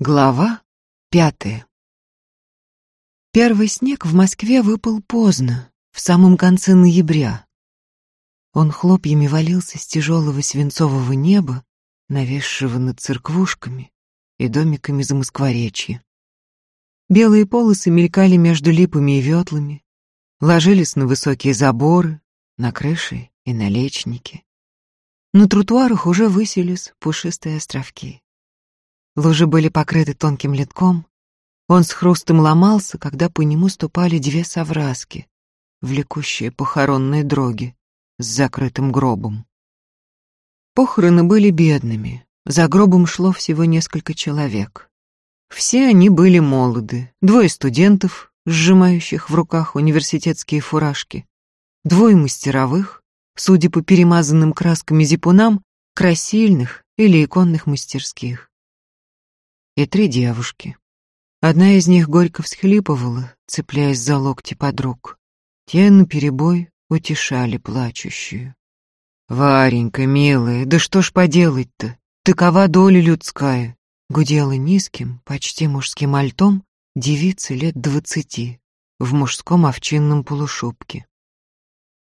Глава пятая. Первый снег в Москве выпал поздно, в самом конце ноября. Он хлопьями валился с тяжелого свинцового неба, нависшего над церквушками и домиками за Москворечье. Белые полосы мелькали между липами и ветлами, ложились на высокие заборы, на крыши и на лечники. На тротуарах уже высились пушистые островки. Лужи были покрыты тонким литком. Он с хрустом ломался, когда по нему ступали две совраски, влекущие похоронные дроги с закрытым гробом. Похороны были бедными. За гробом шло всего несколько человек. Все они были молоды. Двое студентов, сжимающих в руках университетские фуражки. Двое мастеровых, судя по перемазанным красками зипунам, красильных или иконных мастерских и три девушки. Одна из них горько всхлипывала, цепляясь за локти подруг. Те наперебой утешали плачущую. «Варенька, милая, да что ж поделать-то? Такова доля людская!» Гудела низким, почти мужским альтом девица лет двадцати в мужском овчинном полушубке.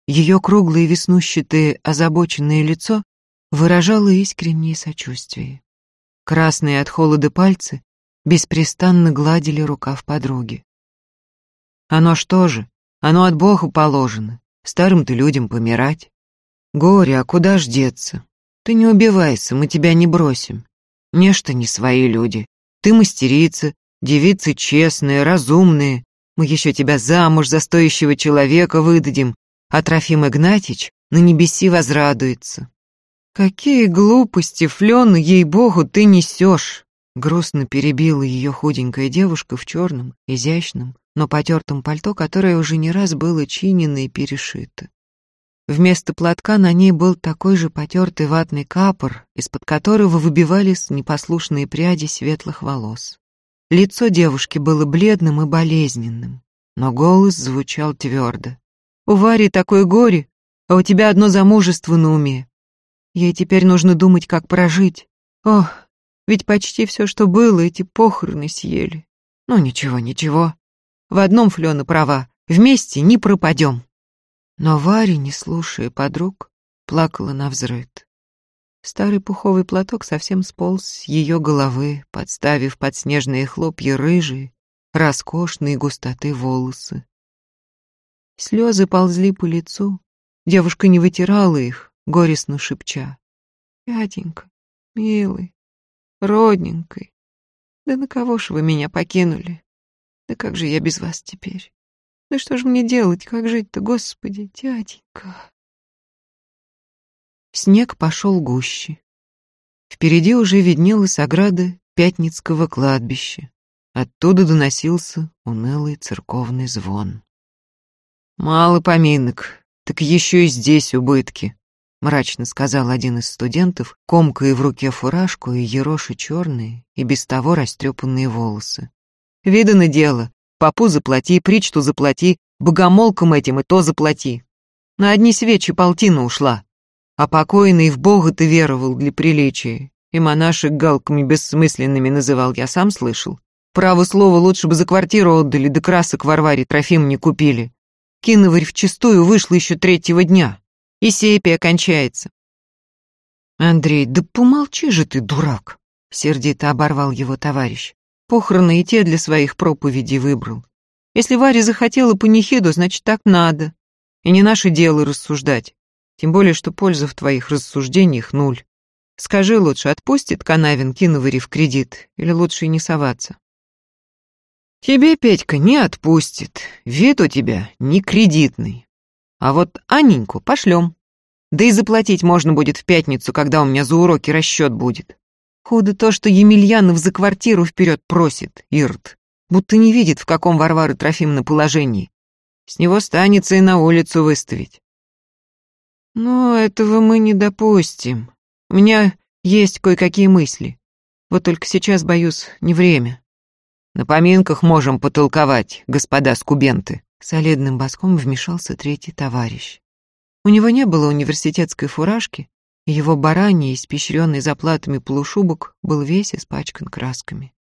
Ее круглое веснущатое озабоченное лицо выражало искреннее сочувствие. Красные от холода пальцы беспрестанно гладили рукав подруги. Оно что же? Оно от Бога положено. Старым-то людям помирать. Горе, а куда ж деться? Ты не убивайся, мы тебя не бросим. Нечто не свои люди. Ты мастерица, девицы честные, разумные. Мы еще тебя замуж за стоящего человека выдадим, а Трофим Игнатьич на небеси возрадуется. «Какие глупости, Флён, ей-богу, ты несешь!» Грустно перебила ее худенькая девушка в черном, изящном, но потертом пальто, которое уже не раз было чинено и перешито. Вместо платка на ней был такой же потертый ватный капор, из-под которого выбивались непослушные пряди светлых волос. Лицо девушки было бледным и болезненным, но голос звучал твердо. «У Вари такое горе, а у тебя одно замужество на уме. Ей теперь нужно думать, как прожить. Ох, ведь почти все, что было, эти похороны съели. Ну ничего, ничего. В одном Флёна права, вместе не пропадем. Но Варя, не слушая подруг, плакала на взрыд. Старый пуховый платок совсем сполз с ее головы, подставив под снежные хлопья рыжие, роскошные густоты волосы. Слезы ползли по лицу, девушка не вытирала их, горестно шепча. «Пятенька, милый, родненький, да на кого ж вы меня покинули? Да как же я без вас теперь? Да что же мне делать, как жить-то, Господи, дяденька?» Снег пошел гуще. Впереди уже виднелась ограда Пятницкого кладбища. Оттуда доносился унылый церковный звон. «Мало поминок, так еще и здесь убытки», — мрачно сказал один из студентов, комкая в руке фуражку и ероши черные и без того растрепанные волосы. «Видано дело. Попу заплати, причту заплати, богомолкам этим и то заплати. На одни свечи полтина ушла. А покойный в Бога-то веровал для приличия. И монашек галками бессмысленными называл, я сам слышал. Право слово, лучше бы за квартиру отдали, да красок Варваре Трофим не купили. Киноварь вчистую вышла еще третьего дня и сепия кончается. Андрей, да помолчи же ты, дурак, сердито оборвал его товарищ. Похороны и те для своих проповедей выбрал. Если Варя захотела панихиду, значит так надо. И не наше дело рассуждать. Тем более, что польза в твоих рассуждениях нуль. Скажи лучше, отпустит Канавин Киновари в кредит или лучше и не соваться? Тебе, Петька, не отпустит. Вид у тебя не кредитный. А вот Анненьку пошлем. Да и заплатить можно будет в пятницу, когда у меня за уроки расчет будет. Худо то, что Емельянов за квартиру вперед просит, Ирт. Будто не видит, в каком Варвары Трофимовна положении. С него станется и на улицу выставить. Но этого мы не допустим. У меня есть кое-какие мысли. Вот только сейчас, боюсь, не время. На поминках можем потолковать, господа скубенты. Солидным боском вмешался третий товарищ. У него не было университетской фуражки, и его бараний, испещренный заплатами полушубок, был весь испачкан красками.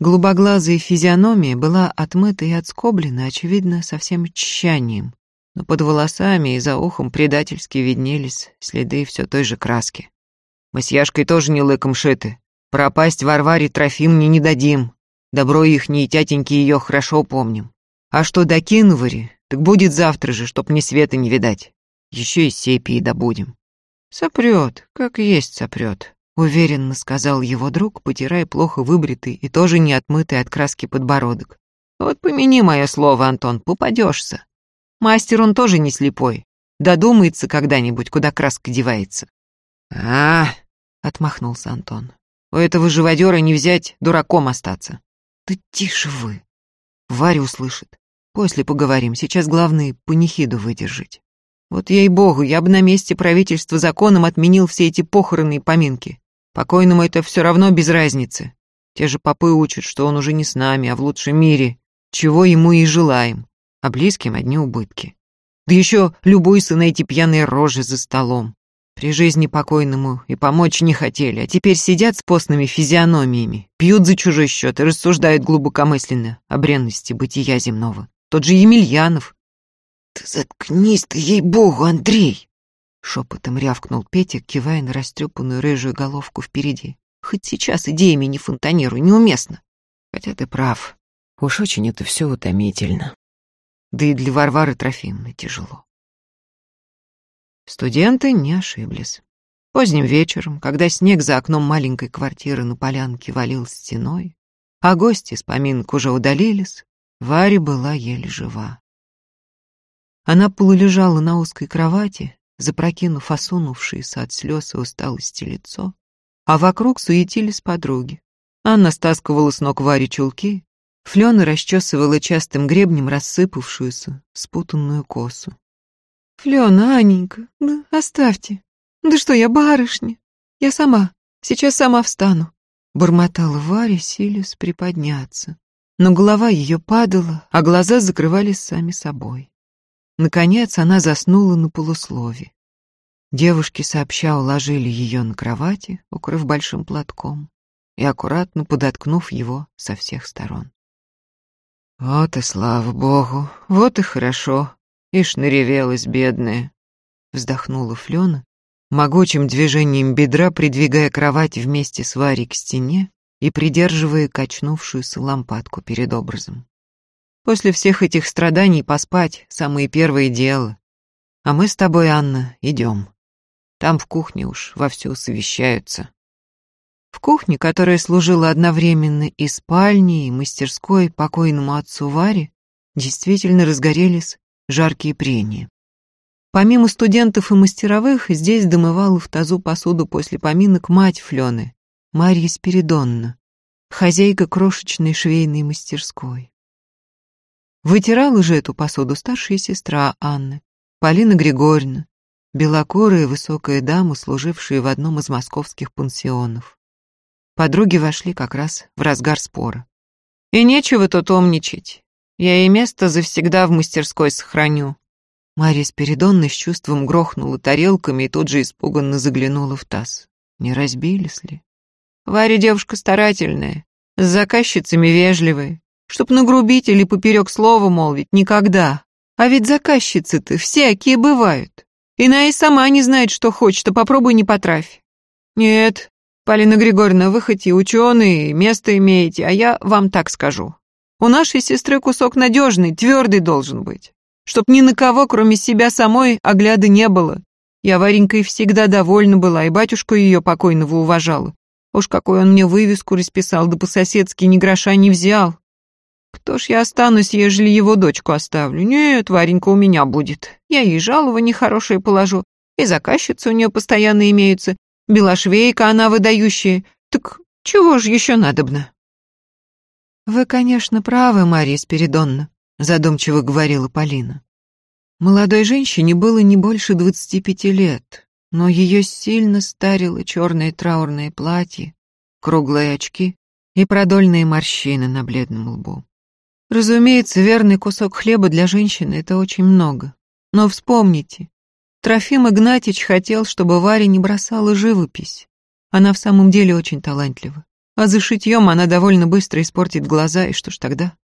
Голубоглазая физиономия была отмыта и отскоблена, очевидно, со всем тщанием, но под волосами и за ухом предательски виднелись следы все той же краски. Мы с Яшкой тоже не лыком шиты. Пропасть Варваре Трофим не дадим. Добро ихние тятеньки ее хорошо помним. А что до Киновари, так будет завтра же, чтоб ни света не видать. Еще и сепии добудем. Сопрет, как есть сопрет, уверенно сказал его друг, потирая плохо выбритый и тоже не отмытый от краски подбородок. Вот помяни мое слово, Антон, попадешься. Мастер он тоже не слепой. Додумается когда-нибудь, куда краска девается. А, отмахнулся Антон. У этого живодера не взять, дураком остаться. Да тише вы. Варя услышит. После поговорим. Сейчас главное панихиду выдержать. Вот ей-богу, я бы на месте правительства законом отменил все эти похороны и поминки. Покойному это все равно без разницы. Те же попы учат, что он уже не с нами, а в лучшем мире, чего ему и желаем, а близким одни убытки. Да еще любуйся на эти пьяные рожи за столом. При жизни покойному и помочь не хотели, а теперь сидят с постными физиономиями, пьют за чужой счет и рассуждают глубокомысленно о бренности бытия земного. Тот же Емельянов. «Ты заткнись ты, ей-богу, Андрей!» Шепотом рявкнул Петя, кивая на растрепанную рыжую головку впереди. «Хоть сейчас идеями не фонтанируй, неуместно. Хотя ты прав. Уж очень это все утомительно. Да и для Варвары Трофимовны тяжело». Студенты не ошиблись. Поздним вечером, когда снег за окном маленькой квартиры на полянке валил стеной, а гости с поминок уже удалились, Варя была еле жива. Она полулежала на узкой кровати, запрокинув осунувшееся от слез и усталости лицо, а вокруг суетились подруги. Анна стаскивала с ног Варе чулки, Флёна расчесывала частым гребнем рассыпавшуюся, спутанную косу. «Флёна, Аненька, да оставьте. Да что я, барышня? Я сама, сейчас сама встану», — бормотала Варя, силясь приподняться но голова ее падала, а глаза закрывались сами собой. Наконец она заснула на полуслове. Девушки сообща уложили ее на кровати, укрыв большим платком и аккуратно подоткнув его со всех сторон. «Вот и слава богу, вот и хорошо, ишь наревелась бедная», — вздохнула Флёна, могучим движением бедра придвигая кровать вместе с Варей к стене и придерживая качнувшуюся лампадку перед образом. После всех этих страданий поспать — самое первое дело. А мы с тобой, Анна, идем. Там в кухне уж вовсю совещаются. В кухне, которая служила одновременно и спальней, и мастерской покойному отцу Варе, действительно разгорелись жаркие прения. Помимо студентов и мастеровых, здесь домывала в тазу посуду после поминок мать Флёны, Марья Спиридонна, хозяйка крошечной швейной мастерской. Вытирала же эту посуду старшая сестра Анны, Полина Григорьевна, белокурая высокая дама, служившая в одном из московских пансионов. Подруги вошли как раз в разгар спора. «И нечего тут умничать. Я и место завсегда в мастерской сохраню». Марья Спиридонна с чувством грохнула тарелками и тут же испуганно заглянула в таз. Не разбились ли? Варя девушка старательная, с заказчицами вежливая. Чтоб нагрубить или поперек слова молвить, никогда. А ведь заказчицы-то всякие бывают. Иная и сама не знает, что хочет, а попробуй не потравь. Нет, Полина Григорьевна, вы хоть и ученые, место имеете, а я вам так скажу. У нашей сестры кусок надежный, твердый должен быть. Чтоб ни на кого, кроме себя самой, огляда не было. Я Варенькой всегда довольна была, и батюшку ее покойного уважала. Уж какой он мне вывеску расписал, да по-соседски ни гроша не взял. Кто ж я останусь, ежели его дочку оставлю? Нет, Варенька у меня будет. Я ей жалование хорошее положу, и заказчицы у нее постоянно имеются. Белошвейка она выдающая. Так чего ж еще надобно? Вы, конечно, правы, Мария Спиридонна, задумчиво говорила Полина. Молодой женщине было не больше двадцати пяти лет, но ее сильно старило черное траурное платье, круглые очки и продольные морщины на бледном лбу. Разумеется, верный кусок хлеба для женщины — это очень много. Но вспомните, Трофим Игнатьич хотел, чтобы Варя не бросала живопись. Она в самом деле очень талантлива. А за шитьем она довольно быстро испортит глаза, и что ж тогда?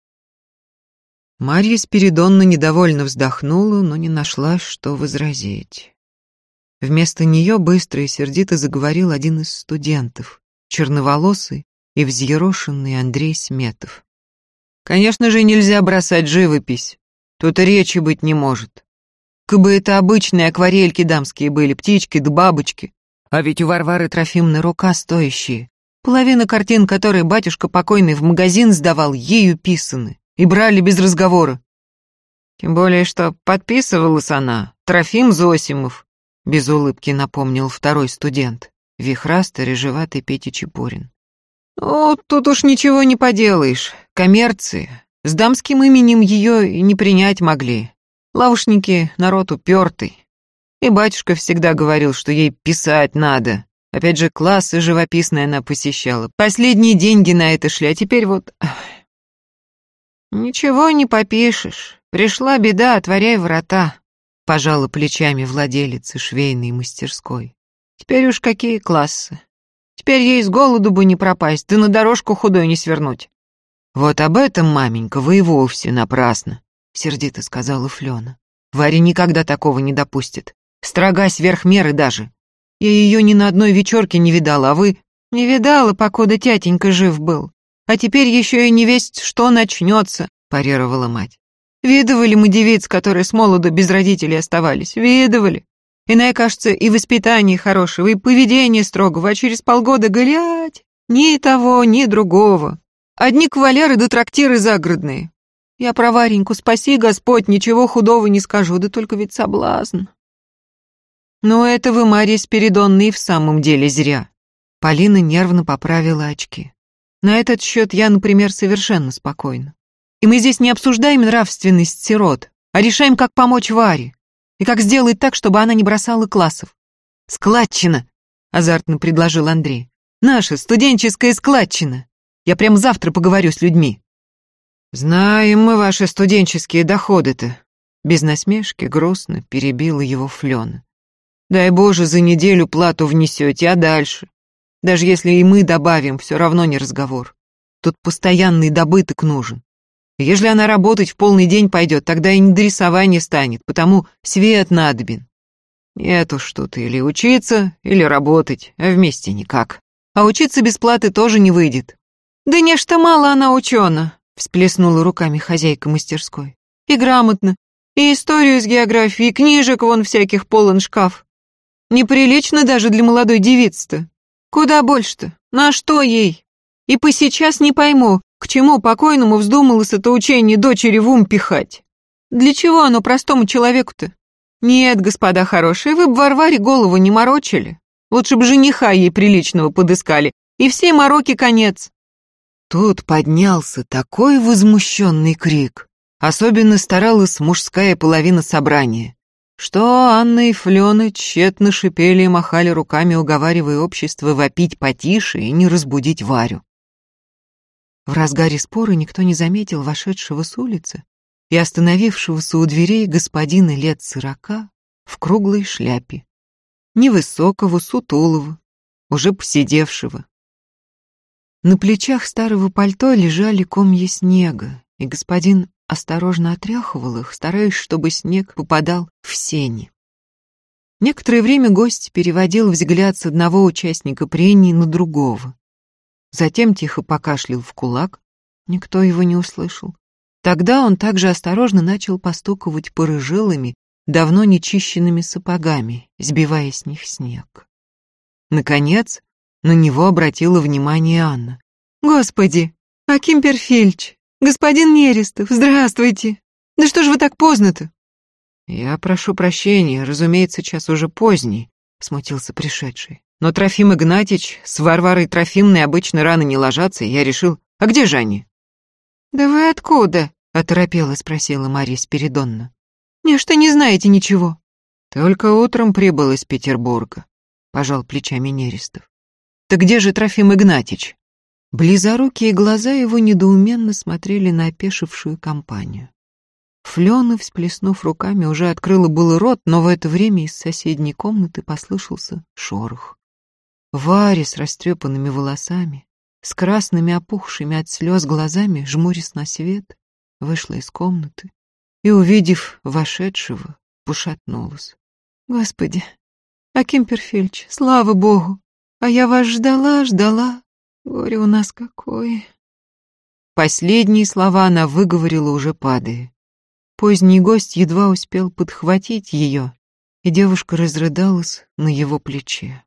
Марья Спиридонна недовольно вздохнула, но не нашла, что возразить. Вместо нее быстро и сердито заговорил один из студентов, черноволосый и взъерошенный Андрей Сметов. «Конечно же нельзя бросать живопись. Тут речи быть не может. Кабы это обычные акварельки дамские были, птички да бабочки. А ведь у Варвары Трофимны рука стоящие. Половина картин, которые батюшка покойный в магазин сдавал, ею писаны и брали без разговора. Тем более, что подписывалась она, Трофим Зосимов, без улыбки напомнил второй студент, вихрастый, рыжеватый Петя Чепурин. «Ну, тут уж ничего не поделаешь. Коммерция. С дамским именем ее и не принять могли. Лавушники — народ упертый. И батюшка всегда говорил, что ей писать надо. Опять же, классы живописные она посещала. Последние деньги на это шли, а теперь вот... «Ничего не попишешь. Пришла беда, отворяй врата», — пожала плечами владелица швейной мастерской. «Теперь уж какие классы. Теперь ей с голоду бы не пропасть, да на дорожку худой не свернуть». «Вот об этом, маменька, вы и вовсе напрасно», — сердито сказала Флёна. «Варя никогда такого не допустит. Строга сверх меры даже. Я ее ни на одной вечерке не видала, а вы...» «Не видала, покуда тятенька жив был. А теперь еще и не весть, что начнется, парировала мать. Видывали мы девиц, которые с молоду без родителей оставались. Видывали. Иная, кажется, и воспитание хорошего, и поведение строгого, а через полгода глядь, ни того, ни другого. Одни кавалеры да трактиры загородные. Я про Вареньку, спаси Господь, ничего худого не скажу, да только ведь соблазн. Но это вы, Марья Спиридонна, и в самом деле зря. Полина нервно поправила очки. На этот счет я, например, совершенно спокойна. И мы здесь не обсуждаем нравственность сирот, а решаем, как помочь Варе и как сделать так, чтобы она не бросала классов. «Складчина!» — азартно предложил Андрей. «Наша студенческая складчина. Я прям завтра поговорю с людьми». «Знаем мы ваши студенческие доходы-то», — без насмешки грустно перебила его Флёна. «Дай Боже, за неделю плату внесете, а дальше? Даже если и мы добавим, все равно не разговор. Тут постоянный добыток нужен. Если она работать в полный день пойдет, тогда и не до рисования станет, потому свет надобен. Уж тут или учиться, или работать, а вместе никак. А учиться без платы тоже не выйдет. Да нечто мало она учена, всплеснула руками хозяйка мастерской. И грамотно, и историю с географией, книжек вон всяких полон шкаф. Неприлично даже для молодой девицы-то. Куда больше-то? На что ей? И по сейчас не пойму, к чему покойному вздумалось это учение дочери в ум пихать. Для чего оно простому человеку-то? Нет, господа хорошие, вы бы Варваре голову не морочили. Лучше бы жениха ей приличного подыскали, и все мороки конец. Тут поднялся такой возмущенный крик. Особенно старалась мужская половина собрания что Анна и Флёна тщетно шипели и махали руками, уговаривая общество вопить потише и не разбудить Варю. В разгаре спора никто не заметил вошедшего с улицы и остановившегося у дверей господина лет сорока в круглой шляпе, невысокого, сутулого, уже посидевшего. На плечах старого пальто лежали комья снега, и господин осторожно отряхивал их, стараясь, чтобы снег попадал в сени. Некоторое время гость переводил взгляд с одного участника прений на другого. Затем тихо покашлял в кулак, никто его не услышал. Тогда он также осторожно начал постуковать порыжилами, давно нечищенными сапогами, сбивая с них снег. Наконец, на него обратила внимание Анна. «Господи, Аким Перфильч, «Господин Нерестов, здравствуйте! Да что ж вы так поздно-то?» «Я прошу прощения, разумеется, час уже поздний», — смутился пришедший. «Но Трофим Игнатьич с Варварой Трофимной обычно рано не ложатся, и я решил, а где же они?» «Да вы откуда?» — оторопела спросила Мария Спиридонна. «Нечто не знаете ничего». «Только утром прибыл из Петербурга», — пожал плечами Нерестов. «Так где же Трофим Игнатьич?» Близорукие глаза его недоуменно смотрели на опешившую компанию. Флёна, всплеснув руками, уже открыла было рот, но в это время из соседней комнаты послышался шорох. Варя с растрепанными волосами, с красными опухшими от слез глазами, жмурясь на свет, вышла из комнаты и, увидев вошедшего, пошатнулась. «Господи, Аким Перфильч, слава богу! А я вас ждала, ждала. Горе у нас какое!» Последние слова она выговорила, уже падая. Поздний гость едва успел подхватить ее, и девушка разрыдалась на его плече.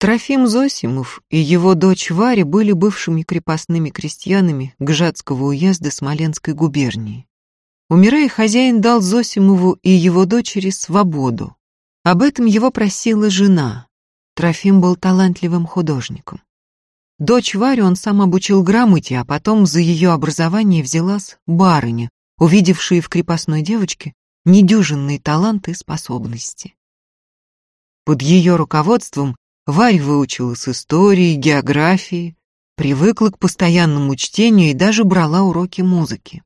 Трофим Зосимов и его дочь Варя были бывшими крепостными крестьянами Гжатского уезда Смоленской губернии. Умирая, хозяин дал Зосимову и его дочери свободу. Об этом его просила жена. Трофим был талантливым художником. Дочь Варю он сам обучил грамоте, а потом за ее образование взялась барыня, увидевшая в крепостной девочке недюжинные таланты и способности. Под ее руководством Варь выучилась истории, географии, привыкла к постоянному чтению и даже брала уроки музыки.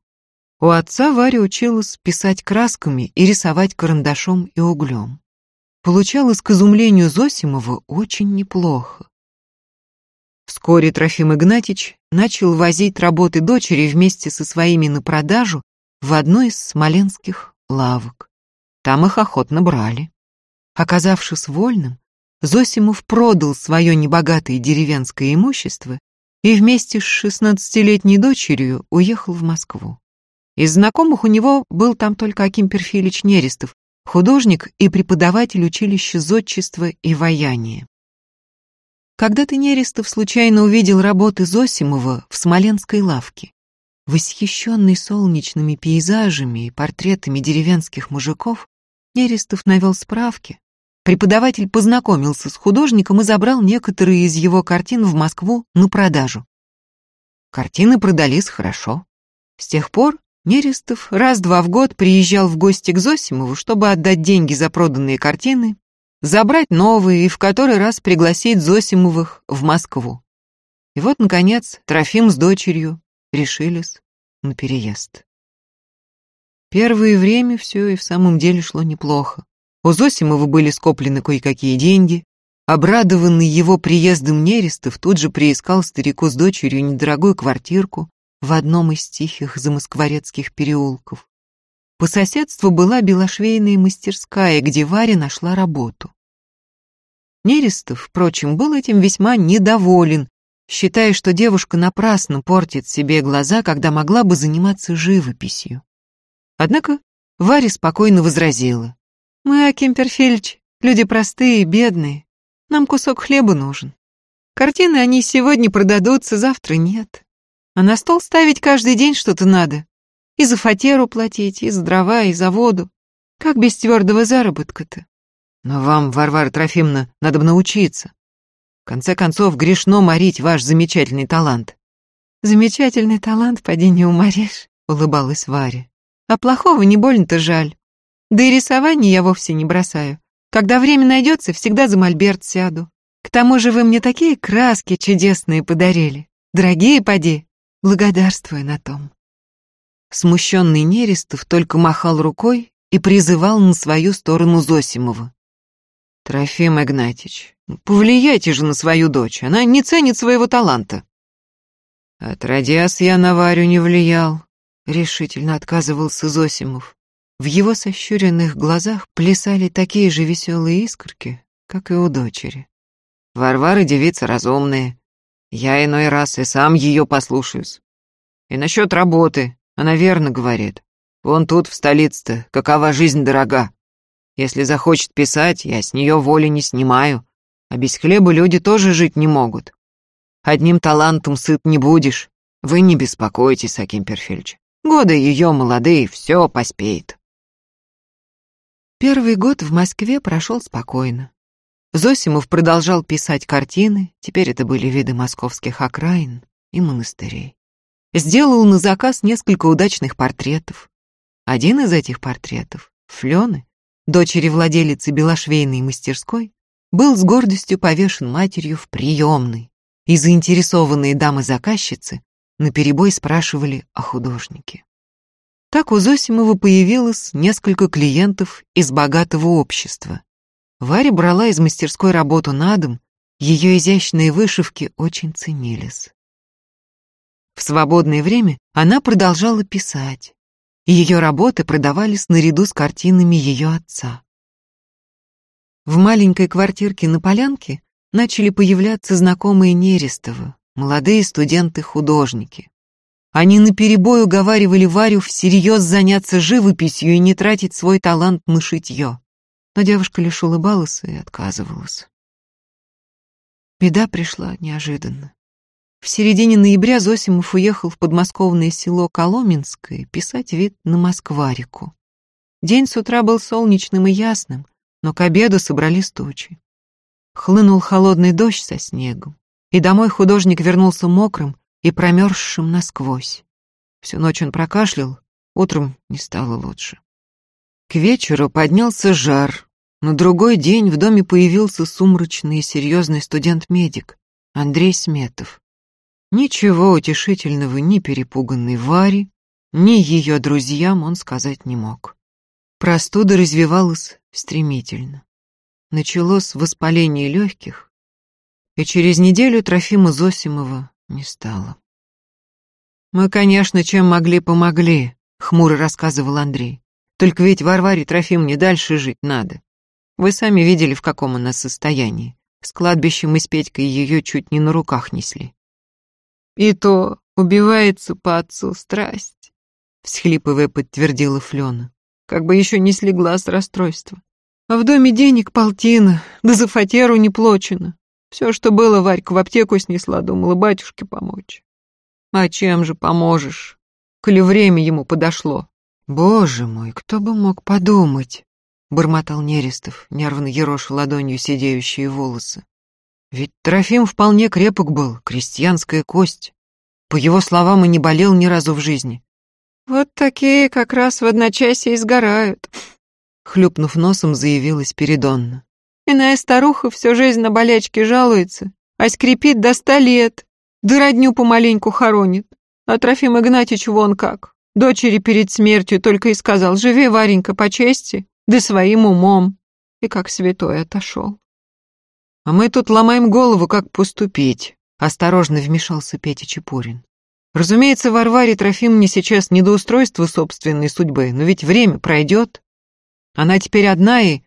У отца Варя училась писать красками и рисовать карандашом и углем. Получалось к изумлению Зосимова очень неплохо. Вскоре Трофим Игнатьич начал возить работы дочери вместе со своими на продажу в одну из смоленских лавок. Там их охотно брали. Оказавшись вольным, Зосимов продал свое небогатое деревенское имущество и вместе с шестнадцатилетней дочерью уехал в Москву. Из знакомых у него был там только Аким Перфилич Нерестов, художник и преподаватель училища зодчества и ваяния. Когда-то Нерестов случайно увидел работы Зосимова в смоленской лавке. Восхищенный солнечными пейзажами и портретами деревенских мужиков, Нерестов навел справки, Преподаватель познакомился с художником и забрал некоторые из его картин в Москву на продажу. Картины продались хорошо. С тех пор Нерестов раз-два в год приезжал в гости к Зосимову, чтобы отдать деньги за проданные картины, забрать новые и в который раз пригласить Зосимовых в Москву. И вот, наконец, Трофим с дочерью решились на переезд. Первое время все и в самом деле шло неплохо. У Зосимова были скоплены кое-какие деньги. Обрадованный его приездом Нерестов тут же приискал старику с дочерью недорогую квартирку в одном из тихих замоскворецких переулков. По соседству была белошвейная мастерская, где Варя нашла работу. Нерестов, впрочем, был этим весьма недоволен, считая, что девушка напрасно портит себе глаза, когда могла бы заниматься живописью. Однако Варя спокойно возразила. Мы, Аким Перфильевич, люди простые, бедные. Нам кусок хлеба нужен. Картины они сегодня продадутся, завтра нет. А на стол ставить каждый день что-то надо. И за фатеру платить, и за дрова, и за воду. Как без твердого заработка-то? Но вам, Варвара Трофимовна, надо бы научиться. В конце концов, грешно морить ваш замечательный талант. Замечательный талант, поди не уморишь, улыбалась Варя. А плохого не больно-то жаль. Да и рисование я вовсе не бросаю. Когда время найдется, всегда за мольберт сяду. К тому же вы мне такие краски чудесные подарили. Дорогие поди, благодарствую на том. Смущенный Нерестов только махал рукой и призывал на свою сторону Зосимова. «Трофим Игнатьич, повлияйте же на свою дочь, она не ценит своего таланта». «Отродясь, я на Варю не влиял», — решительно отказывался Зосимов. В его сощуренных глазах плясали такие же веселые искорки, как и у дочери. Варвара девица разумная. Я иной раз и сам ее послушаюсь. И насчет работы, она верно говорит. Вон тут, в столице-то, какова жизнь дорога. Если захочет писать, я с нее воли не снимаю. А без хлеба люди тоже жить не могут. Одним талантом сыт не будешь. Вы не беспокойтесь, Аким Перфельч. Годы ее молодые, все поспеет. Первый год в Москве прошел спокойно. Зосимов продолжал писать картины, теперь это были виды московских окраин и монастырей. Сделал на заказ несколько удачных портретов. Один из этих портретов, Флены, дочери владелицы белошвейной мастерской, был с гордостью повешен матерью в приемной, и заинтересованные дамы-заказчицы наперебой спрашивали о художнике. Так у Зосимова появилось несколько клиентов из богатого общества. Варя брала из мастерской работу на дом, ее изящные вышивки очень ценились. В свободное время она продолжала писать, и ее работы продавались наряду с картинами ее отца. В маленькой квартирке на Полянке начали появляться знакомые Нерестова, молодые студенты-художники. Они наперебой уговаривали Варю всерьез заняться живописью и не тратить свой талант на шитье. Но девушка лишь улыбалась и отказывалась. Беда пришла неожиданно. В середине ноября Зосимов уехал в подмосковное село Коломенское писать вид на Москварику. День с утра был солнечным и ясным, но к обеду собрались тучи. Хлынул холодный дождь со снегом, и домой художник вернулся мокрым и промерзшим насквозь. Всю ночь он прокашлял, утром не стало лучше. К вечеру поднялся жар. На другой день в доме появился сумрачный и серьезный студент-медик Андрей Сметов. Ничего утешительного ни перепуганной Варе, ни ее друзьям он сказать не мог. Простуда развивалась стремительно. Началось воспаление легких, и через неделю Трофима Зосимова не стало. «Мы, конечно, чем могли, помогли», — хмуро рассказывал Андрей. «Только ведь Варваре Трофимовне дальше жить надо. Вы сами видели, в каком она состоянии. С кладбищем мы с Петькой ее чуть не на руках несли». «И то убивается по отцу страсть», — всхлипывая подтвердила Флёна. «Как бы еще не слегла с расстройства. А в доме денег полтина, да за фатеру не плачено. Все, что было, Варька в аптеку снесла, думала батюшке помочь. А чем же поможешь, коли время ему подошло? Боже мой, кто бы мог подумать, бормотал Нерестов, нервно ероша ладонью сидеющие волосы. Ведь Трофим вполне крепок был, крестьянская кость. По его словам, и не болел ни разу в жизни. Вот такие как раз в одночасье изгорают, хлюпнув носом, заявила Спиридонна. Иная старуха всю жизнь на болячки жалуется, а скрипит до ста лет, да родню помаленьку хоронит. А Трофим Игнатьич вон как. Дочери перед смертью только и сказал, живи, Варенька, по чести, да своим умом. И как святой отошел. А мы тут ломаем голову, как поступить, осторожно вмешался Петя Чепурин. Разумеется, Варваре Трофимовне сейчас не до устройства собственной судьбы, но ведь время пройдет. Она теперь одна и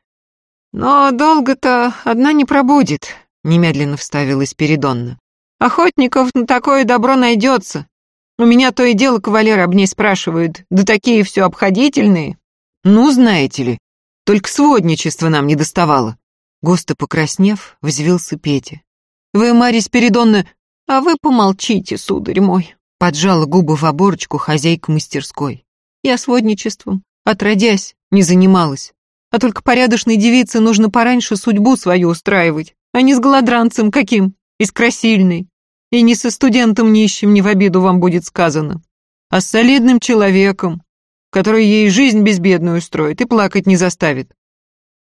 «Но долго-то одна не пробудет», — немедленно вставила Спиридонна. «Охотников на такое добро найдется. У меня то и дело кавалеры об ней спрашивают, да такие все обходительные». «Ну, знаете ли, только сводничество нам не доставало». Густо покраснев, взвился Петя. «Вы, Марья Спиридонна, а вы помолчите, сударь мой», — поджала губы в оборочку хозяйка мастерской. «Я сводничеством, отродясь, не занималась. А только порядочной девице нужно пораньше судьбу свою устраивать, а не с голодранцем каким, из красильной. И не со студентом нищим не в обиду вам будет сказано, а с солидным человеком, который ей жизнь безбедную устроит и плакать не заставит.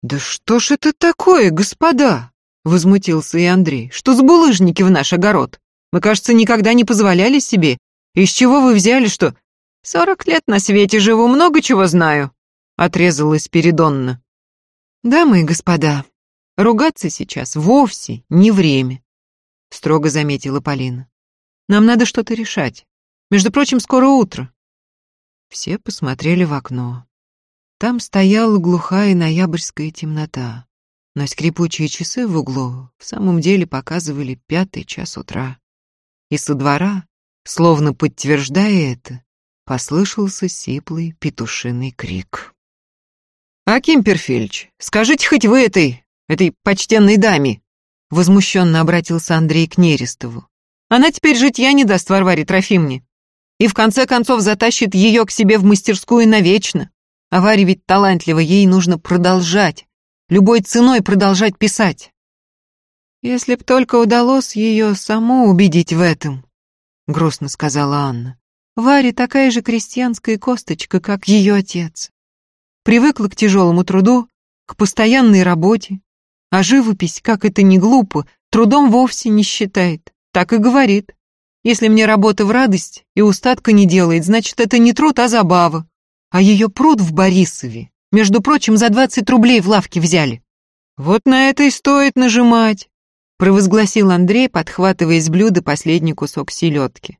«Да что ж это такое, господа?» — возмутился и Андрей. «Что за булыжники в наш огород? Мы, кажется, никогда не позволяли себе. Из чего вы взяли, что...» «Сорок лет на свете живу, много чего знаю», отрезала Спиридонна. «Дамы и господа, ругаться сейчас вовсе не время», — строго заметила Полина. «Нам надо что-то решать. Между прочим, скоро утро». Все посмотрели в окно. Там стояла глухая ноябрьская темнота, но скрипучие часы в углу в самом деле показывали пятый час утра. И со двора, словно подтверждая это, послышался сиплый петушиный крик. «Аким Перфильевич, скажите хоть вы этой, этой почтенной даме!» Возмущенно обратился Андрей к Нерестову. «Она теперь житья не даст Варваре Трофимне. И в конце концов затащит ее к себе в мастерскую навечно. А Варе ведь талантлива, ей нужно продолжать, любой ценой продолжать писать. Если б только удалось ее саму убедить в этом, грустно сказала Анна. Варе такая же крестьянская косточка, как ее отец привыкла к тяжелому труду, к постоянной работе, а живопись, как это ни глупо, трудом вовсе не считает, так и говорит. Если мне работа в радость и устатка не делает, значит, это не труд, а забава. А ее пруд в Борисове, между прочим, за двадцать рублей в лавке взяли. Вот на это и стоит нажимать, провозгласил Андрей, подхватывая из блюда последний кусок селедки.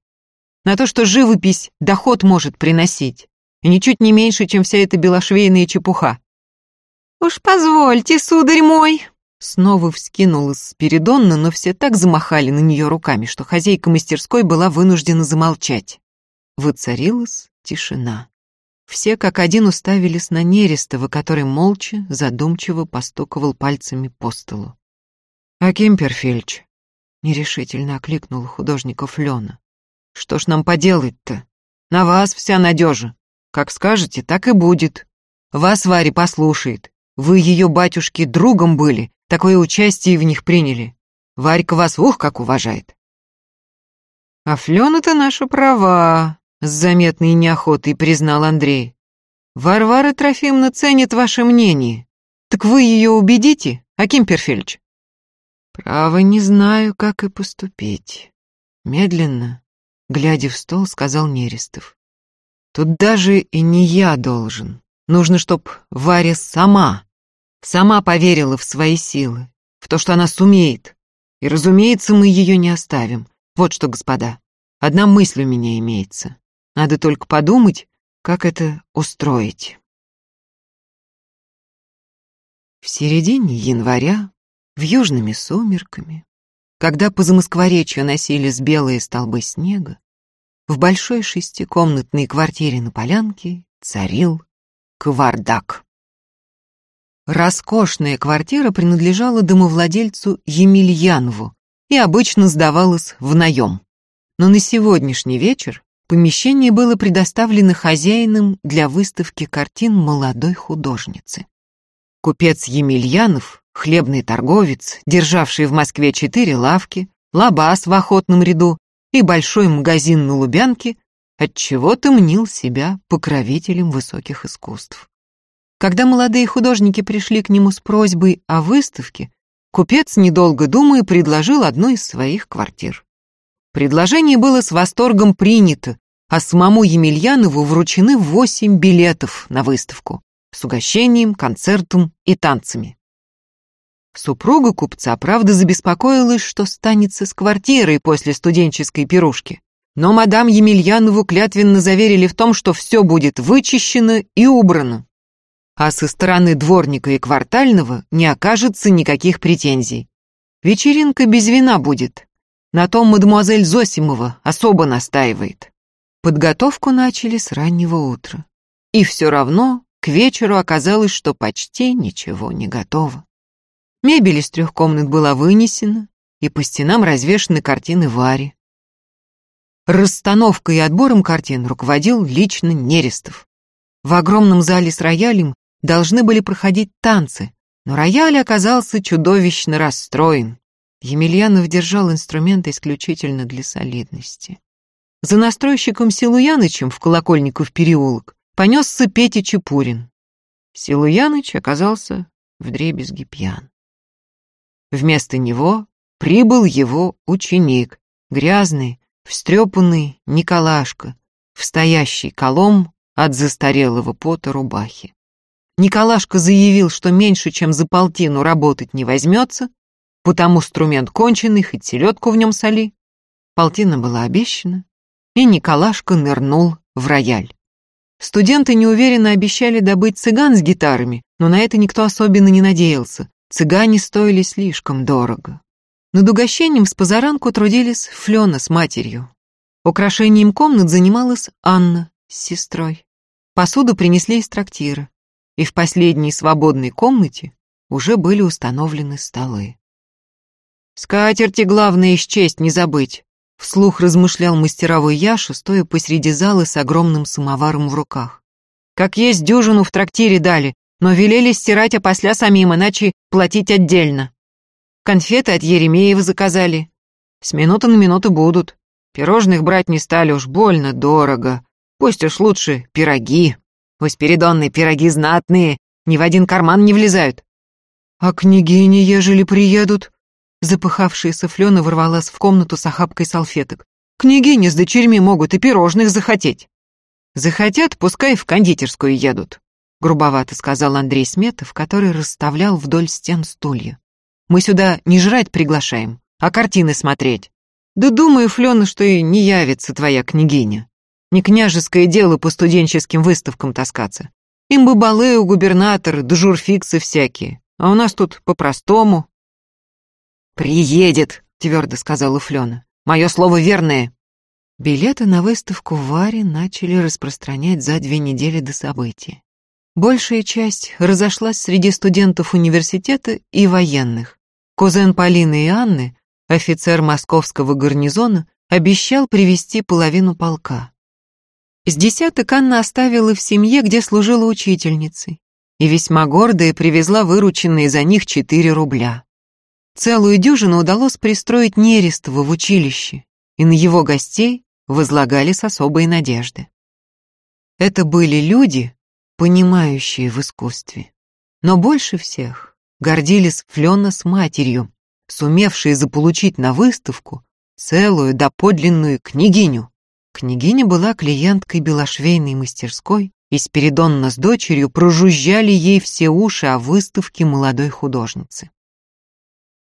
на то, что живопись доход может приносить, и ничуть не меньше, чем вся эта белошвейная чепуха. «Уж позвольте, сударь мой!» Снова вскинулась Спиридонна, но все так замахали на нее руками, что хозяйка мастерской была вынуждена замолчать. Воцарилась тишина. Все как один уставились на Нерестова, который молча, задумчиво постуковал пальцами по столу. «Аким Перфельч», — нерешительно окликнул художников Лена. «Что ж нам поделать-то? На вас вся надежа. Как скажете, так и будет. Вас Варя послушает. Вы ее батюшки другом были, такое участие в них приняли. Варька вас ух как уважает». «А Флёна-то наша права», — с заметной неохотой признал Андрей. «Варвара Трофимовна ценит ваше мнение. Так вы ее убедите, Аким Перфельч?» «Право, не знаю, как и поступить». Медленно, глядя в стол, сказал Нерестов. «Тут даже и не я должен. Нужно, чтоб Варя сама, сама поверила в свои силы, в то, что она сумеет. И, разумеется, мы ее не оставим. Вот что, господа, одна мысль у меня имеется. Надо только подумать, как это устроить. В середине января, в южными сумерками, когда по замоскворечью носились белые столбы снега, в большой шестикомнатной квартире на Полянке царил квардак. Роскошная квартира принадлежала домовладельцу Емельянову и обычно сдавалась в наем. Но на сегодняшний вечер Помещение было предоставлено хозяином для выставки картин молодой художницы. Купец Емельянов, хлебный торговец, державший в Москве четыре лавки, лабаз в охотном ряду и большой магазин на Лубянке, отчего-то мнил себя покровителем высоких искусств. Когда молодые художники пришли к нему с просьбой о выставке, купец, недолго думая, предложил одну из своих квартир. Предложение было с восторгом принято, а самому Емельянову вручены восемь билетов на выставку с угощением, концертом и танцами. Супруга купца, правда, забеспокоилась, что станется с квартирой после студенческой пирушки. Но мадам Емельянову клятвенно заверили в том, что все будет вычищено и убрано. А со стороны дворника и квартального не окажется никаких претензий. Вечеринка без вина будет, на том мадемуазель Зосимова особо настаивает. Подготовку начали с раннего утра. И все равно к вечеру оказалось, что почти ничего не готово. Мебель из трех комнат была вынесена, и по стенам развешаны картины Вари. Расстановкой и отбором картин руководил лично Нерестов. В огромном зале с роялем должны были проходить танцы, но рояль оказался чудовищно расстроен. Емельянов держал инструменты исключительно для солидности. За настройщиком Силуянычем в Колокольников переулок понесся Петя Чепурин. Силуяныч оказался вдребезги пьян. Вместо него прибыл его ученик, грязный, встрепанный Николашка, в стоящий колом от застарелого пота рубахи. Николашка заявил, что меньше, чем за полтину работать не возьмется, потому инструмент конченый, хоть селедку в нем соли. Полтина была обещана, и Николашка нырнул в рояль. Студенты неуверенно обещали добыть цыган с гитарами, но на это никто особенно не надеялся. Цыгане стоили слишком дорого. Над угощением с позаранку трудились Флёна с матерью. Украшением комнат занималась Анна с сестрой. Посуду принесли из трактира, и в последней свободной комнате уже были установлены столы. Скатерти главное исчесть, не забыть. Вслух размышлял мастеровой Яша, стоя посреди зала с огромным самоваром в руках. Как есть дюжину в трактире дали, но велели стирать опосля самим, иначе платить отдельно. Конфеты от Еремеева заказали. С минуты на минуту будут. Пирожных брать не стали, уж больно дорого. Пусть уж лучше пироги. У Спиридонной пироги знатные, ни в один карман не влезают. А княгини, ежели приедут, Запыхавшаяся Флёна ворвалась в комнату с охапкой салфеток. «Княгини с дочерьми могут и пирожных захотеть». «Захотят, пускай в кондитерскую едут», — грубовато сказал Андрей Сметов, который расставлял вдоль стен стулья. «Мы сюда не жрать приглашаем, а картины смотреть». Да думаю, Флёна, что и не явится твоя княгиня. Не княжеское дело по студенческим выставкам таскаться. Им бы балы у губернатора, да журфиксы всякие. А у нас тут по-простому. «Приедет», — твердо сказала Флёна. «Мое слово верное». Билеты на выставку в Варе начали распространять за две недели до события. Большая часть разошлась среди студентов университета и военных. Кузен Полины и Анны, офицер московского гарнизона, обещал привести половину полка. С десяток Анна оставила в семье, где служила учительницей, и весьма гордая привезла вырученные за них четыре рубля. Целую дюжину удалось пристроить Нерестова в училище, и на его гостей возлагали с особой надежды. Это были люди, понимающие в искусстве. Но больше всех гордились Флёна с матерью, сумевшие заполучить на выставку целую доподлинную княгиню. Княгиня была клиенткой белошвейной мастерской, и Спиридонна с дочерью прожужжали ей все уши о выставке молодой художницы.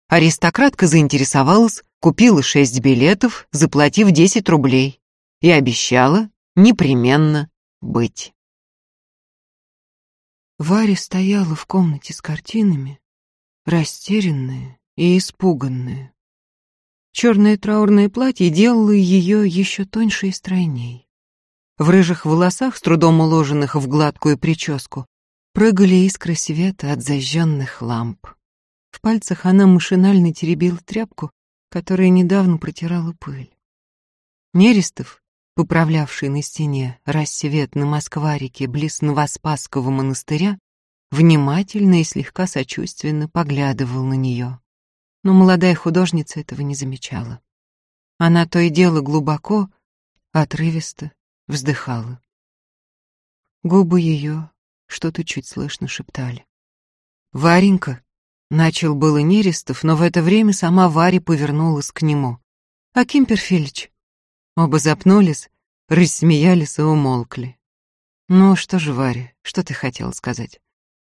Аристократка заинтересовалась, купила шесть билетов, заплатив десять рублей, и обещала непременно быть. Варя стояла в комнате с картинами, растерянная и испуганная. Черное траурное платье делало ее еще тоньше и стройней. В рыжих волосах, с трудом уложенных в гладкую прическу, прыгали искры света от зажженных ламп. В пальцах она машинально теребила тряпку, которая недавно протирала пыль. Нерестов, поправлявший на стене рассвет на Москварике близ Новоспасского монастыря, внимательно и слегка сочувственно поглядывал на нее. Но молодая художница этого не замечала. Она то и дело глубоко, отрывисто вздыхала. Губы ее что-то чуть слышно шептали. «Варенька!» — начал было Нерестов, но в это время сама Варя повернулась к нему. «Аким Перфильевич, Оба запнулись, рассмеялись и умолкли. «Ну что же, Варя, что ты хотела сказать?»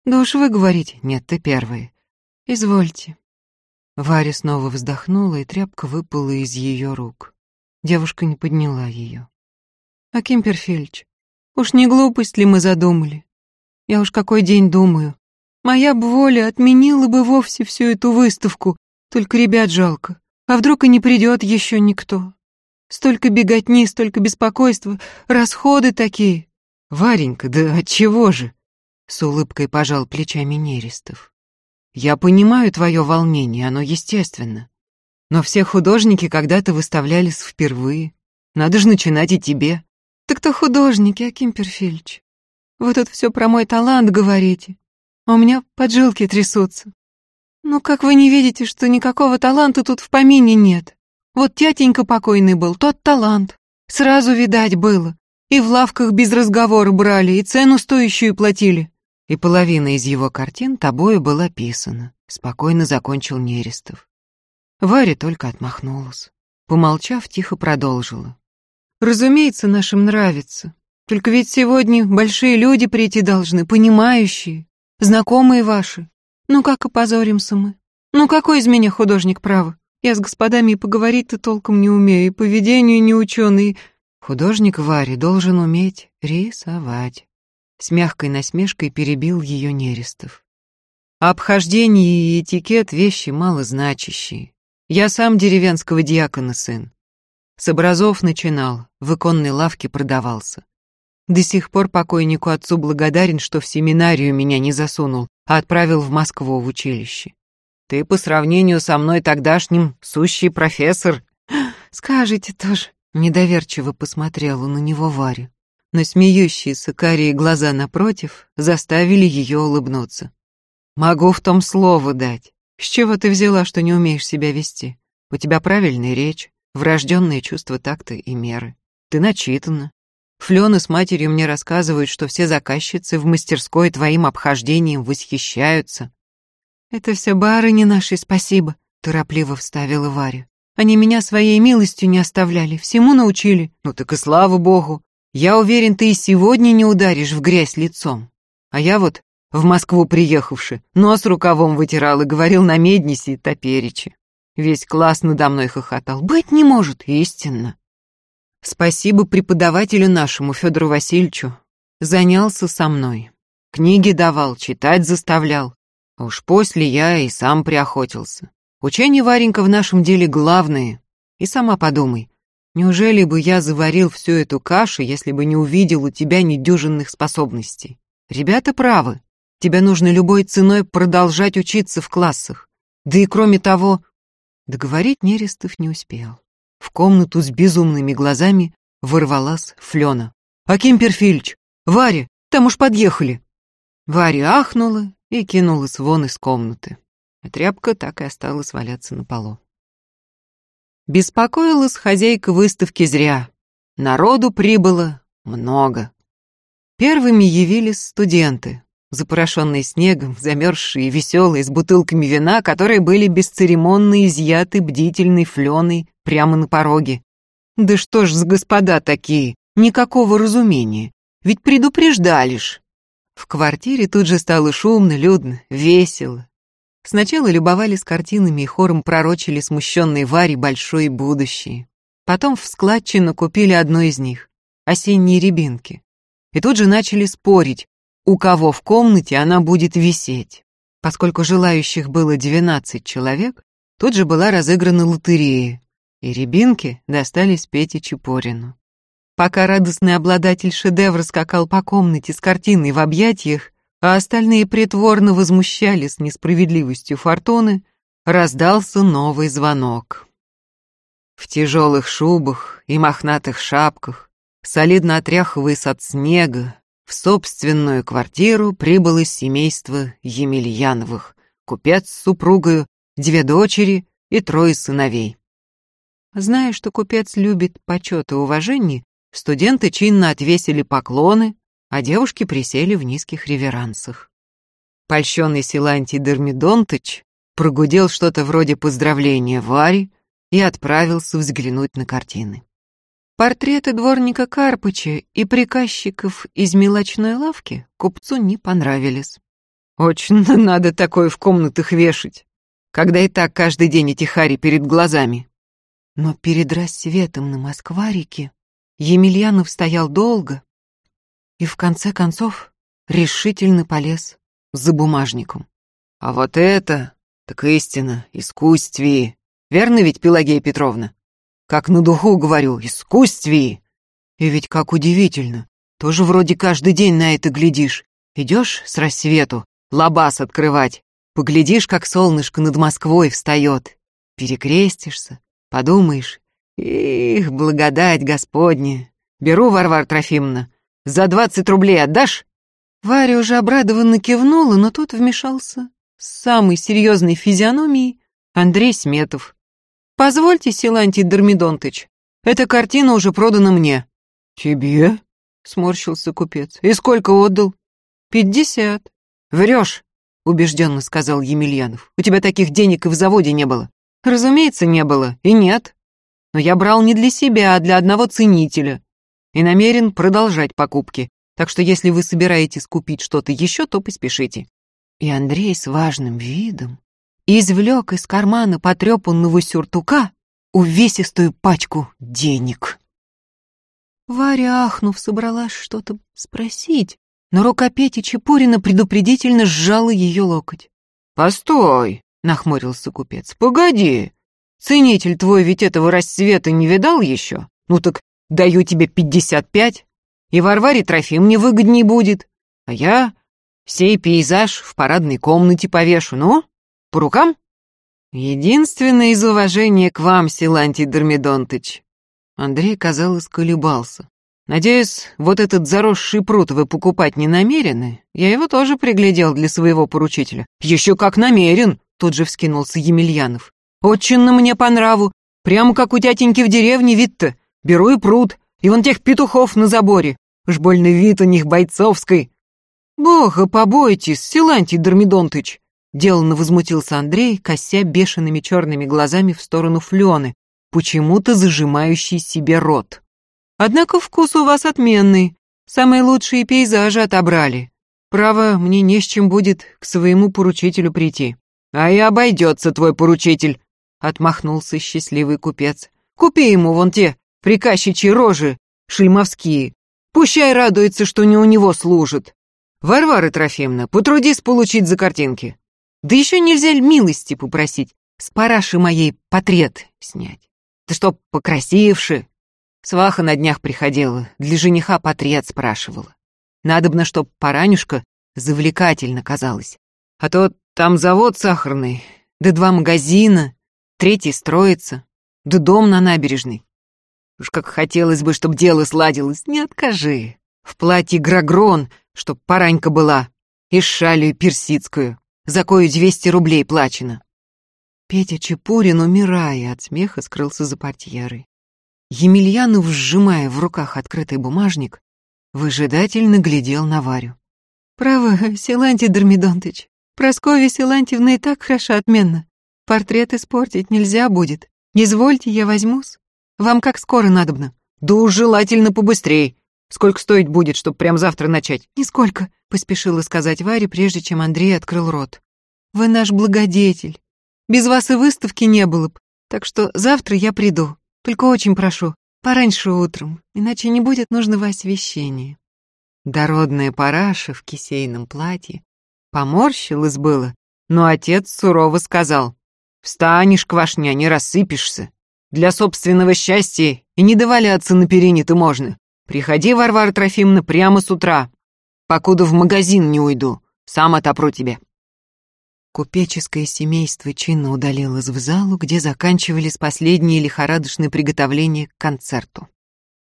«Да уж вы говорите. Нет, ты первая». «Извольте». Варя снова вздохнула, и тряпка выпала из ее рук. Девушка не подняла ее. «Аким Перфильевич, уж не глупость ли мы задумали? Я уж какой день думаю. Моя б воля отменила бы вовсе всю эту выставку, только ребят жалко. А вдруг и не придет еще никто? Столько беготни, столько беспокойства, расходы такие. Варенька, да от чего же? С улыбкой пожал плечами Нерестов. Я понимаю твое волнение, оно естественно. Но все художники когда-то выставлялись впервые. Надо же начинать и тебе. Так то художники, Аким Перфильевич. Вы тут все про мой талант говорите. А у меня поджилки трясутся. Ну как вы не видите, что никакого таланта тут в помине нет? Вот тятенька покойный был, тот талант. Сразу видать было. И в лавках без разговора брали, и цену стоящую платили. И половина из его картин тобою была писана. Спокойно закончил Нерестов. Варя только отмахнулась. Помолчав, тихо продолжила. Разумеется, нашим нравится. Только ведь сегодня большие люди прийти должны, понимающие, знакомые ваши. Ну как опозоримся мы? Ну какой из меня художник право? Я с господами и поговорить-то толком не умею, и поведению не ученый. Художник Вари должен уметь рисовать. С мягкой насмешкой перебил ее Нерестов. Обхождение и этикет — вещи малозначащие. Я сам деревенского диакона сын. С образов начинал, в иконной лавке продавался. До сих пор покойнику отцу благодарен, что в семинарию меня не засунул, а отправил в Москву в училище. Ты по сравнению со мной тогдашним сущий профессор. Скажите тоже. Недоверчиво посмотрела на него Варя. Но смеющиеся карие глаза напротив заставили ее улыбнуться. Могу в том слово дать. С чего ты взяла, что не умеешь себя вести? У тебя правильная речь, врожденные чувства такта и меры. Ты начитана. Флёна с матерью мне рассказывают, что все заказчицы в мастерской твоим обхождением восхищаются. «Это все барыни наши, спасибо», — торопливо вставила Варя. «Они меня своей милостью не оставляли, всему научили». «Ну так и слава богу. Я уверен, ты и сегодня не ударишь в грязь лицом. А я вот, в Москву приехавши, нос рукавом вытирал и говорил на меднисе и топеречи. Весь класс надо мной хохотал. Быть не может, истинно. Спасибо преподавателю нашему, Федору Васильевичу. Занялся со мной. Книги давал, читать заставлял. Уж после я и сам приохотился. Учение, Варенька, в нашем деле главное. И сама подумай, неужели бы я заварил всю эту кашу, если бы не увидел у тебя недюжинных способностей? Ребята правы. Тебе нужно любой ценой продолжать учиться в классах. Да и кроме того... Договорить Нерестов не успел. В комнату с безумными глазами ворвалась Флена. «Аким Перфильевич! Варя! Там уж подъехали!» Варя ахнула и кинулась вон из комнаты. А тряпка так и осталась валяться на полу. Беспокоилась хозяйка выставки зря. Народу прибыло много. Первыми явились студенты, запорошенные снегом, замерзшие, веселые, с бутылками вина, которые были бесцеремонно изъяты бдительной фленой прямо на пороге. Да что ж за господа такие, никакого разумения, ведь предупреждали ж. В квартире тут же стало шумно, людно, весело. Сначала любовались картинами и хором пророчили смущенной Варе большое будущее. Потом в складчину купили одну из них — осенние рябинки. И тут же начали спорить, у кого в комнате она будет висеть. Поскольку желающих было 12 человек, тут же была разыграна лотерея, и рябинки достались Пете Чупорину. Пока радостный обладатель шедевра скакал по комнате с картиной в объятиях, а остальные притворно возмущались несправедливостью фортуны, раздался новый звонок. В тяжелых шубах и мохнатых шапках, солидно отряхиваясь от снега, в собственную квартиру прибыло семейство Емельяновых, купец с супругою, две дочери и трое сыновей. Зная, что купец любит почет и уважение, Студенты чинно отвесили поклоны, а девушки присели в низких реверансах. Польщенный Силантий Дермидонтыч прогудел что-то вроде поздравления Варе и отправился взглянуть на картины. Портреты дворника Карпыча и приказчиков из мелочной лавки купцу не понравились. Очень надо такое в комнатах вешать, когда и так каждый день эти хари перед глазами. Но перед рассветом на Москварике Емельянов стоял долго и в конце концов решительно полез за бумажником. А вот это, так истина, искусствие. Верно ведь, Пелагея Петровна? Как на духу говорю, искусствие. И ведь как удивительно, тоже вроде каждый день на это глядишь. Идешь с рассвету, лабаз открывать, поглядишь, как солнышко над Москвой встает, перекрестишься, подумаешь, их, благодать Господня. Беру, Варвар Трофимовна. За двадцать рублей отдашь? Варя уже обрадованно кивнула, но тут вмешался с самой серьезной физиономией Андрей Сметов. «Позвольте, Силантий Дормидонтыч, эта картина уже продана мне». «Тебе?» — сморщился купец. «И сколько отдал?» «Пятьдесят». «Врешь», — убежденно сказал Емельянов. «У тебя таких денег и в заводе не было». «Разумеется, не было. И нет но я брал не для себя, а для одного ценителя и намерен продолжать покупки, так что если вы собираетесь купить что-то еще, то поспешите». И Андрей с важным видом извлек из кармана потрепанного сюртука увесистую пачку денег. Варя, ахнув, собралась что-то спросить, но рука Пети Чепурина предупредительно сжала ее локоть. «Постой!» — нахмурился купец. «Погоди! Ценитель твой ведь этого рассвета не видал еще? Ну так даю тебе пятьдесят пять, и Варваре Трофим мне выгодней будет. А я сей пейзаж в парадной комнате повешу, ну? По рукам? Единственное из уважения к вам, Силантий Дормидонтыч. Андрей, казалось, колебался. Надеюсь, вот этот заросший пруд вы покупать не намерены? Я его тоже приглядел для своего поручителя. Еще как намерен, тут же вскинулся Емельянов. Очень мне по нраву. Прямо как у тятеньки в деревне вид-то. Беру и пруд, и вон тех петухов на заборе. Уж больно вид у них бойцовский. Бога побойтесь, Силантий Дормидонтыч. Деланно возмутился Андрей, кося бешеными черными глазами в сторону Флены, почему-то зажимающий себе рот. Однако вкус у вас отменный. Самые лучшие пейзажи отобрали. Право, мне не с чем будет к своему поручителю прийти. А и обойдется твой поручитель, — отмахнулся счастливый купец. «Купи ему вон те приказчичьи рожи шельмовские. Пущай радуется, что не у него служит. Варвара Трофимовна, потрудись получить за картинки. Да еще нельзя милости попросить, с параши моей портрет снять. Ты что, покрасивши? Сваха на днях приходила, для жениха портрет спрашивала. Надобно, чтоб паранюшка завлекательно казалась. А то там завод сахарный, да два магазина, третий строится, да дом на набережной. Уж как хотелось бы, чтоб дело сладилось, не откажи. В платье грагрон, чтоб паранька была, и шалью персидскую, за кою двести рублей плачено. Петя Чепурин, умирая от смеха, скрылся за портьерой. Емельянов, сжимая в руках открытый бумажник, выжидательно глядел на Варю. «Право, Силантий Дормидонтыч, Прасковья Силантьевна и так хороша отменно. Портрет испортить нельзя будет. Извольте, я возьмусь. Вам как скоро надобно?» «Да уж желательно побыстрей. Сколько стоить будет, чтобы прям завтра начать?» «Нисколько», — поспешила сказать Варя, прежде чем Андрей открыл рот. «Вы наш благодетель. Без вас и выставки не было б, так что завтра я приду. Только очень прошу, пораньше утром, иначе не будет нужного освещения». Дородная параша в кисейном платье поморщилась было, но отец сурово сказал, «Встанешь, квашня, не рассыпешься. Для собственного счастья и не доваляться на перине-то можно. Приходи, Варвара Трофимовна, прямо с утра, покуда в магазин не уйду, сам отопру тебе». Купеческое семейство чинно удалилось в залу, где заканчивались последние лихорадочные приготовления к концерту.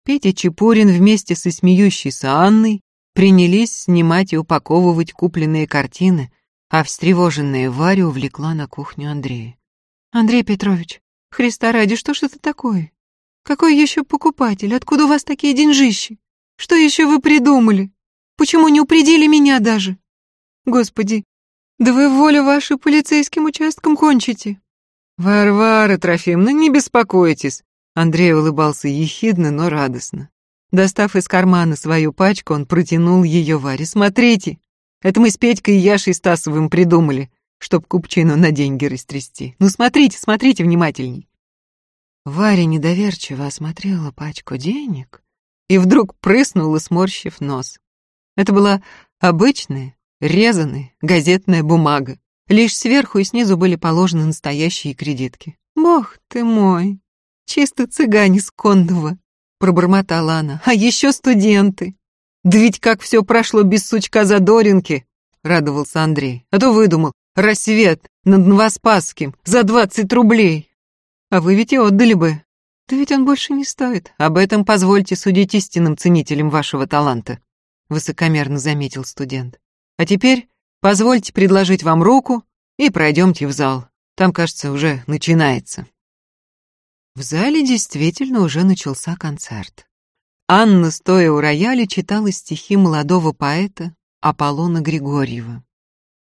Петя Чепурин вместе со смеющейся Анной принялись снимать и упаковывать купленные картины, а встревоженная Варя увлекла на кухню Андрея. «Андрей Петрович, Христа ради, что ж это такое? Какой еще покупатель? Откуда у вас такие деньжищи? Что еще вы придумали? Почему не упредили меня даже? Господи, да вы волю вашу полицейским участком кончите. Варвара Трофимовна, не беспокойтесь. Андрей улыбался ехидно, но радостно. Достав из кармана свою пачку, он протянул ее Варе. «Смотрите, это мы с Петькой и Яшей Стасовым придумали, чтоб купчину на деньги растрясти. Ну смотрите, смотрите внимательней». Варя недоверчиво осмотрела пачку денег и вдруг прыснула, сморщив нос. Это была обычная, резаная газетная бумага. Лишь сверху и снизу были положены настоящие кредитки. «Бог ты мой! Чисто цыгане с Кондова!» — пробормотала она. «А еще студенты!» «Да ведь как все прошло без сучка задоринки!» — радовался Андрей. «А то выдумал, рассвет над Новоспасским за двадцать рублей!» «А вы ведь и отдали бы!» «Да ведь он больше не стоит. Об этом позвольте судить истинным ценителям вашего таланта», — высокомерно заметил студент. А теперь позвольте предложить вам руку и пройдемте в зал. Там, кажется, уже начинается. В зале действительно уже начался концерт. Анна, стоя у рояля, читала стихи молодого поэта Аполлона Григорьева.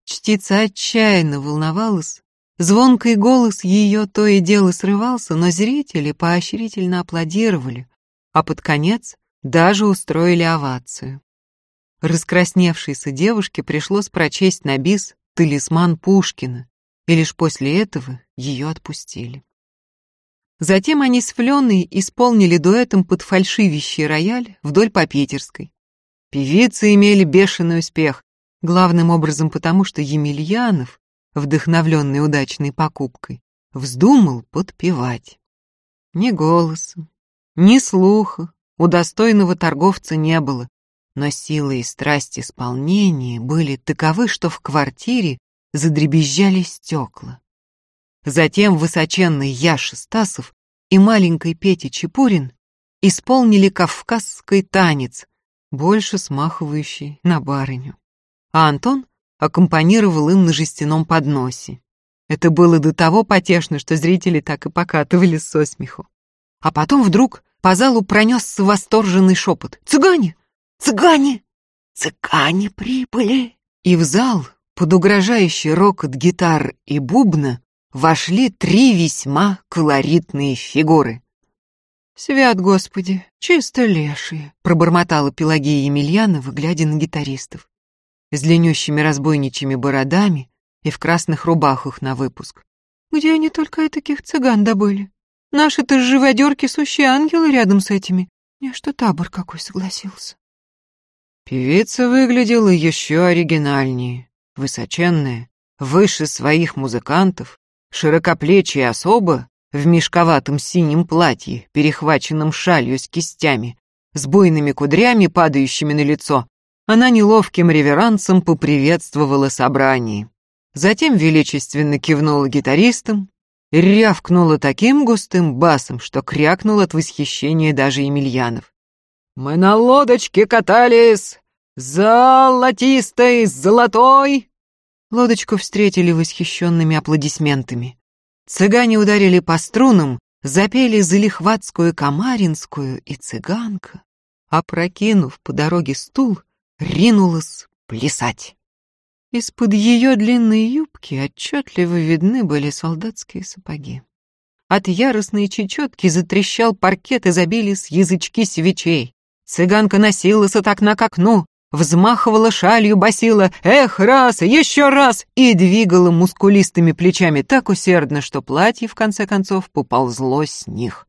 Чтица отчаянно волновалась, звонкий голос ее то и дело срывался, но зрители поощрительно аплодировали, а под конец даже устроили овацию. Раскрасневшейся девушке пришлось прочесть на бис «Талисман Пушкина», и лишь после этого ее отпустили. Затем они с Фленой исполнили дуэтом под фальшивящий рояль вдоль по Питерской. Певицы имели бешеный успех, главным образом потому, что Емельянов, вдохновленный удачной покупкой, вздумал подпевать. Ни голоса, ни слуха у достойного торговца не было, но сила и страсть исполнения были таковы, что в квартире задребезжали стекла. Затем высоченный Яша Стасов и маленький Петя Чепурин исполнили кавказский танец, больше смахивающий на барыню. А Антон аккомпанировал им на жестяном подносе. Это было до того потешно, что зрители так и покатывались со смеху. А потом вдруг по залу пронесся восторженный шепот. «Цыгане! Цыгане! Цыгане прибыли!» И в зал, под угрожающий рокот гитар и бубна, вошли три весьма колоритные фигуры. «Свят Господи, чисто лешие!» — пробормотала Пелагея Емельянова, глядя на гитаристов. С длиннющими разбойничьими бородами и в красных рубахах на выпуск. Где они только и таких цыган добыли? Наши-то живодерки сущие ангелы рядом с этими. Не что табор какой согласился. Певица выглядела еще оригинальнее, высоченная, выше своих музыкантов, широкоплечья особа в мешковатом синем платье, перехваченном шалью с кистями, с буйными кудрями, падающими на лицо. Она неловким реверансом поприветствовала собрание. Затем величественно кивнула гитаристам, рявкнула таким густым басом, что крякнул от восхищения даже Емельянов. «Мы на лодочке катались! Золотистой, золотой!» Лодочку встретили восхищенными аплодисментами. Цыгане ударили по струнам, запели залихватскую камаринскую, и цыганка, опрокинув по дороге стул, ринулась плясать. Из-под ее длинной юбки отчетливо видны были солдатские сапоги. От яростной чечетки затрещал паркет и забились язычки свечей. Цыганка носилась от окна к окну, взмахивала шалью, басила «Эх, раз, еще раз!» и двигала мускулистыми плечами так усердно, что платье, в конце концов, поползло с них.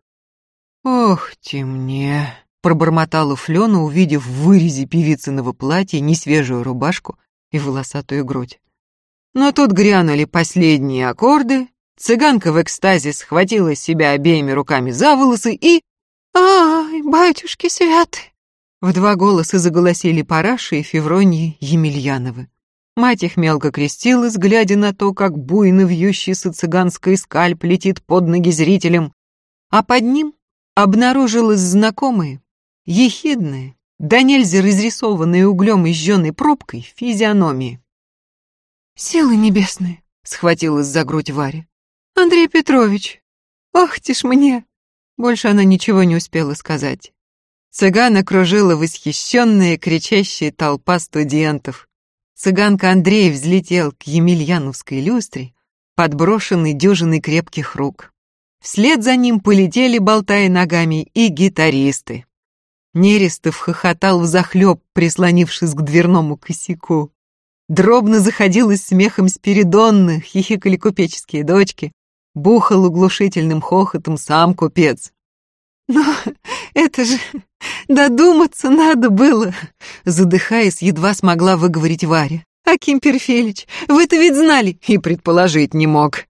«Ох, темне!» — пробормотала Флёна, увидев в вырезе певицыного платья несвежую рубашку и волосатую грудь. Но тут грянули последние аккорды, цыганка в экстазе схватила себя обеими руками за волосы и... «Ай, батюшки святы!» В два голоса заголосили Параши и Февронии Емельяновы. Мать их мелко крестилась, глядя на то, как буйно вьющийся цыганской скальп летит под ноги зрителям, а под ним обнаружилась знакомая, ехидная, да нельзя разрисованные углем и жженой пробкой физиономии. «Силы небесные!» — схватилась за грудь Варя. «Андрей Петрович! Ты ж мне!» Больше она ничего не успела сказать. Цыган окружила восхищенная кричащая толпа студентов. Цыганка Андрей взлетел к Емельяновской люстре, подброшенный дюжиной крепких рук. Вслед за ним полетели, болтая ногами, и гитаристы. Нерестов хохотал взахлеб, прислонившись к дверному косяку. Дробно заходилась смехом Спиридонна, хихикали купеческие дочки, бухал углушительным хохотом сам купец. «Но это же додуматься надо было!» Задыхаясь, едва смогла выговорить Варя. «Аким Перфелич, вы-то ведь знали!» И предположить не мог.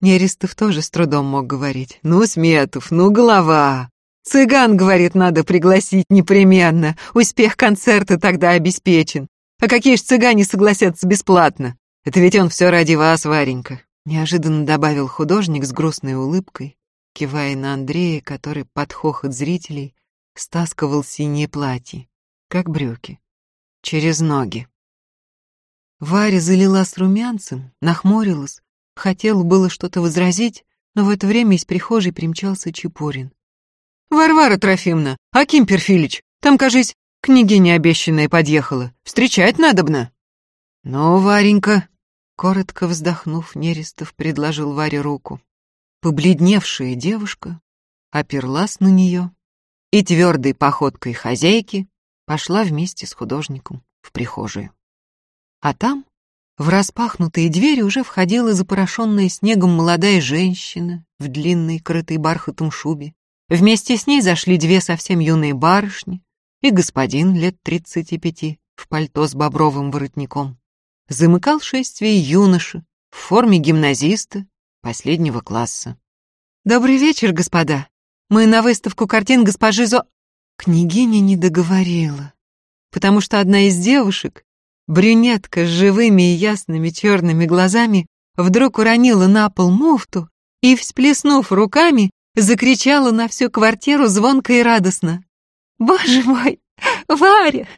Нерестов тоже с трудом мог говорить. «Ну, Сметов, ну, голова!» Цыган, говорит, надо пригласить непременно. Успех концерта тогда обеспечен. А какие ж цыгане согласятся бесплатно? Это ведь он все ради вас, Варенька. Неожиданно добавил художник с грустной улыбкой, кивая на Андрея, который под хохот зрителей стаскивал синее платье, как брюки, через ноги. Варя залилась румянцем, нахмурилась, хотела было что-то возразить, но в это время из прихожей примчался Чепурин. «Варвара Трофимовна, Аким Перфилич, там, кажись, княгиня обещанная подъехала. Встречать надобно». «Ну, Варенька», — коротко вздохнув, Нерестов предложил Варе руку. Побледневшая девушка оперлась на нее и твердой походкой хозяйки пошла вместе с художником в прихожую. А там, в распахнутые двери, уже входила запорошенная снегом молодая женщина в длинной, крытой бархатом шубе, Вместе с ней зашли две совсем юные барышни и господин лет тридцати пяти в пальто с бобровым воротником. Замыкал шествие юноша в форме гимназиста последнего класса. «Добрый вечер, господа. Мы на выставку картин госпожи Зо...» Княгиня не договорила, потому что одна из девушек, брюнетка с живыми и ясными черными глазами, вдруг уронила на пол муфту и, всплеснув руками, Закричала на всю квартиру звонко и радостно. «Боже мой! Варя!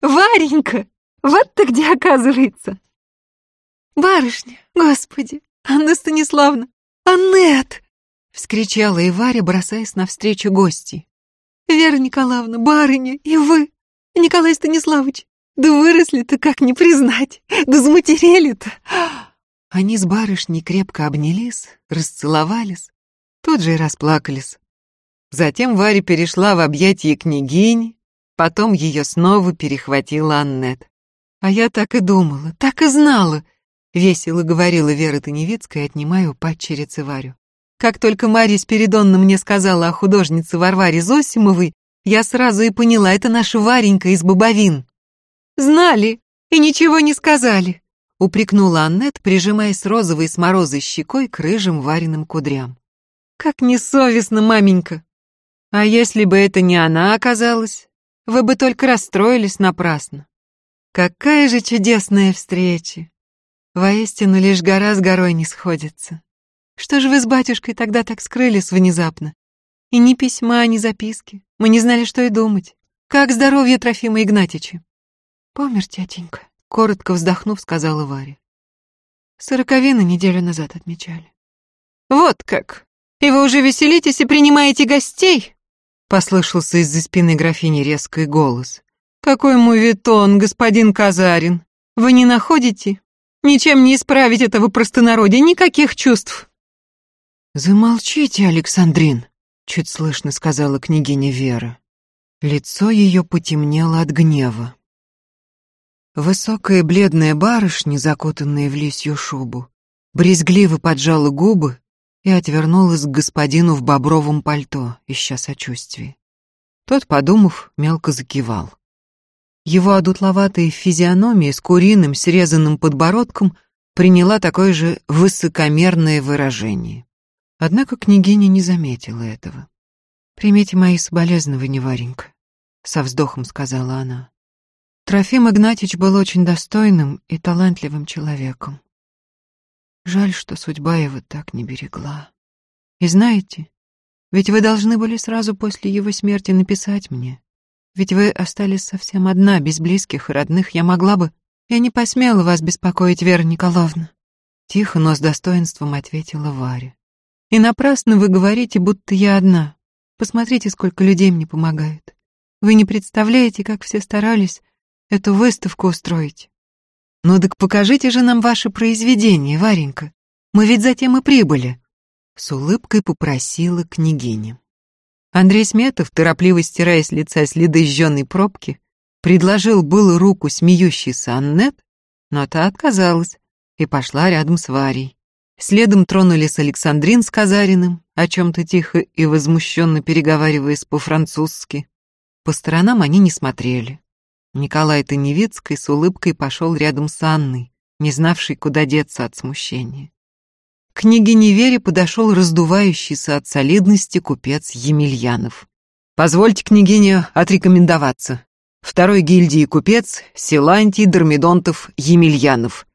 Варенька! Вот ты где оказывается!» «Барышня! Господи! Анна Станиславна! Аннет!» Вскричала и Варя, бросаясь навстречу гости. «Вера Николаевна, барыня, и вы! Николай Станиславович! Да выросли-то, как не признать! Да заматерели-то!» Они с барышней крепко обнялись, расцеловались, тут же и расплакались. Затем Варя перешла в объятия княгини, потом ее снова перехватила Аннет. А я так и думала, так и знала. весело говорила Вера Таневицкая, отнимая у падчерицы Варю. Как только Марья Спиридонна мне сказала о художнице Варваре Зосимовой, я сразу и поняла, это наша Варенька из Бобовин. Знали и ничего не сказали, упрекнула Аннет, прижимаясь розовой с морозой щекой к рыжим вареным кудрям. Как несовестно, маменька. А если бы это не она оказалась, вы бы только расстроились напрасно. Какая же чудесная встреча! Воистину, лишь гора с горой не сходится. Что же вы с батюшкой тогда так скрылись внезапно? И ни письма, ни записки. Мы не знали, что и думать. Как здоровье Трофима Игнатьича? Помер, тятенька, коротко вздохнув, сказала Варя. Сороковины неделю назад отмечали. Вот как! И вы уже веселитесь и принимаете гостей? Послышался из-за спины графини резкий голос. Какой мувитон, господин Казарин! Вы не находите? Ничем не исправить этого простонародья, никаких чувств. Замолчите, Александрин, чуть слышно сказала княгиня Вера. Лицо ее потемнело от гнева. Высокая бледная барышня, закутанная в лисью шубу, брезгливо поджала губы и отвернулась к господину в бобровом пальто, ища сочувствия. Тот, подумав, мелко закивал. Его одутловатая физиономия с куриным срезанным подбородком приняла такое же высокомерное выражение. Однако княгиня не заметила этого. «Примите мои соболезнования, Варенька», — со вздохом сказала она. Трофим Игнатьич был очень достойным и талантливым человеком. Жаль, что судьба его так не берегла. И знаете, ведь вы должны были сразу после его смерти написать мне. Ведь вы остались совсем одна, без близких и родных. Я могла бы... Я не посмела вас беспокоить, Вера Николаевна. Тихо, но с достоинством ответила Варя. И напрасно вы говорите, будто я одна. Посмотрите, сколько людей мне помогают. Вы не представляете, как все старались эту выставку устроить. Ну так покажите же нам ваше произведение, Варенька. Мы ведь затем и прибыли. С улыбкой попросила княгиня. Андрей Сметов, торопливо стирая с лица следы жженой пробки, предложил было руку смеющейся Аннет, но та отказалась и пошла рядом с Варей. Следом тронулись Александрин с Казариным, о чем-то тихо и возмущенно переговариваясь по-французски. По сторонам они не смотрели. Николай Таневицкий с улыбкой пошел рядом с Анной, не знавшей, куда деться от смущения. К княгине Вере подошел раздувающийся от солидности купец Емельянов. «Позвольте, княгине, отрекомендоваться. Второй гильдии купец Силантий Дормидонтов Емельянов.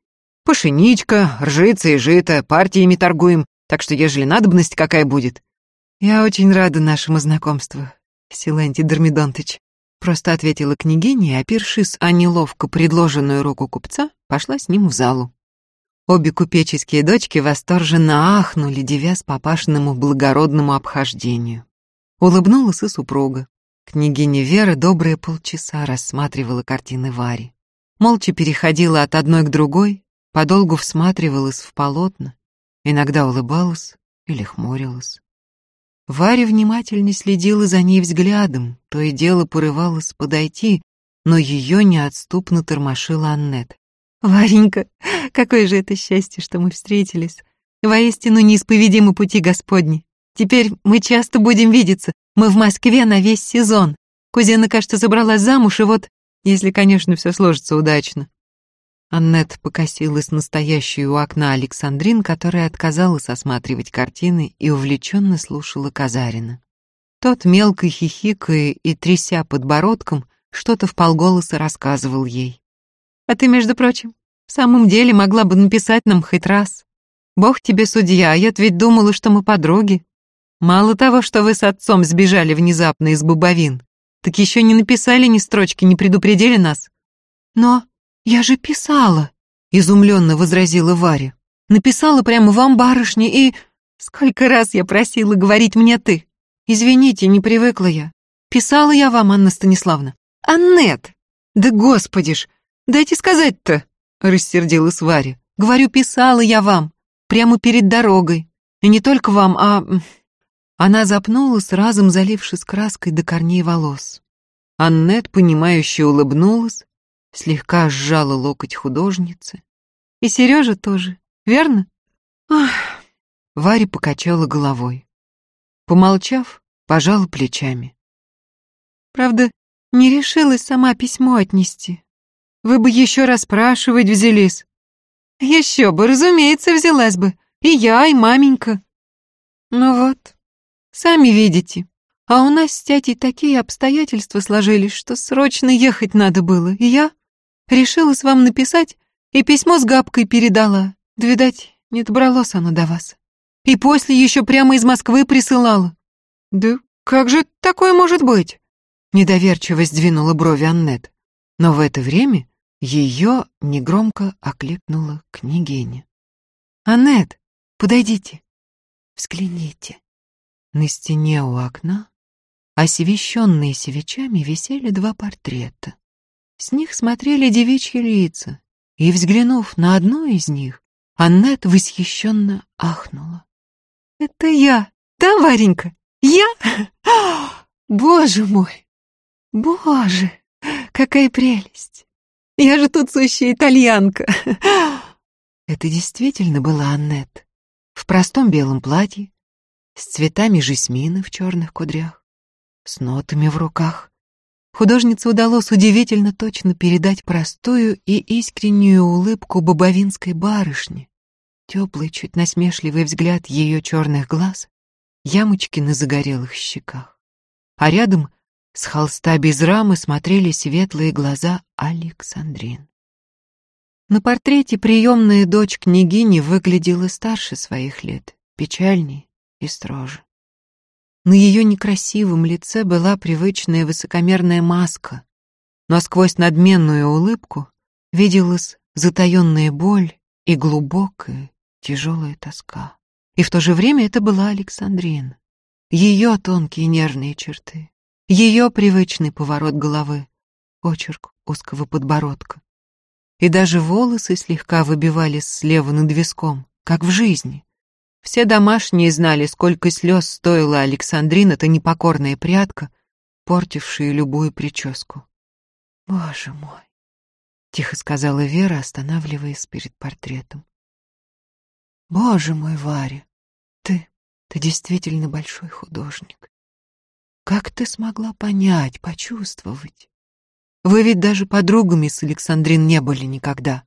Пшеничка, ржица и жито, партиями торгуем, так что ежели надобность какая будет». «Я очень рада нашему знакомству, Силантий Дормидонтыч», просто ответила княгиня и, опершись о неловко предложенную руку купца, пошла с ним в залу. Обе купеческие дочки восторженно ахнули, девясь папашному благородному обхождению. Улыбнулась и супруга. Княгиня Вера добрые полчаса рассматривала картины Вари. Молча переходила от одной к другой, подолгу всматривалась в полотна, иногда улыбалась или хмурилась. Варя внимательно следила за ней взглядом, то и дело порывалась подойти, но ее неотступно тормошила Аннет. Варенька, какое же это счастье, что мы встретились. Воистину неисповедимы пути Господни. Теперь мы часто будем видеться. Мы в Москве на весь сезон. Кузина, кажется, забралась замуж, и вот, если, конечно, все сложится удачно. Аннет покосилась настоящую у окна Александрин, которая отказалась осматривать картины и увлеченно слушала Казарина. Тот, мелко хихикая и тряся подбородком, что-то вполголоса рассказывал ей. А ты, между прочим, в самом деле могла бы написать нам хоть раз. Бог тебе судья, а я ведь думала, что мы подруги. Мало того, что вы с отцом сбежали внезапно из бубовин, так еще не написали ни строчки, не предупредили нас. Но я же писала, изумленно возразила Варя. Написала прямо вам, барышни, и... Сколько раз я просила говорить мне ты. Извините, не привыкла я. Писала я вам, Анна Станиславна. Аннет! Да господи ж, «Дайте сказать-то», — рассердилась Варя. «Говорю, писала я вам, прямо перед дорогой. И не только вам, а...» Она запнулась, разом залившись краской до корней волос. Аннет, понимающе улыбнулась, слегка сжала локоть художницы И Сережа тоже, верно? Ах. Варя покачала головой. Помолчав, пожала плечами. Правда, не решилась сама письмо отнести. Вы бы еще раз спрашивать взялись. Еще бы, разумеется, взялась бы. И я, и маменька. Ну вот, сами видите. А у нас с тятей такие обстоятельства сложились, что срочно ехать надо было. И я решилась вам написать и письмо с габкой передала. Да, видать, не добралось оно до вас. И после еще прямо из Москвы присылала. Да как же такое может быть? Недоверчиво сдвинула брови Аннет. Но в это время ее негромко окликнула княгиня. «Аннет, подойдите, взгляните». На стене у окна, освещенные свечами, висели два портрета. С них смотрели девичьи лица, и, взглянув на одно из них, Аннет восхищенно ахнула. «Это я, да, Варенька? Я? Боже мой! Боже, какая прелесть! Я же тут сущая итальянка. Это действительно была Аннет. В простом белом платье, с цветами жасмина в черных кудрях, с нотами в руках. Художнице удалось удивительно точно передать простую и искреннюю улыбку бобовинской барышни, теплый, чуть насмешливый взгляд ее черных глаз, ямочки на загорелых щеках. А рядом с холста без рамы смотрели светлые глаза Александрин. На портрете приемная дочь княгини выглядела старше своих лет, печальней и строже. На ее некрасивом лице была привычная высокомерная маска, но сквозь надменную улыбку виделась затаенная боль и глубокая, тяжелая тоска. И в то же время это была Александрин. Ее тонкие нервные черты, ее привычный поворот головы, очерк узкого подбородка. И даже волосы слегка выбивались слева над виском, как в жизни. Все домашние знали, сколько слез стоила Александрин эта непокорная прядка, портившая любую прическу. «Боже мой!» — тихо сказала Вера, останавливаясь перед портретом. «Боже мой, Варя, ты, ты действительно большой художник. Как ты смогла понять, почувствовать? Вы ведь даже подругами с Александрин не были никогда.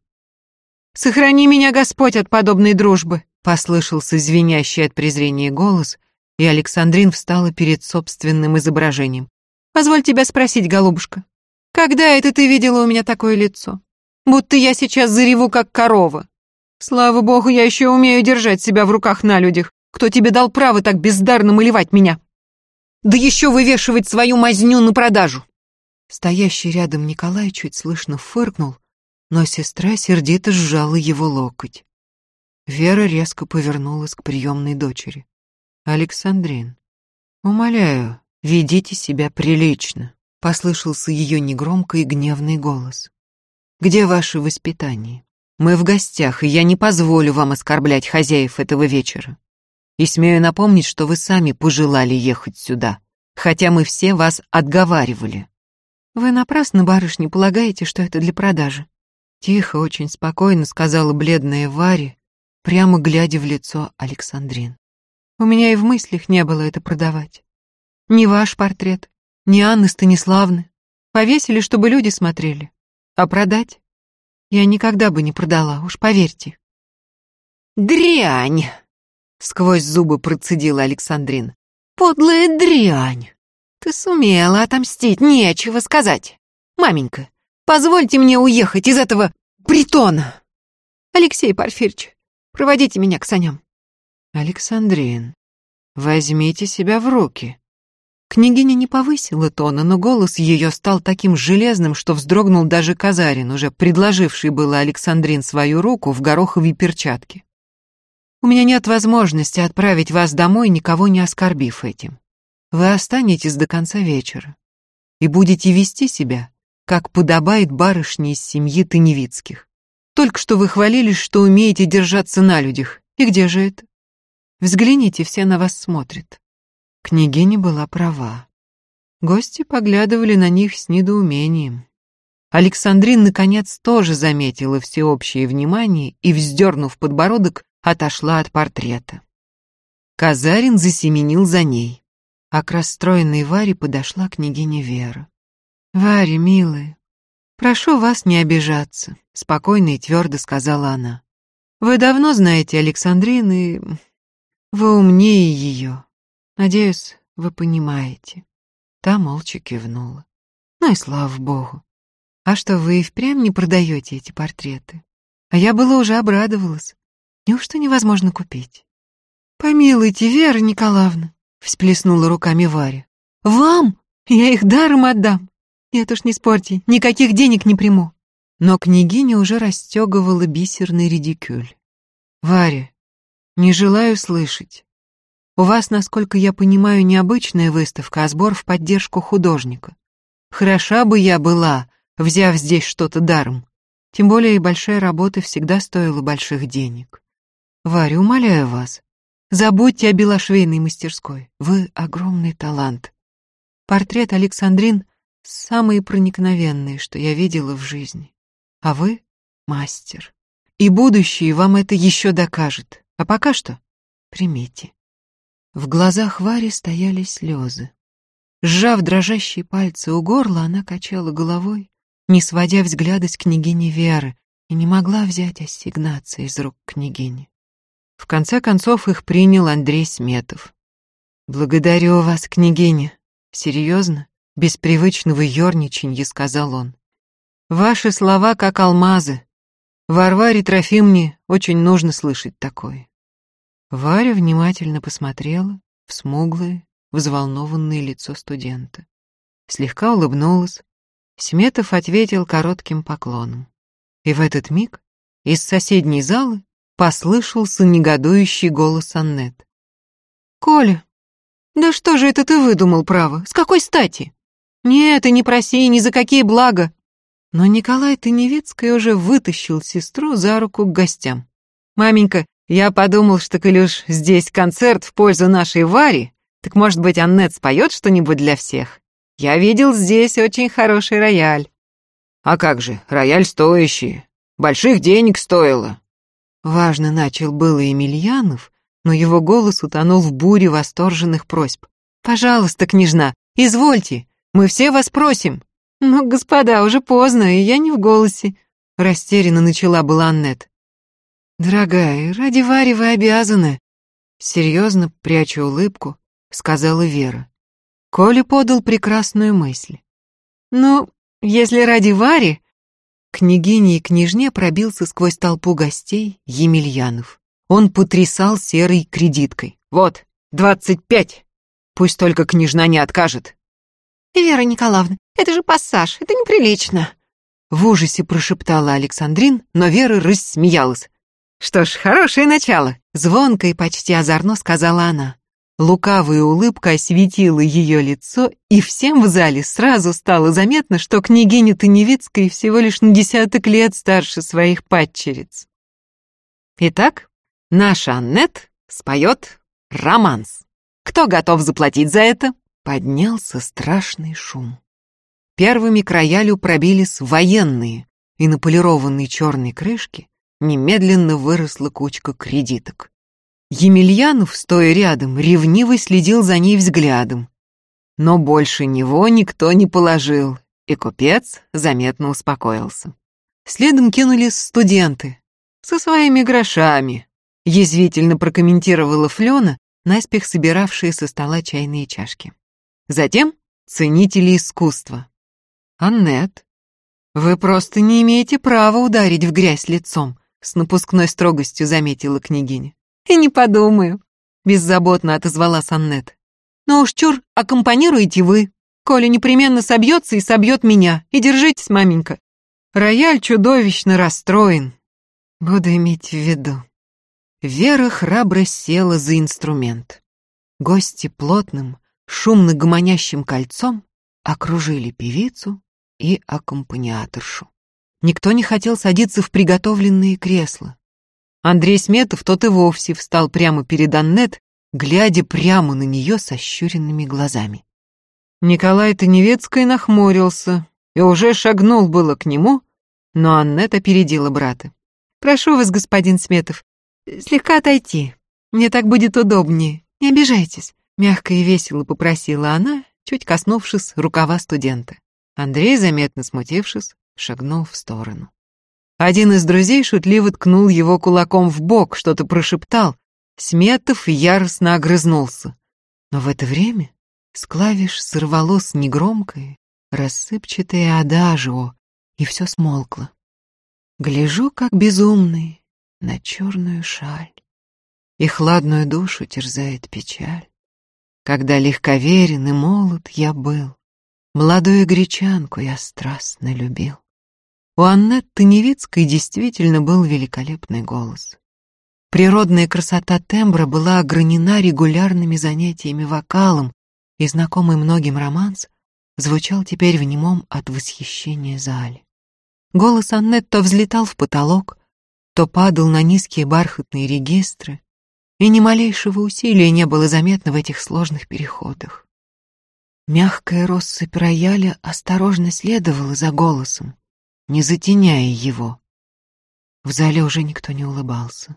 «Сохрани меня, Господь, от подобной дружбы!» Послышался звенящий от презрения голос, и Александрин встала перед собственным изображением. «Позволь тебя спросить, голубушка, когда это ты видела у меня такое лицо? Будто я сейчас зареву, как корова. Слава богу, я еще умею держать себя в руках на людях. Кто тебе дал право так бездарно малевать меня?» Да еще вывешивать свою мазню на продажу. Стоящий рядом Николай чуть слышно фыркнул, но сестра сердито сжала его локоть. Вера резко повернулась к приемной дочери. «Александрин, умоляю, ведите себя прилично», — послышался ее негромкий и гневный голос. «Где ваше воспитание? Мы в гостях, и я не позволю вам оскорблять хозяев этого вечера. И смею напомнить, что вы сами пожелали ехать сюда, хотя мы все вас отговаривали. Вы напрасно, барышня, полагаете, что это для продажи. Тихо, очень спокойно сказала бледная Варя, прямо глядя в лицо Александрин. У меня и в мыслях не было это продавать. Не ваш портрет, не Анны Станиславны. Повесили, чтобы люди смотрели. А продать? Я никогда бы не продала, уж поверьте. «Дрянь!» Сквозь зубы процедила Александрин. «Подлая дрянь! Ты сумела отомстить, нечего сказать. Маменька, позвольте мне уехать из этого притона. Алексей Порфирьевич, проводите меня к саням». «Александрин, возьмите себя в руки». Княгиня не повысила тона, но голос ее стал таким железным, что вздрогнул даже Казарин, уже предложивший было Александрин свою руку в гороховой перчатке. У меня нет возможности отправить вас домой, никого не оскорбив этим. Вы останетесь до конца вечера и будете вести себя, как подобает барышне из семьи Таневицких. Только что вы хвалились, что умеете держаться на людях. И где же это? Взгляните, все на вас смотрят. Княгиня была права. Гости поглядывали на них с недоумением. Александрин, наконец, тоже заметила всеобщее внимание и, вздернув подбородок, отошла от портрета. Казарин засеменил за ней, а к расстроенной Варе подошла княгиня Вера. «Варя, милая, прошу вас не обижаться», — спокойно и твердо сказала она. «Вы давно знаете Александрин, и вы умнее ее. Надеюсь, вы понимаете». Та молча кивнула. «Ну и слава богу. А что, вы и впрямь не продаете эти портреты? А я была уже обрадовалась. Неужто невозможно купить?» «Помилуйте, Вера Николаевна», — всплеснула руками Варя. «Вам? Я их даром отдам. Нет уж, не спорьте, никаких денег не приму». Но княгиня уже расстегивала бисерный редикюль. «Варя, не желаю слышать. У вас, насколько я понимаю, необычная выставка, а сбор в поддержку художника. Хороша бы я была, взяв здесь что-то даром. Тем более и большая работа всегда стоила больших денег. Варя, умоляю вас, Забудьте о белошвейной мастерской. Вы огромный талант. Портрет Александрин — самый проникновенный, что я видела в жизни. А вы — мастер. И будущее вам это еще докажет. А пока что примите. В глазах Вари стояли слезы. Сжав дрожащие пальцы у горла, она качала головой, не сводя взгляда с княгини Веры, и не могла взять ассигнации из рук княгини. В конце концов их принял Андрей Сметов. «Благодарю вас, княгиня. Серьезно, без привычного ерничанья сказал он. «Ваши слова как алмазы. Варваре Трофимне очень нужно слышать такое». Варя внимательно посмотрела в смуглое, взволнованное лицо студента. Слегка улыбнулась. Сметов ответил коротким поклоном. И в этот миг из соседней залы Послышался негодующий голос Аннет. «Коля, да что же это ты выдумал, право? С какой стати? Нет, и не проси, ни за какие блага!» Но Николай Таневицкий уже вытащил сестру за руку к гостям. «Маменька, я подумал, что, Калюш, здесь концерт в пользу нашей Вари, так, может быть, Аннет споет что-нибудь для всех? Я видел здесь очень хороший рояль». «А как же, рояль стоящий. Больших денег стоило. Важно начал было Емельянов, но его голос утонул в буре восторженных просьб. «Пожалуйста, княжна, извольте, мы все вас просим». «Ну, господа, уже поздно, и я не в голосе», — растерянно начала была Аннет. «Дорогая, ради Вари вы обязаны», — серьезно, пряча улыбку, сказала Вера. Коля подал прекрасную мысль. «Ну, если ради Вари, княгине и княжне пробился сквозь толпу гостей Емельянов. Он потрясал серой кредиткой. «Вот, двадцать пять! Пусть только княжна не откажет!» «Вера Николаевна, это же пассаж, это неприлично!» В ужасе прошептала Александрин, но Вера рассмеялась. «Что ж, хорошее начало!» Звонко и почти озорно сказала она. Лукавая улыбка осветила ее лицо, и всем в зале сразу стало заметно, что княгиня Таневицкая всего лишь на десяток лет старше своих падчериц. Итак, наша Аннет споет романс. Кто готов заплатить за это? Поднялся страшный шум. Первыми к роялю пробились военные, и на полированной черной крышке немедленно выросла кучка кредиток. Емельянов, стоя рядом, ревниво следил за ней взглядом. Но больше него никто не положил, и купец заметно успокоился. Следом кинулись студенты. Со своими грошами, язвительно прокомментировала Флёна, наспех собиравшие со стола чайные чашки. Затем ценители искусства. «Аннет, вы просто не имеете права ударить в грязь лицом», с напускной строгостью заметила княгиня. «И не подумаю», — беззаботно отозвала Саннет. «Но уж чур, аккомпанируете вы. Коля непременно собьется и собьет меня. И держитесь, маменька. Рояль чудовищно расстроен. Буду иметь в виду». Вера храбро села за инструмент. Гости плотным, шумно гомонящим кольцом окружили певицу и аккомпаниаторшу. Никто не хотел садиться в приготовленные кресла. Андрей Сметов тот и вовсе встал прямо перед Аннет, глядя прямо на нее со щуренными глазами. Николай Таневецкий нахмурился, и уже шагнул было к нему, но Аннет опередила брата. «Прошу вас, господин Сметов, слегка отойти. Мне так будет удобнее. Не обижайтесь», — мягко и весело попросила она, чуть коснувшись рукава студента. Андрей, заметно смутившись, шагнул в сторону. Один из друзей шутливо ткнул его кулаком в бок, что-то прошептал. Сметов яростно огрызнулся. Но в это время с клавиш сорвалось негромкое, рассыпчатое адажио, и все смолкло. Гляжу, как безумный, на черную шаль, и хладную душу терзает печаль. Когда легковерен и молод я был, молодую гречанку я страстно любил. У Аннетты Невицкой действительно был великолепный голос. Природная красота тембра была огранена регулярными занятиями вокалом, и знакомый многим романс звучал теперь в немом от восхищения зале. Голос Аннет то взлетал в потолок, то падал на низкие бархатные регистры, и ни малейшего усилия не было заметно в этих сложных переходах. Мягкая россыпь рояля осторожно следовала за голосом, не затеняя его. В зале уже никто не улыбался.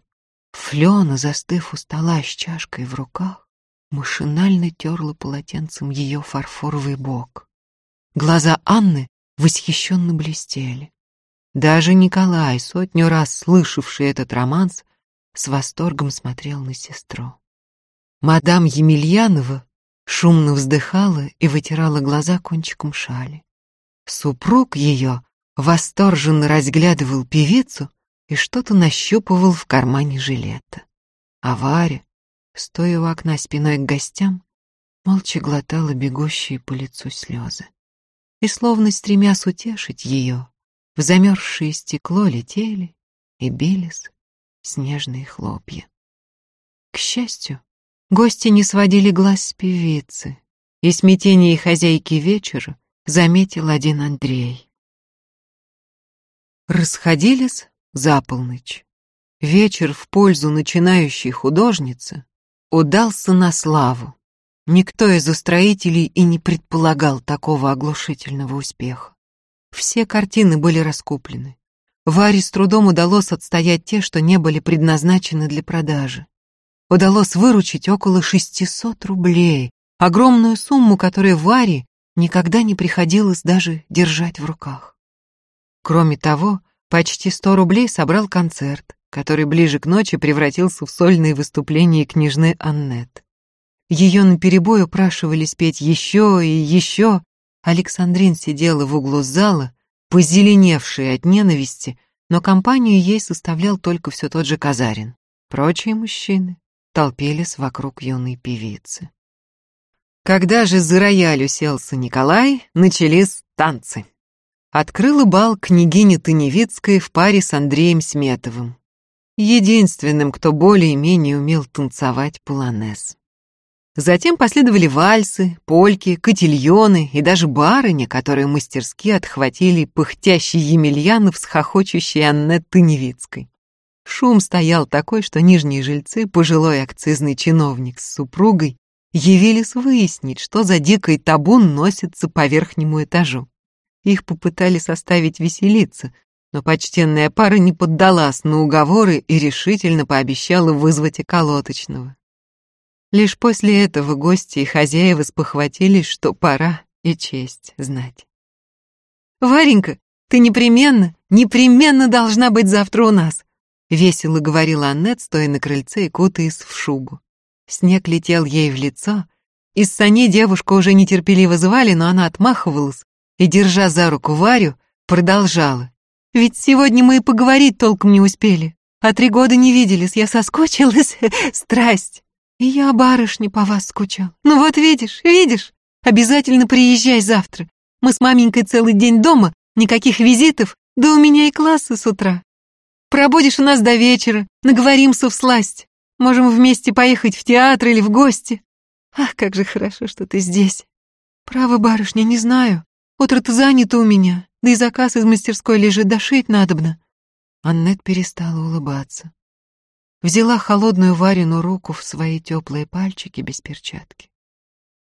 Флёна, застыв у стола с чашкой в руках, машинально терла полотенцем ее фарфоровый бок. Глаза Анны восхищенно блестели. Даже Николай, сотню раз слышавший этот романс, с восторгом смотрел на сестру. Мадам Емельянова шумно вздыхала и вытирала глаза кончиком шали. Супруг ее восторженно разглядывал певицу и что-то нащупывал в кармане жилета. А Варя, стоя у окна спиной к гостям, молча глотала бегущие по лицу слезы. И словно стремясь утешить ее, в замерзшее стекло летели и бились снежные хлопья. К счастью, гости не сводили глаз с певицы, и смятение хозяйки вечера заметил один Андрей. Расходились за полночь. Вечер в пользу начинающей художницы удался на славу. Никто из устроителей и не предполагал такого оглушительного успеха. Все картины были раскуплены. Варе с трудом удалось отстоять те, что не были предназначены для продажи. Удалось выручить около 600 рублей, огромную сумму, которую Варе никогда не приходилось даже держать в руках. Кроме того, почти сто рублей собрал концерт, который ближе к ночи превратился в сольные выступления княжны Аннет. Ее наперебой упрашивали спеть еще и еще. Александрин сидела в углу зала, позеленевшая от ненависти, но компанию ей составлял только все тот же Казарин. Прочие мужчины толпились вокруг юной певицы. Когда же за рояль уселся Николай, начались танцы открыла бал княгиня Таневицкая в паре с Андреем Сметовым, единственным, кто более-менее умел танцевать полонез. Затем последовали вальсы, польки, котильоны и даже барыни, которые мастерски отхватили пыхтящий Емельянов с хохочущей Аннетты Невицкой. Шум стоял такой, что нижние жильцы, пожилой акцизный чиновник с супругой, явились выяснить, что за дикий табун носится по верхнему этажу. Их попытались составить веселиться, но почтенная пара не поддалась на уговоры и решительно пообещала вызвать околоточного. Лишь после этого гости и хозяева спохватились, что пора и честь знать. «Варенька, ты непременно, непременно должна быть завтра у нас», — весело говорила Аннет, стоя на крыльце и кутаясь в шубу. Снег летел ей в лицо. Из саней девушку уже нетерпеливо звали, но она отмахивалась и, держа за руку Варю, продолжала. «Ведь сегодня мы и поговорить толком не успели. А три года не виделись, я соскучилась, страсть. И я, барышня, по вас скучал. Ну вот видишь, видишь, обязательно приезжай завтра. Мы с маменькой целый день дома, никаких визитов, да у меня и классы с утра. Пробудешь у нас до вечера, наговоримся в сласть. Можем вместе поехать в театр или в гости. Ах, как же хорошо, что ты здесь. Право, барышня, не знаю. Утро-то занято у меня, да и заказ из мастерской лежит, дошить надобно». Аннет перестала улыбаться. Взяла холодную Варину руку в свои теплые пальчики без перчатки.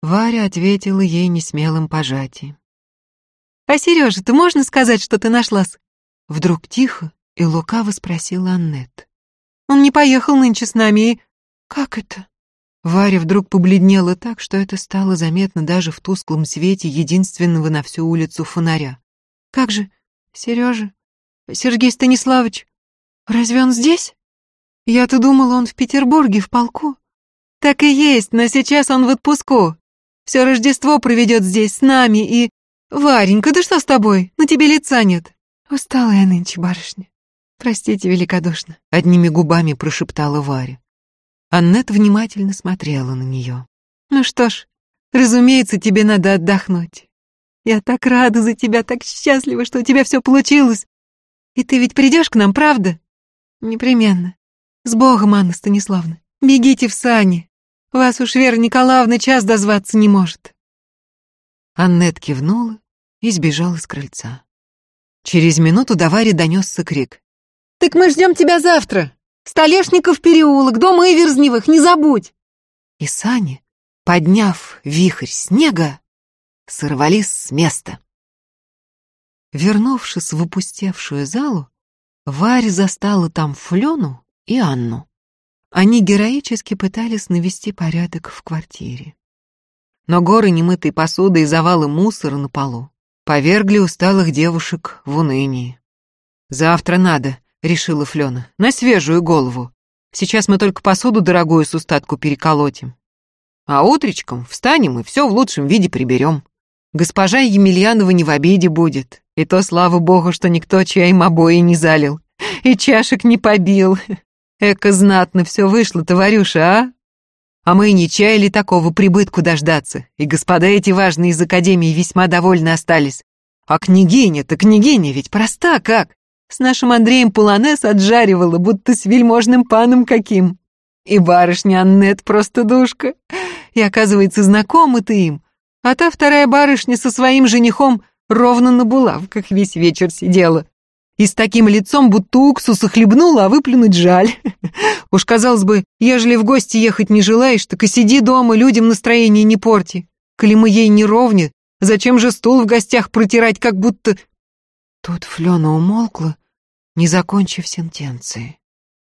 Варя ответила ей несмелым пожатием. А Сережа-то можно сказать, что ты нашлась?» Вдруг тихо и лукаво спросила Аннет. «Он не поехал нынче с нами и...» «Как это?» Варя вдруг побледнела так, что это стало заметно даже в тусклом свете единственного на всю улицу фонаря. «Как же, Сережа? Сергей Станиславович? Разве он здесь? Я-то думала, он в Петербурге, в полку. Так и есть, но сейчас он в отпуску. Все Рождество проведет здесь с нами и... Варенька, да что с тобой? На тебе лица нет. Устала я нынче, барышня. Простите великодушно. Одними губами прошептала Варя. Аннет внимательно смотрела на нее. Ну что ж, разумеется, тебе надо отдохнуть. Я так рада за тебя, так счастлива, что у тебя все получилось. И ты ведь придешь к нам, правда? Непременно. С Богом, Анна Станиславна. Бегите в сани. Вас уж Вера Николаевна час дозваться не может. Аннет кивнула и сбежала с крыльца. Через минуту до Вари донесся крик. «Так мы ждем тебя завтра! Столешников переулок, дом Иверзневых, не забудь!» И сани, подняв вихрь снега, сорвались с места. Вернувшись в опустевшую залу, Варя застала там Флену и Анну. Они героически пытались навести порядок в квартире. Но горы немытой посуды и завалы мусора на полу повергли усталых девушек в уныние. «Завтра надо», — решила Флёна, — «на свежую голову. Сейчас мы только посуду дорогую с устатку переколотим. А утречком встанем и все в лучшем виде приберем. Госпожа Емельянова не в обиде будет, и то слава богу, что никто чаем обои не залил, и чашек не побил. Эко знатно все вышло, товарюша, а? А мы не чаяли такого прибытку дождаться, и господа эти важные из Академии весьма довольны остались. А княгиня-то княгиня ведь проста как. С нашим Андреем Пуланес отжаривала, будто с вельможным паном каким. И барышня Аннет просто душка. И оказывается, знакомы ты им. А та вторая барышня со своим женихом ровно на булавках весь вечер сидела. И с таким лицом, будто уксуса хлебнула, а выплюнуть жаль. Уж казалось бы, ежели в гости ехать не желаешь, так и сиди дома, людям настроение не порти. Коли мы ей не ровни, зачем же стул в гостях протирать, как будто... Тут Флёна умолкла, не закончив сентенции,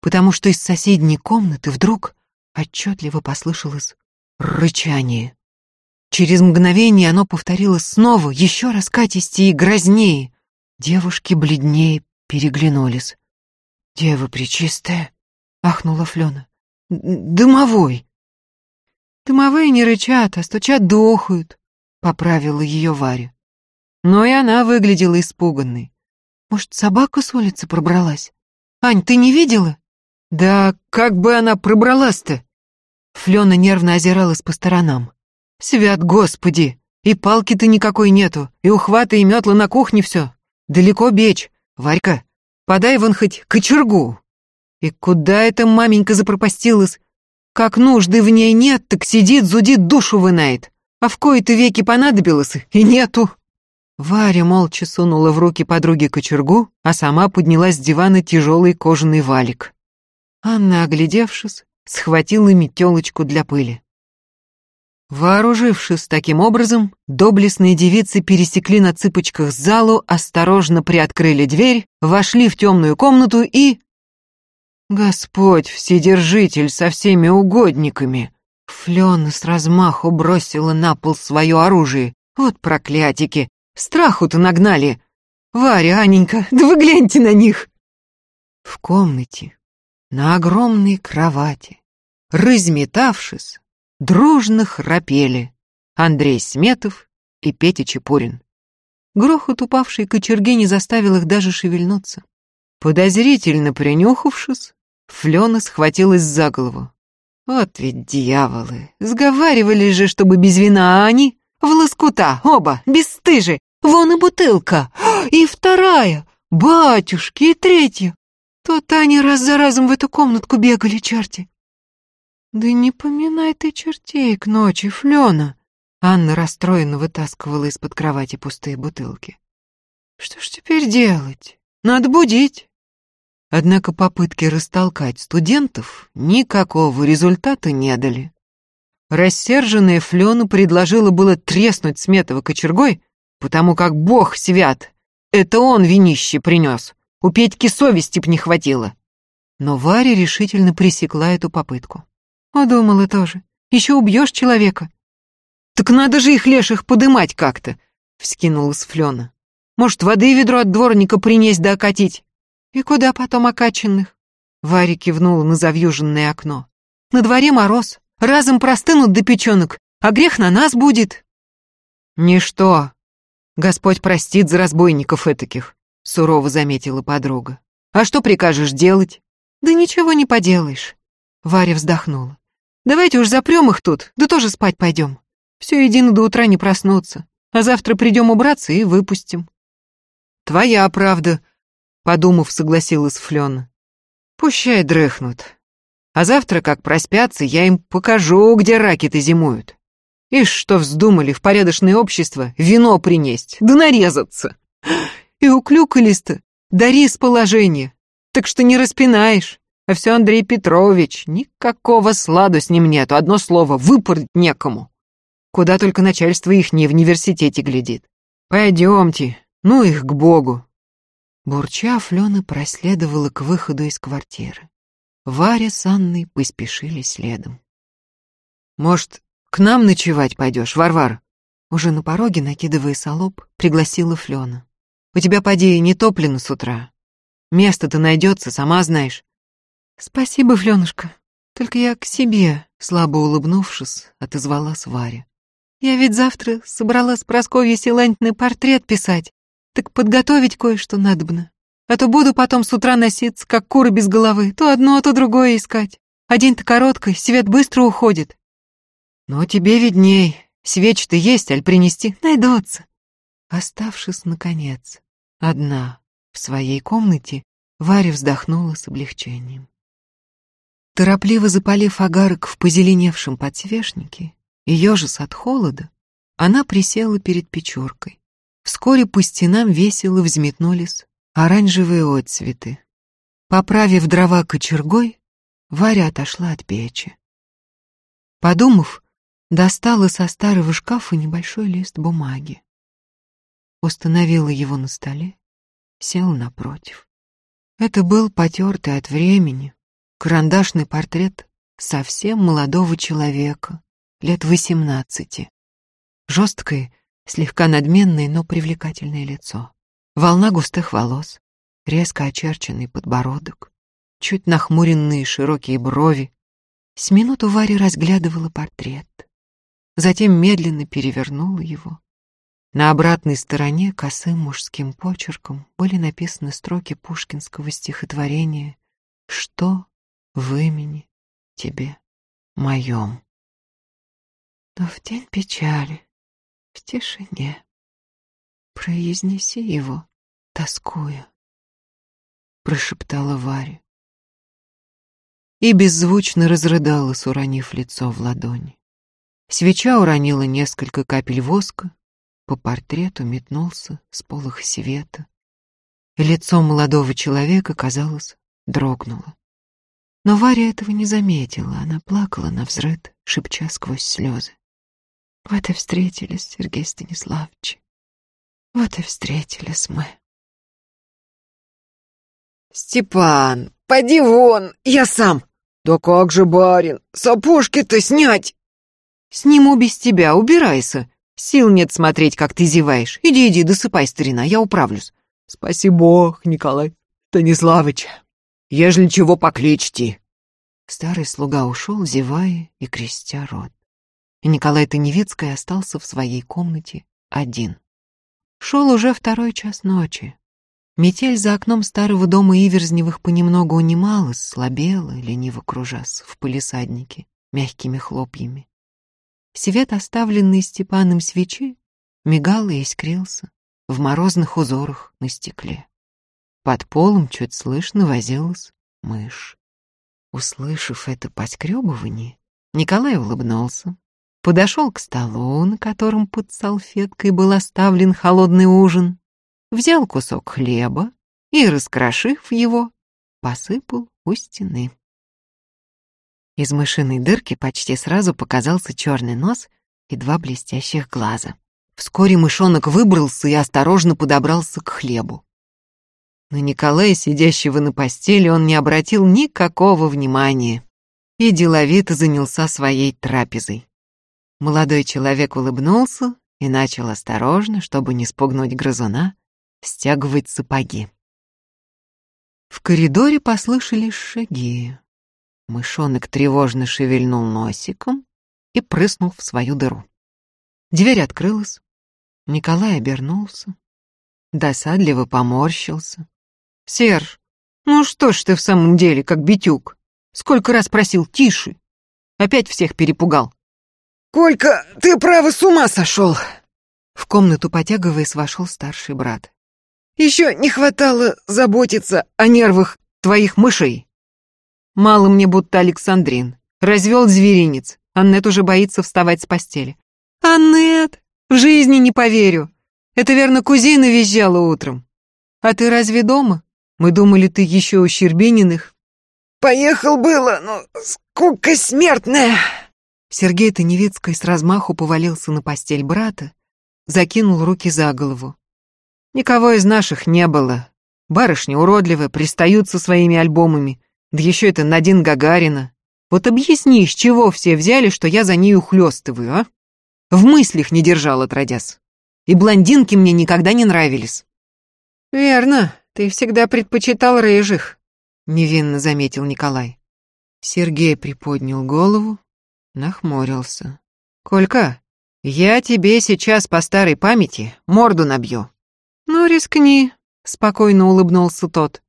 потому что из соседней комнаты вдруг отчетливо послышалось рычание. Через мгновение оно повторилось снова, еще раз катистее и грознее. Девушки бледнее переглянулись. «Дева пречистая!» — ахнула Флёна. «Дымовой!» «Дымовые не рычат, а стучат дохают», — поправила ее Варя. Но и она выглядела испуганной. «Может, собака с улицы пробралась? Ань, ты не видела?» «Да как бы она пробралась-то?» Флёна нервно озиралась по сторонам. «Свят Господи! И палки-то никакой нету, и ухваты, и метла на кухне все. Далеко бечь. Варька, подай вон хоть кочергу. И куда эта маменька запропастилась? Как нужды в ней нет, так сидит, зудит, душу вынает. А в кои-то веки понадобилось, и нету. Варя молча сунула в руки подруге кочергу, а сама подняла с дивана тяжелый кожаный валик. Анна, оглядевшись, схватила метелочку для пыли. Вооружившись таким образом, доблестные девицы пересекли на цыпочках залу, осторожно приоткрыли дверь, вошли в темную комнату и... Господь Вседержитель со всеми угодниками! Флёна с размаху бросила на пол свое оружие. Вот проклятики! Страху-то нагнали! Варя, Аненька, да вы гляньте на них! В комнате, на огромной кровати, разметавшись, дружно храпели Андрей Сметов и Петя Чепурин. Грохот упавшей кочерги не заставил их даже шевельнуться. Подозрительно принюхавшись, Флёна схватилась за голову. Вот ведь дьяволы, сговаривали же, чтобы без вина, а они в лоскута, оба, бесстыжи. Вон и бутылка, и вторая, батюшки, и третья. То-то они раз за разом в эту комнатку бегали, черти. «Да не поминай ты чертей к ночи, Флёна!» Анна расстроенно вытаскивала из-под кровати пустые бутылки. «Что ж теперь делать? Надо будить!» Однако попытки растолкать студентов никакого результата не дали. Рассерженная Флёна предложила было треснуть Сметова кочергой, потому как Бог свят. Это он винище принес. У Петьки совести б не хватило. Но Варя решительно пресекла эту попытку. Удумала тоже. Еще убьешь человека. Так надо же их леших подымать как-то, вскинулась Флена. Может, воды ведро от дворника принесть да окатить? И куда потом окаченных? Варя кивнула на завьюженное окно. На дворе мороз. Разом простынут до печенок, а грех на нас будет. Ничто. Господь простит за разбойников этаких, сурово заметила подруга. А что прикажешь делать? Да ничего не поделаешь. Варя вздохнула. Давайте уж запрем их тут, да тоже спать пойдем. Все едино до утра не проснуться, а завтра придем убраться и выпустим. Твоя правда, подумав, согласилась Флёна. Пущай дрыхнут. А завтра, как проспятся, я им покажу, где раки-то зимуют. Ишь, что вздумали в порядочное общество вино принесть, да нарезаться. И уклюкались-то, дари с положения, так что не распинаешь. А все Андрей Петрович, никакого сладу с ним нету, одно слово, выпороть некому. Куда только начальство их не в университете глядит. Пойдемте, ну их к Богу. Бурча, Флёна проследовала к выходу из квартиры. Варя с Анной поспешили следом. «Может, к нам ночевать пойдешь, Варвар?» Уже на пороге, накидывая солоб, пригласила Флёна. «У тебя, поди, не топлено с утра. Место-то найдется, сама знаешь. «Спасибо, Флёнушка. Только я к себе», — слабо улыбнувшись, отозвалась Варя. «Я ведь завтра собрала с Прасковьей Силантьной портрет писать. Так подготовить кое-что надобно. А то буду потом с утра носиться, как куры без головы, то одно, то другое искать. День-то короткий, свет быстро уходит». «Ну, тебе видней. Свечи-то есть, аль принести?» «Найдутся». Оставшись, наконец, одна в своей комнате, Варя вздохнула с облегчением. Торопливо запалив агарок в позеленевшем подсвечнике и ежес от холода, она присела перед печуркой. Вскоре по стенам весело взметнулись оранжевые отцветы. Поправив дрова кочергой, Варя отошла от печи. Подумав, достала со старого шкафа небольшой лист бумаги. Установила его на столе, села напротив. Это был потертый от времени, Карандашный портрет совсем молодого человека, лет восемнадцати. Жесткое, слегка надменное, но привлекательное лицо. Волна густых волос, резко очерченный подбородок, чуть нахмуренные широкие брови. С минуту Варя разглядывала портрет. Затем медленно перевернула его. На обратной стороне косым мужским почерком были написаны строки пушкинского стихотворения «Что в имени тебе моем. Но в день печали, в тишине, произнеси его, тоскуя, прошептала Варя. И беззвучно разрыдалась, уронив лицо в ладони. Свеча уронила несколько капель воска, по портрету метнулся сполох света. Лицо молодого человека, казалось, дрогнуло. Но Варя этого не заметила, она плакала на взрыд, шепча сквозь слезы. Вот и встретились, Сергей Станиславович. Вот и встретились мы. Степан, поди вон, я сам. Да как же, барин, сапожки-то снять? Сниму без тебя, убирайся. Сил нет смотреть, как ты зеваешь. Иди, иди, досыпай, старина, я управлюсь. Спасибо, Николай Станиславович. Ежели чего покличьте. Старый слуга ушел, зевая и крестя рот. И Николай Таневицкий остался в своей комнате один. Шел уже второй час ночи. Метель за окном старого дома Иверзневых понемногу унималась, слабела, лениво кружась в палисаднике мягкими хлопьями. Свет, оставленный Степаном свечи, мигал и искрился в морозных узорах на стекле. Под полом чуть слышно возилась мышь. Услышав это поскребывание, Николай улыбнулся, подошел к столу, на котором под салфеткой был оставлен холодный ужин, взял кусок хлеба и, раскрошив его, посыпал у стены. Из мышиной дырки почти сразу показался черный нос и два блестящих глаза. Вскоре мышонок выбрался и осторожно подобрался к хлебу. На Николая, сидящего на постели, он не обратил никакого внимания и деловито занялся своей трапезой. Молодой человек улыбнулся и начал осторожно, чтобы не спугнуть грызуна, стягивать сапоги. В коридоре послышались шаги. Мышонок тревожно шевельнул носиком и прыснул в свою дыру. Дверь открылась. Николай обернулся. Досадливо поморщился. «Серж, ну что ж ты в самом деле, как битюк? Сколько раз просил тише? Опять всех перепугал». «Колька, ты право с ума сошел!» В комнату потягиваясь вошел старший брат. «Еще не хватало заботиться о нервах твоих мышей». Мало мне будто Александрин. Развел зверинец. Аннет уже боится вставать с постели. «Аннет! В жизни не поверю. Это верно кузина визжала утром. А ты разве дома? Мы думали, ты еще у Щербининых». «Поехал было, но скука смертная!» Сергей Таневицкой с размаху повалился на постель брата, закинул руки за голову. «Никого из наших не было. Барышни уродливые, пристают со своими альбомами. Да еще это Надин Гагарина. Вот объясни, с чего все взяли, что я за ней ухлёстываю, а? В мыслях не держал, отродясь. И блондинки мне никогда не нравились». «Верно, ты всегда предпочитал рыжих», — невинно заметил Николай. Сергей приподнял голову, нахмурился. «Колька, я тебе сейчас по старой памяти морду набью». «Ну, рискни», — спокойно улыбнулся тот.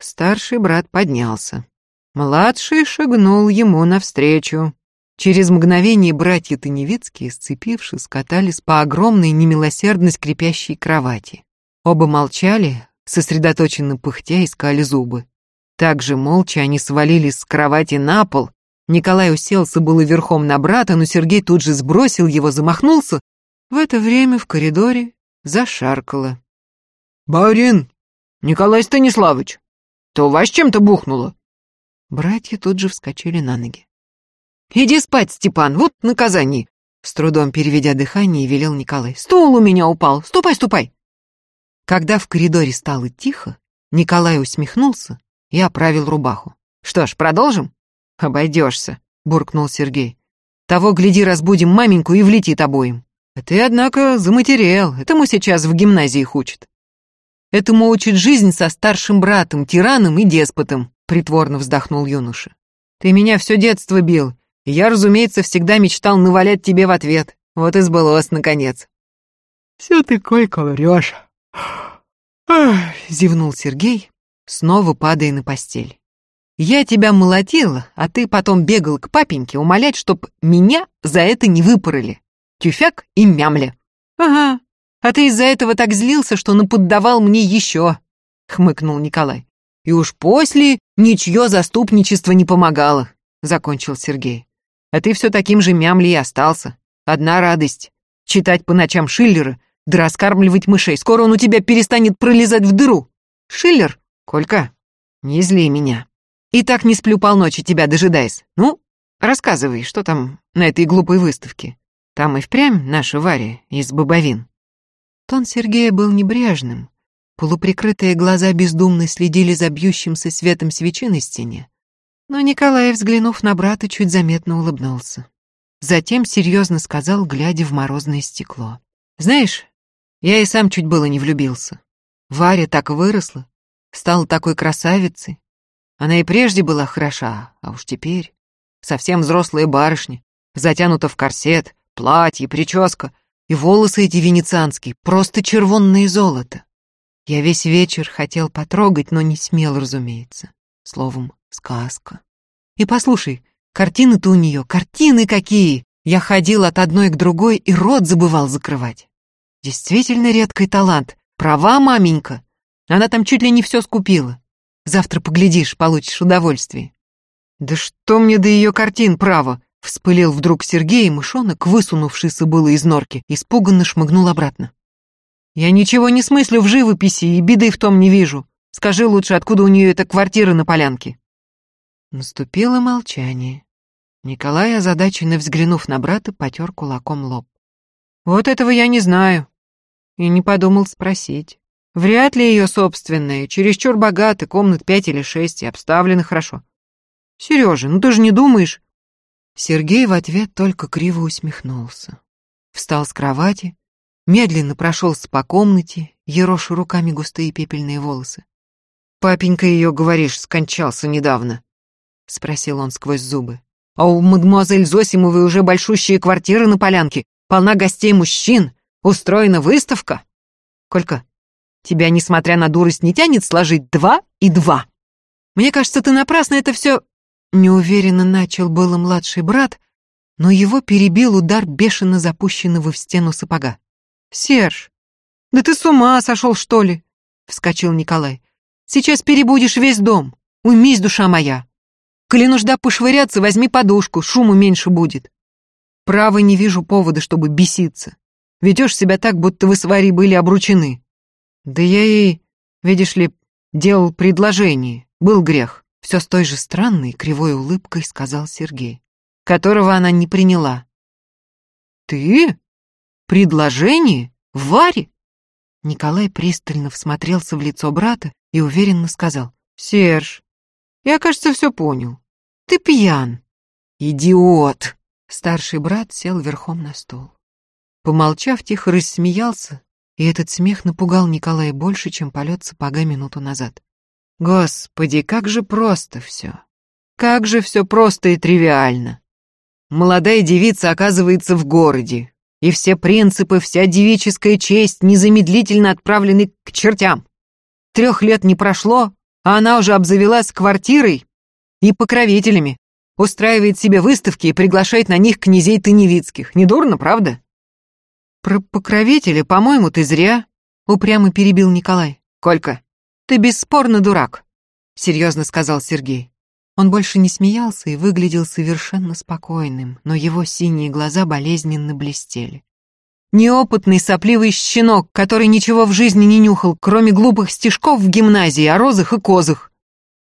Старший брат поднялся. Младший шагнул ему навстречу. Через мгновение братья Таневицкие, сцепившись, катались по огромной немилосердно скрипящей кровати. Оба молчали, сосредоточенно пыхтя искали зубы. Также молча они свалились с кровати на пол. Николай уселся было верхом на брата, но Сергей тут же сбросил его, замахнулся. В это время в коридоре зашаркало. «Барин! Николай Станиславович! То у вас чем-то бухнуло?» Братья тут же вскочили на ноги. «Иди спать, Степан, вот наказание!» С трудом переведя дыхание, велел Николай. «Стул у меня упал! Ступай, ступай!» Когда в коридоре стало тихо, Николай усмехнулся и оправил рубаху. «Что ж, продолжим?» «Обойдешься», — буркнул Сергей. «Того, гляди, разбудим маменьку и влетит обоим». «А ты, однако, заматерел. Этому сейчас в гимназии учат». «Этому учит жизнь со старшим братом, тираном и деспотом», — притворно вздохнул юноша. «Ты меня все детство бил, и я, разумеется, всегда мечтал навалять тебе в ответ. Вот и сбылось, наконец». «Все ты, Колька, врешь», зевнул Сергей, снова падая на постель. Я тебя молотила, а ты потом бегал к папеньке умолять, чтоб меня за это не выпороли. Тюфяк и мямля. Ага, а ты из-за этого так злился, что наподдавал мне еще, хмыкнул Николай. И уж после ничье заступничество не помогало, закончил Сергей. А ты все таким же мямлей остался. Одна радость. Читать по ночам Шиллера да раскармливать мышей. Скоро он у тебя перестанет пролезать в дыру. Шиллер, Колька, не зли меня. И так не сплю полночи, тебя дожидаясь. Ну, рассказывай, что там на этой глупой выставке. Там и впрямь наша Варя из бобовин. Тон Сергея был небрежным. Полуприкрытые глаза бездумно следили за бьющимся светом свечи на стене. Но Николай, взглянув на брата, чуть заметно улыбнулся. Затем серьезно сказал, глядя в морозное стекло. «Знаешь, я и сам чуть было не влюбился. Варя так выросла, стала такой красавицей. Она и прежде была хороша, а уж теперь совсем взрослая барышня, затянута в корсет, платье, прическа и волосы эти венецианские, просто червонное золото. Я весь вечер хотел потрогать, но не смел, разумеется. Словом, сказка. И послушай, картины-то у нее, картины какие! Я ходил от одной к другой и рот забывал закрывать. Действительно редкий талант. Права, маменька. Она там чуть ли не все скупила. Завтра поглядишь, получишь удовольствие. Да что мне до ее картин, право? Вспылил вдруг Сергей, и мышонок, высунувшийся было из норки, испуганно шмыгнул обратно. Я ничего не смыслю в живописи и беды в том не вижу. Скажи лучше, откуда у нее эта квартира на полянке? Наступило молчание. Николай, озадаченно взглянув на брата, потер кулаком лоб. Вот этого я не знаю. И не подумал спросить. Вряд ли ее собственные, чересчур богаты, комнат пять или шесть и обставлены хорошо. Сережа, ну ты же не думаешь? Сергей в ответ только криво усмехнулся. Встал с кровати, медленно прошелся по комнате, ероша руками густые пепельные волосы. «Папенька ее, говоришь, скончался недавно?» — спросил он сквозь зубы. «А у мадемуазель Зосимовой уже большущие квартиры на полянке, полна гостей мужчин, устроена выставка. Колька, тебя, несмотря на дурость, не тянет сложить два и два? Мне кажется, ты напрасно это все...» Неуверенно начал было младший брат, но его перебил удар бешено запущенного в стену сапога. «Серж, да ты с ума сошел, что ли?» — вскочил Николай. «Сейчас перебудешь весь дом. Уймись, душа моя. Коли нужда пошвыряться, возьми подушку, шуму меньше будет. Право не вижу повода, чтобы беситься. Ведешь себя так, будто вы с Варей были обручены. Да я ей, видишь ли, делал предложение. Был грех. Все с той же странной кривой улыбкой сказал Сергей, которого она не приняла. Ты? Предложение? Варе? Николай пристально всмотрелся в лицо брата и уверенно сказал. «Серж, я, кажется, все понял. Ты пьян». «Идиот!» Старший брат сел верхом на стол. Помолчав, тихо рассмеялся, и этот смех напугал Николая больше, чем полет сапога минуту назад. Господи, как же просто все. Как же все просто и тривиально. Молодая девица оказывается в городе, и все принципы, вся девическая честь незамедлительно отправлены к чертям. Трех лет не прошло, а она уже обзавелась квартирой и покровителями, устраивает себе выставки и приглашает на них князей Таневицких. Недурно, правда? Про покровителя, по-моему, ты зря, упрямо перебил Николай. Колька, ты бесспорно дурак, серьезно сказал Сергей. Он больше не смеялся и выглядел совершенно спокойным, но его синие глаза болезненно блестели. Неопытный сопливый щенок, который ничего в жизни не нюхал, кроме глупых стишков в гимназии о розах и козах.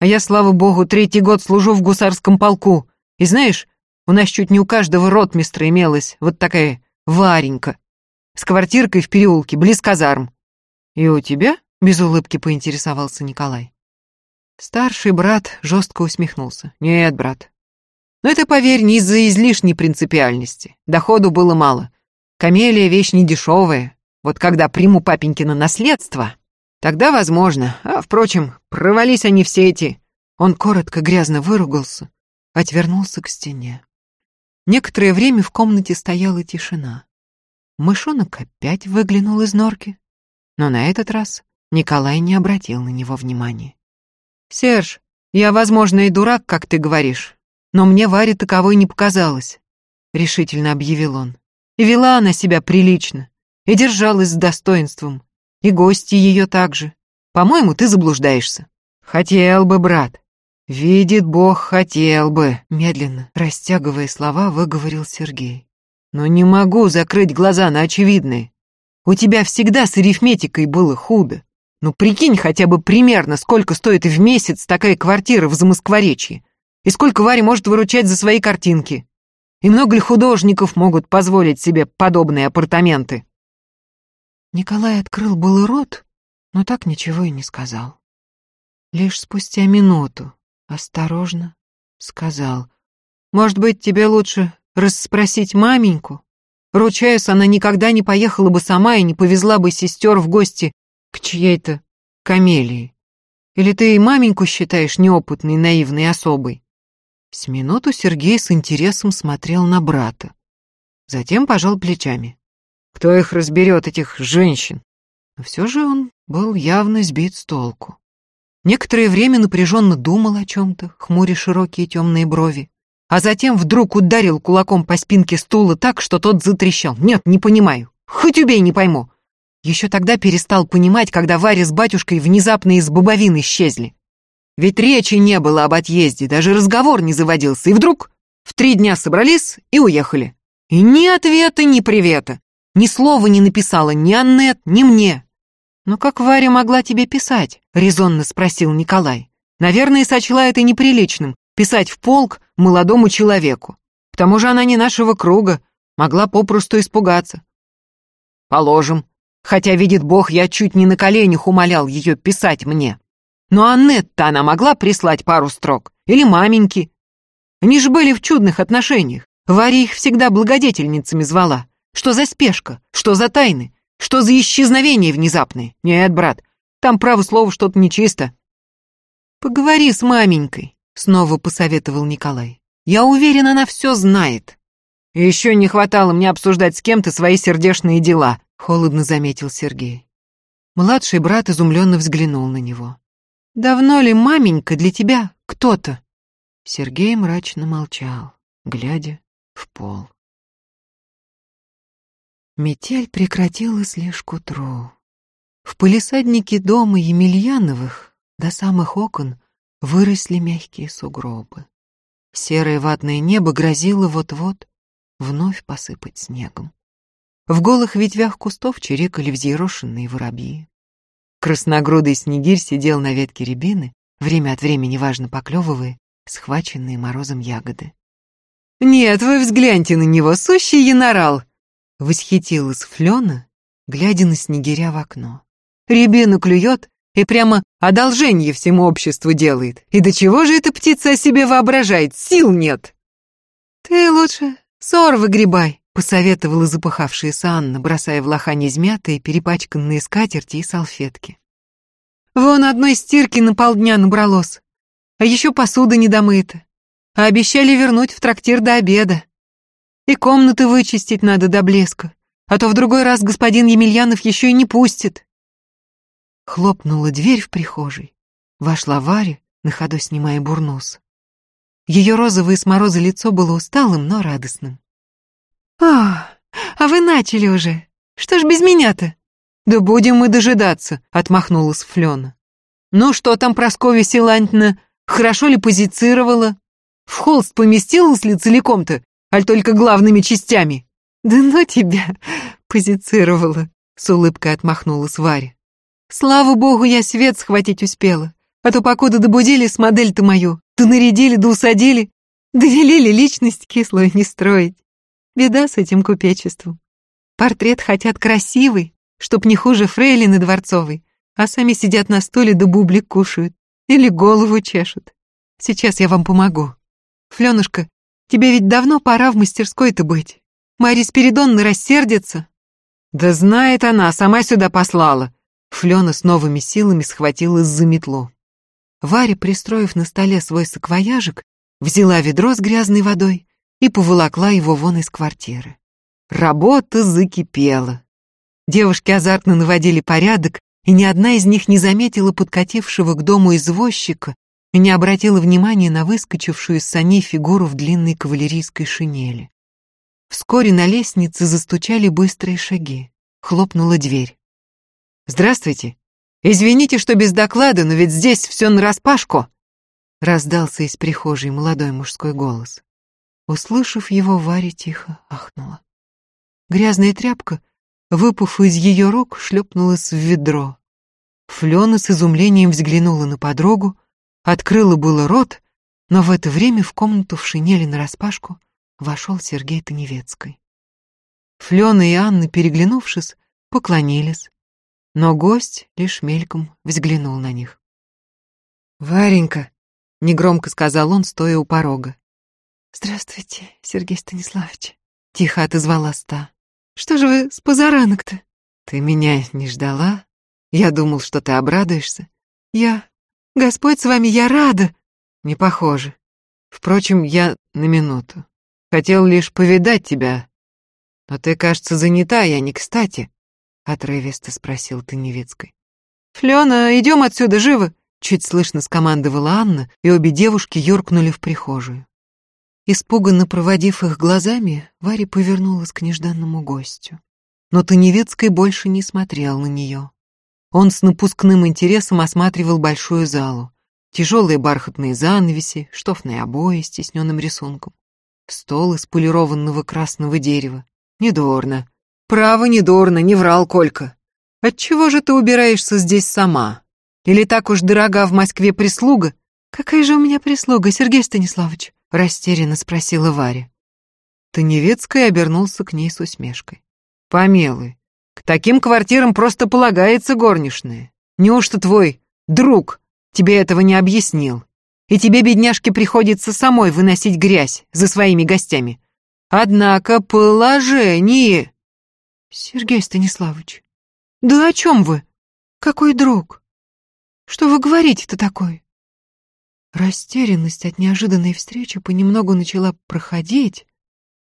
А я, слава богу, третий год служу в гусарском полку. И знаешь, у нас чуть не у каждого ротмистра имелась вот такая Варенька. С квартиркой в переулке, близ казарм. И у тебя? Без улыбки поинтересовался Николай. Старший брат жестко усмехнулся. «Нет, брат. Но это, поверь, не из-за излишней принципиальности. Доходу было мало. Камелия — вещь недешевая. Вот когда приму папенькино наследство, тогда возможно. А, впрочем, провались они все эти...» Он коротко грязно выругался, отвернулся к стене. Некоторое время в комнате стояла тишина. Мышонок опять выглянул из норки, но на этот раз Николай не обратил на него внимания. «Серж, я, возможно, и дурак, как ты говоришь, но мне Варе таковой не показалось», — решительно объявил он. «И вела она себя прилично, и держалась с достоинством, и гости ее также. По-моему, ты заблуждаешься». «Хотел бы, брат. Видит Бог, хотел бы», — медленно, растягивая слова, выговорил Сергей. «Но не могу закрыть глаза на очевидное. У тебя всегда с арифметикой было худо. Ну, прикинь хотя бы примерно, сколько стоит в месяц такая квартира в Замоскворечье. И сколько Варя может выручать за свои картинки. И много ли художников могут позволить себе подобные апартаменты? Николай открыл был рот, но так ничего и не сказал. Лишь спустя минуту, осторожно, сказал. «Может быть, тебе лучше расспросить маменьку? Ручаюсь, она никогда не поехала бы сама и не повезла бы сестер в гости к чьей-то камелии. Или ты и маменьку считаешь неопытной, наивной особой?» С минуту Сергей с интересом смотрел на брата. Затем пожал плечами. «Кто их разберет, этих женщин?» Но все же он был явно сбит с толку. Некоторое время напряженно думал о чем-то, хмуря широкие темные брови, а затем вдруг ударил кулаком по спинке стула так, что тот затрещал. «Нет, не понимаю. Хоть убей, не пойму. Еще тогда перестал понимать, когда Варя с батюшкой внезапно из бобовин исчезли. Ведь речи не было об отъезде, даже разговор не заводился, и вдруг в три дня собрались и уехали. И ни ответа, ни привета, ни слова не написала ни Аннет, ни мне. «Но как Варя могла тебе писать?» — резонно спросил Николай. «Наверное, сочла это неприличным — писать в полк молодому человеку. К тому же она не нашего круга, могла попросту испугаться. положим. Хотя, видит Бог, я чуть не на коленях умолял ее писать мне. Но Аннет-то она могла прислать пару строк. Или маменьки. Они же были в чудных отношениях. Варя их всегда благодетельницами звала. Что за спешка? Что за тайны? Что за исчезновение внезапное? Нет, брат, там, право слово, что-то нечисто. Поговори с маменькой, снова посоветовал Николай. Я уверен, она все знает. Еще не хватало мне обсуждать с кем-то свои сердечные дела, холодно заметил Сергей. Младший брат изумленно взглянул на него. «Давно ли маменька для тебя кто-то?» Сергей мрачно молчал, глядя в пол. Метель прекратилась лишь к. В палисаднике дома Емельяновых до самых окон выросли мягкие сугробы. Серое ватное небо грозило вот-вот вновь посыпать снегом. В голых ветвях кустов чирикали взъерошенные воробьи. Красногрудый снегирь сидел на ветке рябины, время от времени важно поклевывая схваченные морозом ягоды. «Нет, вы взгляньте на него, сущий янорал!» Восхитилась Флёна, глядя на снегиря в окно. Рябину клюет и прямо одолжение всему обществу делает. И до чего же эта птица о себе воображает? Сил нет!» «Ты лучше сор выгребай», — посоветовала запыхавшаяся Анна, бросая в лохань измятые, перепачканные скатерти и салфетки. «Вон одной стирки на полдня набралось, а еще посуда недомыта, а обещали вернуть в трактир до обеда. И комнаты вычистить надо до блеска, а то в другой раз господин Емельянов еще и не пустит. Хлопнула дверь в прихожей. Вошла Варя, на ходу снимая бурнус. Ее розовое с мороза лицо было усталым, но радостным. «А, а вы начали уже. Что ж без меня-то?» «Да будем мы дожидаться», — отмахнулась Флёна. «Ну что там Прасковья Силантьевна? Хорошо ли позицировала? В холст поместилась ли целиком-то? Аль только главными частями?» «Да ну тебя!» — позицировала, — с улыбкой отмахнулась Варя. «Слава богу, я свет схватить успела, а то покуда добудили с модель-то мою, да нарядили, да усадили, да велели личность кислую не строить. Беда с этим купечеством. Портрет хотят красивый, чтоб не хуже фрейлины дворцовой, а сами сидят на стуле да бублик кушают или голову чешут. Сейчас я вам помогу. Флёнушка, Тебе ведь давно пора в мастерской-то быть. Мария Спиридонна рассердится». «Да знает она, сама сюда послала». Флёна с новыми силами схватилась за метлу. Варя, пристроив на столе свой саквояжик, взяла ведро с грязной водой и поволокла его вон из квартиры. Работа закипела. Девушки азартно наводили порядок, и ни одна из них не заметила подкатившего к дому извозчика и не обратила внимания на выскочившую из саней фигуру в длинной кавалерийской шинели. Вскоре на лестнице застучали быстрые шаги. Хлопнула дверь. «Здравствуйте. Извините, что без доклада, но ведь здесь все нараспашку!» Раздался из прихожей молодой мужской голос. Услышав его, Варя тихо ахнула. Грязная тряпка, выпав из ее рук, шлепнулась в ведро. Флена с изумлением взглянула на подругу, Открыла было рот, но в это время в комнату в шинели нараспашку вошел Сергей Таневецкий. Флёна и Анна, переглянувшись, поклонились, но гость лишь мельком взглянул на них. «Варенька», — негромко сказал он, стоя у порога. «Здравствуйте, Сергей Станиславович», — тихо отозвалась та. «Что же вы с позаранок-то?» «Ты меня не ждала? Я думал, что ты обрадуешься». «Я... Господь с вами, я рада!» «Не похоже. Впрочем, я на минуту. Хотел лишь повидать тебя. Но ты, кажется, занята, я не кстати», — отрывисто спросил ты Невецкой. «Флёна, идем отсюда, живо!» Чуть слышно скомандовала Анна, и обе девушки юркнули в прихожую. Испуганно проводив их глазами, Варя повернулась к нежданному гостю. Но Таневецкий больше не смотрел на нее. Он с напускным интересом осматривал большую залу. Тяжелые бархатные занавеси, штофные обои с тесненным рисунком. Стол из полированного красного дерева. Недорно. Право, недорно, не врал Колька. Отчего же ты убираешься здесь сама? Или так уж дорога в Москве прислуга? Какая же у меня прислуга, Сергей Станиславович? Растерянно спросила Варя. Таневецкая обернулся к ней с усмешкой. Помилуй, К таким квартирам просто полагается горничная. Неужто твой друг тебе этого не объяснил? И тебе, бедняжке, приходится самой выносить грязь за своими гостями. Однако положение... Сергей Станиславович, да о чем вы? Какой друг? Что вы говорите-то такое? Растерянность от неожиданной встречи понемногу начала проходить,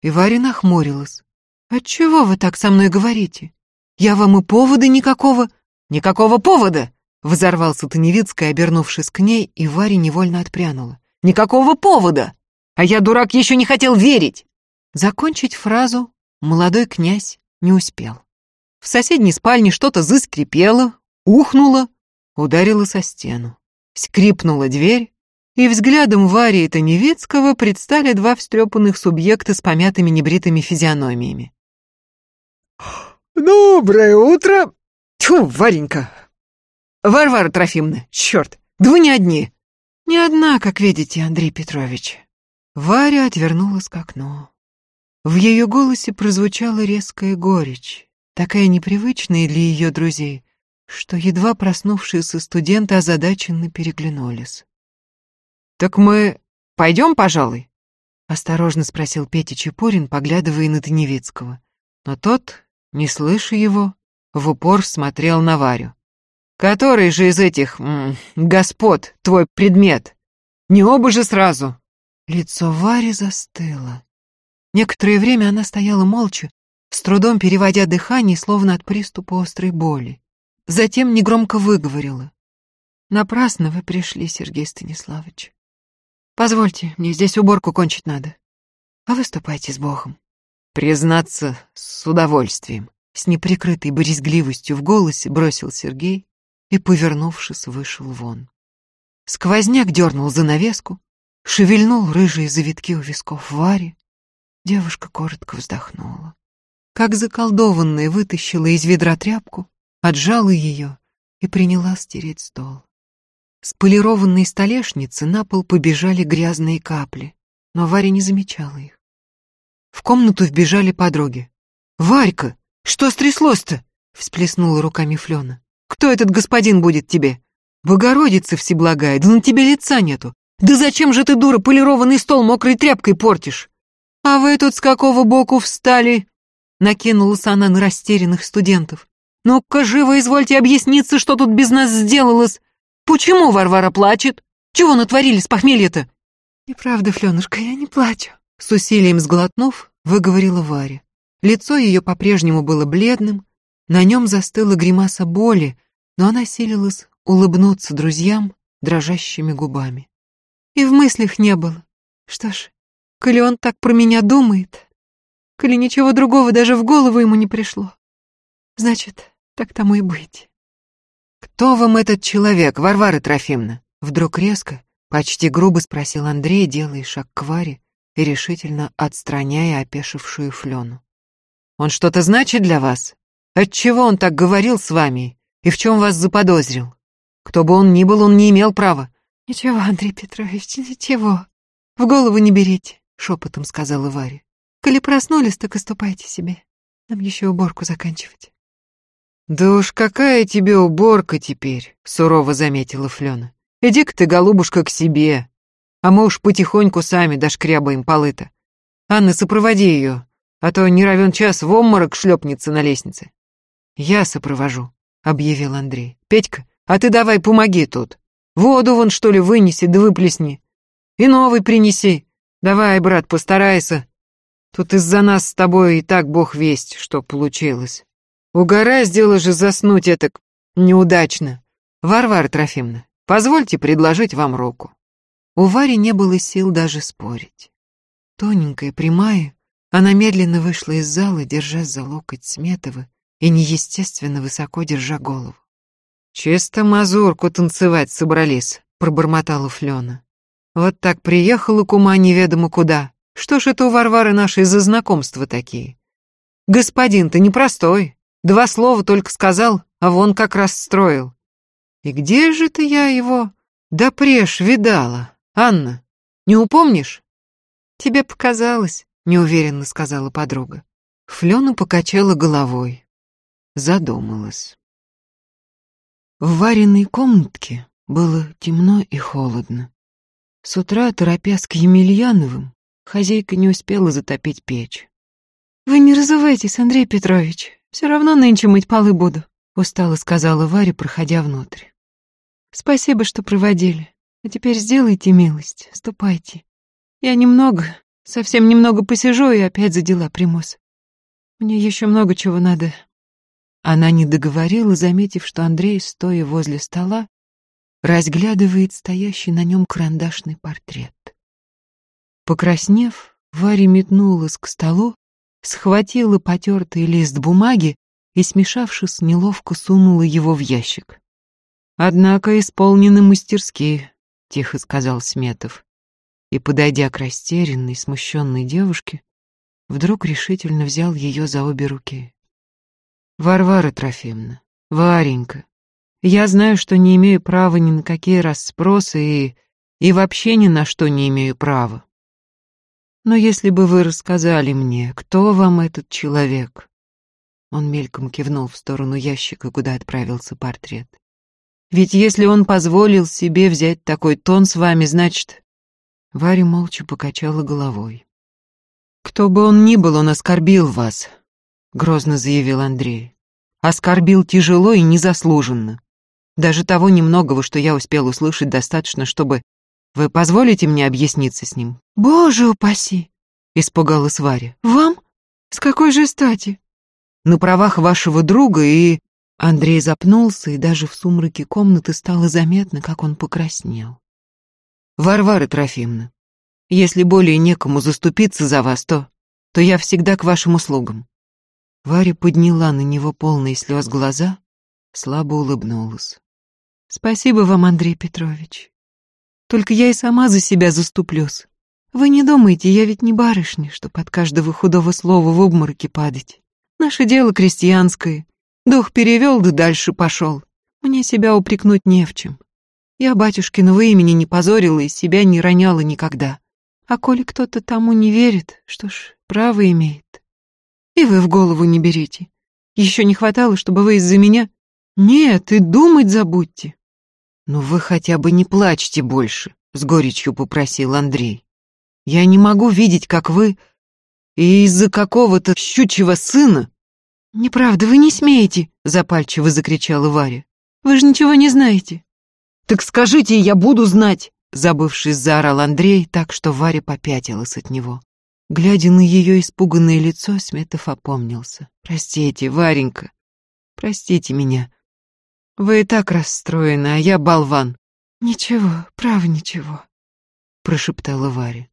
и Варя нахмурилась. «Отчего вы так со мной говорите? Я вам и повода никакого...» «Никакого повода!» — взорвался Таневицкий, обернувшись к ней, и Варя невольно отпрянула. «Никакого повода! А я, дурак, еще не хотел верить!» Закончить фразу молодой князь не успел. В соседней спальне что-то заскрипело, ухнуло, ударило со стену. Скрипнула дверь, и взглядом Вари и Таневицкого предстали два встрепанных субъекта с помятыми небритыми физиономиями. «Доброе утро!» Тьфу, Варенька! Варвара Трофимовна, черт, да вы не одни!» «Не одна, как видите, Андрей Петрович». Варя отвернулась к окну. В ее голосе прозвучала резкая горечь, такая непривычная для ее друзей, что едва проснувшиеся студенты озадаченно переглянулись. «Так мы пойдем, пожалуй?» — осторожно спросил Петя Чепурин, поглядывая на Таневицкого. Но тот, не слыша его, в упор смотрел на Варю. «Который же из этих м, господ твой предмет? Не оба же сразу!» Лицо Вари застыло. Некоторое время она стояла молча, с трудом переводя дыхание, словно от приступа острой боли. Затем негромко выговорила. «Напрасно вы пришли, Сергей Станиславович. Позвольте, мне здесь уборку кончить надо. А выступайте с Богом. Признаться, с удовольствием. С неприкрытой брезгливостью в голосе бросил Сергей и, повернувшись, вышел вон. Сквозняк дернул занавеску, шевельнул рыжие завитки у висков Вари. Девушка коротко вздохнула. Как заколдованная вытащила из ведра тряпку, отжала ее и приняла стереть стол. С полированной столешницы на пол побежали грязные капли, но Варя не замечала их. В комнату вбежали подруги. «Варька, что стряслось-то?» — всплеснула руками Флёна. «Кто этот господин будет тебе? Богородица всеблагая, да на тебе лица нету. Да зачем же ты, дура, полированный стол мокрой тряпкой портишь? А вы тут с какого боку встали?» Накинулась она на растерянных студентов. «Ну-ка, живо извольте объясниться, что тут без нас сделалось. Почему Варвара плачет? Чего натворили с похмелья-то?» «Неправда, Флёнушка, я не плачу», — с усилием сглотнув, выговорила Варя. Лицо ее по-прежнему было бледным, на нем застыла гримаса боли, но она силилась улыбнуться друзьям дрожащими губами. И в мыслях не было. Что ж, коли он так про меня думает, коли ничего другого даже в голову ему не пришло, значит, так тому и быть. «Кто вам этот человек, Варвара Трофимовна?» Вдруг резко, почти грубо спросил Андрей, делая шаг к Варе и решительно отстраняя опешившую Флену. «Он что-то значит для вас? Отчего он так говорил с вами и в чем вас заподозрил? Кто бы он ни был, он не имел права». «Ничего, Андрей Петрович, ничего. В голову не берите», — шепотом сказала Варя. «Коли проснулись, так и ступайте себе. Нам еще уборку заканчивать». «Да уж какая тебе уборка теперь», — сурово заметила Флёна. «Иди-ка ты, голубушка, к себе, а мы уж потихоньку сами дошкрябаем полы-то. Анна, сопроводи ее, а то не равен час в обморок шлепнется на лестнице». «Я сопровожу», — объявил Андрей. «Петька, а ты давай помоги тут. Воду вон, что ли, вынеси да выплесни. И новый принеси. Давай, брат, постарайся. Тут из-за нас с тобой и так бог весть, что получилось». Угораздило же заснуть это неудачно. Варвара Трофимовна, позвольте предложить вам руку. У Вари не было сил даже спорить. Тоненькая, прямая, она медленно вышла из зала, держась за локоть Сметова и неестественно высоко держа голову. «Чисто мазурку танцевать собрались», — пробормотала Флёна. «Вот так приехала кума неведомо куда. Что ж это у Варвары нашей за знакомства такие? Господин-то непростой, Два слова только сказал, а вон как расстроил. И где же ты я его да преж видала, Анна? Не упомнишь? Тебе показалось, неуверенно сказала подруга. Флёна покачала головой. задумалась. В вареной комнатке было темно и холодно. С утра, торопясь к Емельяновым, хозяйка не успела затопить печь. «Вы не разувайтесь, Андрей Петрович, все равно нынче мыть полы буду», — устало сказала Варя, проходя внутрь. «Спасибо, что проводили. А теперь сделайте милость, ступайте. Я немного, совсем немного посижу и опять за дела примусь. Мне еще много чего надо она не договорила, заметив, что Андрей, стоя возле стола, разглядывает стоящий на нем карандашный портрет. Покраснев, Варя метнулась к столу, схватила потертый лист бумаги и, смешавшись, неловко сунула его в ящик. «Однако исполнены мастерски», — тихо сказал Сметов. И, подойдя к растерянной, смущенной девушке, вдруг решительно взял ее за обе руки. Варвара Трофимовна, Варенька, я знаю, что не имею права ни на какие расспросы и... и вообще ни на что не имею права. Но если бы вы рассказали мне, кто вам этот человек...» Он мельком кивнул в сторону ящика, куда отправился портрет. «Ведь если он позволил себе взять такой тон с вами, значит...» Варя молча покачала головой. «Кто бы он ни был, он оскорбил вас», — грозно заявил Андрей. Оскорбил тяжело и незаслуженно. Даже того немногого, что я успел услышать, достаточно, чтобы... Вы позволите мне объясниться с ним? «Боже упаси!» — испугалась Варя. «Вам? С какой же стати?» «На правах вашего друга и...» Андрей запнулся, и даже в сумраке комнаты стало заметно, как он покраснел. «Варвара Трофимовна, если более некому заступиться за вас, то... то я всегда к вашим услугам. Варя подняла на него полные слез глаза, слабо улыбнулась. «Спасибо вам, Андрей Петрович. Только я и сама за себя заступлюсь. Вы не думайте, я ведь не барышня, что под каждого худого слова в обмороке падать. Наше дело крестьянское. Дух перевел, да дальше пошел. Мне себя упрекнуть не в чем. Я батюшкиного имени не позорила и себя не роняла никогда. А коли кто-то тому не верит, что ж, право имеет. И вы в голову не берите. Еще не хватало, чтобы вы из-за меня... Нет, и думать забудьте. Ну вы хотя бы не плачьте больше, с горечью попросил Андрей. Я не могу видеть, как вы... И из-за какого-то щучьего сына... Неправда, вы не смеете, запальчиво закричала Варя. Вы же ничего не знаете. Так скажите, я буду знать, забывшись, заорал Андрей, так что Варя попятилась от него. Глядя на ее испуганное лицо, Сметов опомнился. «Простите, Варенька, простите меня. Вы и так расстроены, а я болван». «Ничего, право ничего», — прошептала Варя.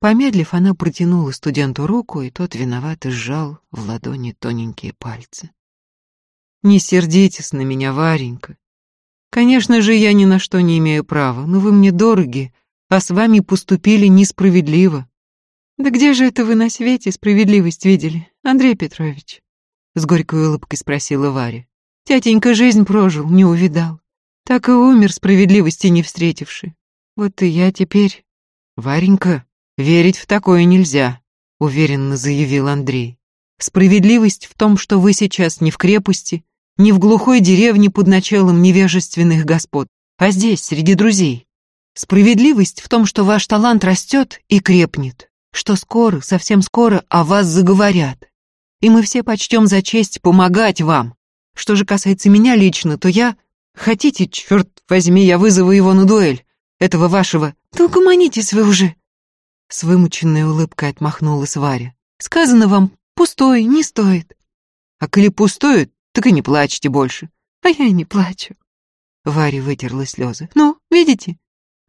Помедлив, она протянула студенту руку, и тот виновато сжал в ладони тоненькие пальцы. «Не сердитесь на меня, Варенька. Конечно же, я ни на что не имею права, но вы мне дороги, а с вами поступили несправедливо. «Да где же это вы на свете справедливость видели, Андрей Петрович?» С горькой улыбкой спросила Варя. «Тятенька жизнь прожил, не увидал. Так и умер, справедливости не встретивши. Вот и я теперь...» «Варенька, верить в такое нельзя», — уверенно заявил Андрей. «Справедливость в том, что вы сейчас не в крепости, не в глухой деревне под началом невежественных господ, а здесь, среди друзей. Справедливость в том, что ваш талант растет и крепнет, что скоро, совсем скоро о вас заговорят. И мы все почтем за честь помогать вам. Что же касается меня лично, то я... Хотите, черт возьми, я вызову его на дуэль, этого вашего... Да угомонитесь вы уже. С вымученной улыбкой отмахнулась Варя. Сказано вам, пустой, не стоит. А коли пустое, так и не плачьте больше. А я и не плачу. Варя вытерла слезы. Ну, видите,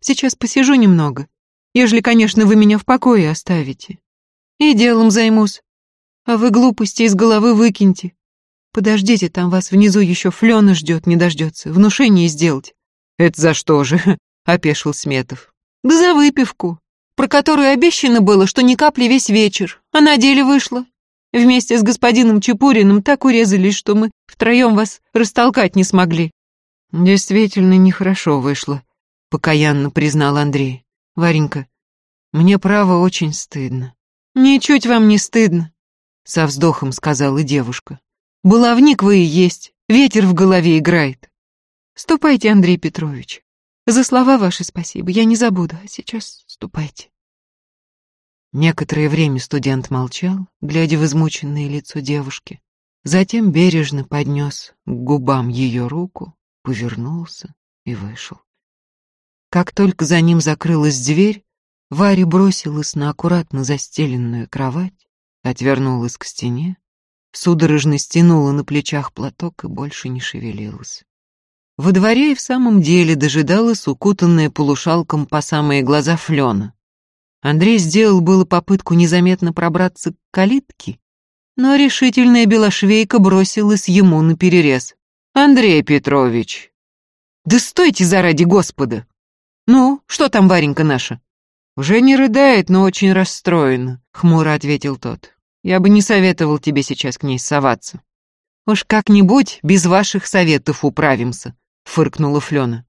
сейчас посижу немного ежели, конечно, вы меня в покое оставите. И делом займусь. А вы глупости из головы выкиньте. Подождите, там вас внизу еще Флена ждет, не дождется. Внушение сделать. Это за что же? Опешил Сметов. Да за выпивку, про которую обещано было, что ни капли весь вечер, а на деле вышло. Вместе с господином Чепуриным так урезались, что мы втроем вас растолкать не смогли. Действительно нехорошо вышло, покаянно признал Андрей. Варенька, мне право очень стыдно. Ничуть вам не стыдно, со вздохом сказала девушка. Баловник вы и есть, ветер в голове играет. Ступайте, Андрей Петрович. За слова ваши спасибо, я не забуду, а сейчас ступайте. Некоторое время студент молчал, глядя в измученное лицо девушки. Затем бережно поднес к губам ее руку, повернулся и вышел. Как только за ним закрылась дверь, Варя бросилась на аккуратно застеленную кровать, отвернулась к стене, судорожно стянула на плечах платок и больше не шевелилась. Во дворе и в самом деле дожидалась укутанная полушалком по самые глаза Флена. Андрей сделал было попытку незаметно пробраться к калитке, но решительная белошвейка бросилась ему на перерез. «Андрей Петрович!» «Да стойте заради Господа!» «Ну, что там Варенька наша?» «Уже не рыдает, но очень расстроена», — хмуро ответил тот. «Я бы не советовал тебе сейчас к ней соваться». «Уж как-нибудь без ваших советов управимся», — фыркнула Флёна.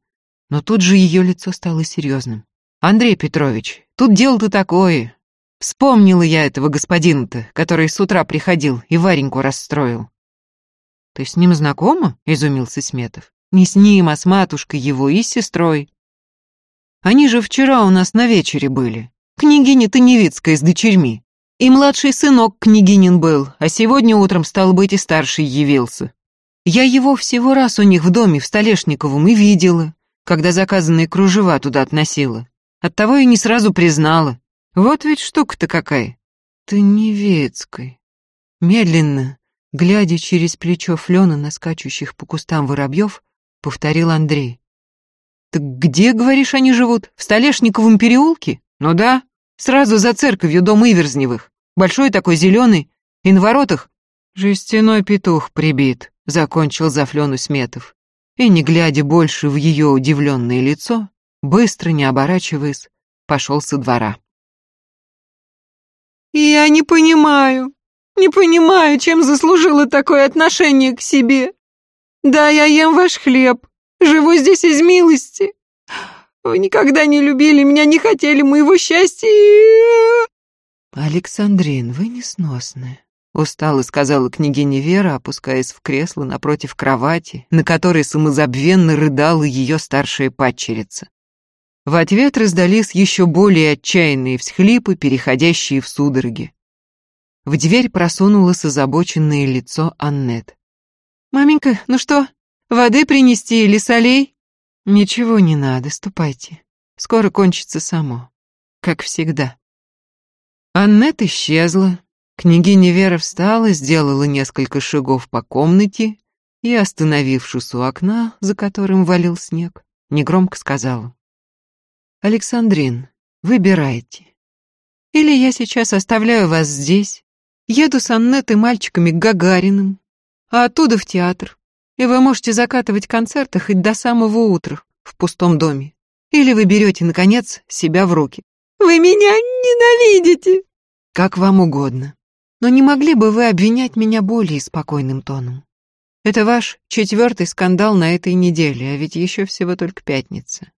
Но тут же ее лицо стало серьезным. «Андрей Петрович, тут дело-то такое. Вспомнила я этого господина-то, который с утра приходил и Вареньку расстроил». «Ты с ним знакома?» — изумился Сметов. «Не с ним, а с матушкой его и сестрой. Они же вчера у нас на вечере были. Княгиня Таневицкая с дочерьми. И младший сынок княгинин был, а сегодня утром, стал быть, и старший явился. Я его всего раз у них в доме в Столешниковом и видела, когда заказанные кружева туда относила. Оттого и не сразу признала. Вот ведь штука-то какая. Таневецкой. Медленно, глядя через плечо Флёна на скачущих по кустам воробьев, повторил Андрей. «Так где, говоришь, они живут? В Столешниковом переулке?» «Ну да, сразу за церковью дом Иверзневых. Большой такой, зеленый. И на воротах жестяной петух прибит», — закончил Зафлену Сметов. И, не глядя больше в ее удивленное лицо, быстро, не оборачиваясь, пошел со двора. «Я не понимаю, не понимаю, чем заслужила такое отношение к себе. Да, я ем ваш хлеб, Живу здесь из милости. Вы никогда не любили меня, не хотели моего счастья. Александрин, вы несносная. Устало сказала княгиня Вера, опускаясь в кресло напротив кровати, на которой самозабвенно рыдала ее старшая падчерица. В ответ раздались еще более отчаянные всхлипы, переходящие в судороги. В дверь просунулось озабоченное лицо Аннет. «Маменька, ну что, Воды принести или солей?» «Ничего не надо, ступайте. Скоро кончится само. Как всегда». Аннет исчезла. Княгиня Вера встала, сделала несколько шагов по комнате и, остановившись у окна, за которым валил снег, негромко сказала. «Александрин, выбирайте. Или я сейчас оставляю вас здесь, еду с Аннет и мальчиками к Гагариным, а оттуда в театр и вы можете закатывать концерты хоть до самого утра в пустом доме. Или вы берете, наконец, себя в руки. Вы меня ненавидите. Как вам угодно. Но не могли бы вы обвинять меня более спокойным тоном? Это ваш четвертый скандал на этой неделе, а ведь еще всего только пятница.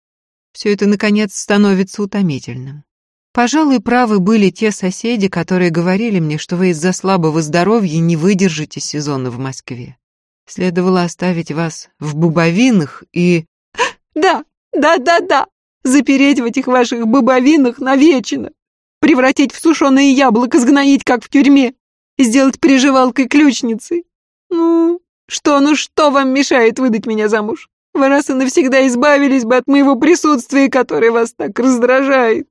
Все это, наконец, становится утомительным. Пожалуй, правы были те соседи, которые говорили мне, что вы из-за слабого здоровья не выдержите сезона в Москве. Следовало оставить вас в бубовинах и... Да, да, да, да. Запереть в этих ваших бубовинах навечно. Превратить в сушеное яблоко, сгноить, как в тюрьме. Сделать приживалкой ключницей. Ну, что, ну что вам мешает выдать меня замуж? Вы раз и навсегда избавились бы от моего присутствия, которое вас так раздражает.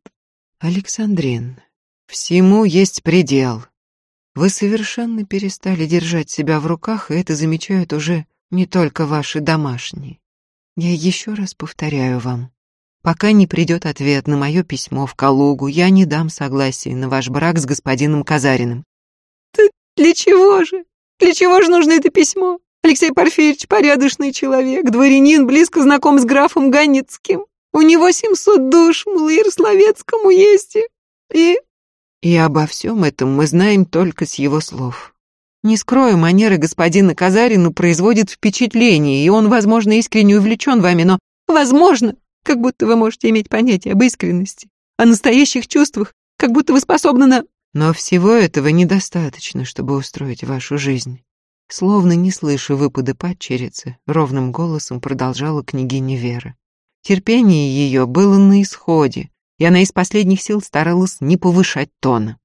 Александрин, всему есть предел. Вы совершенно перестали держать себя в руках, и это замечают уже не только ваши домашние. Я еще раз повторяю вам, пока не придет ответ на мое письмо в Калугу, я не дам согласия на ваш брак с господином Казариным. Ты для чего же? Для чего же нужно это письмо? Алексей Порфирьевич порядочный человек, дворянин, близко знаком с графом Ганицким. У него семьсот душ, мол, Ярославецкому есть. И и обо всем этом мы знаем только с его слов. Не скрою, манеры господина Казарину производят впечатление, и он, возможно, искренне увлечен вами, но... Возможно, как будто вы можете иметь понятие об искренности, о настоящих чувствах, как будто вы способны на... Но всего этого недостаточно, чтобы устроить вашу жизнь. Словно не слыша выпады падчерицы, ровным голосом продолжала княгиня Вера. Терпение ее было на исходе, и она из последних сил старалась не повышать тона.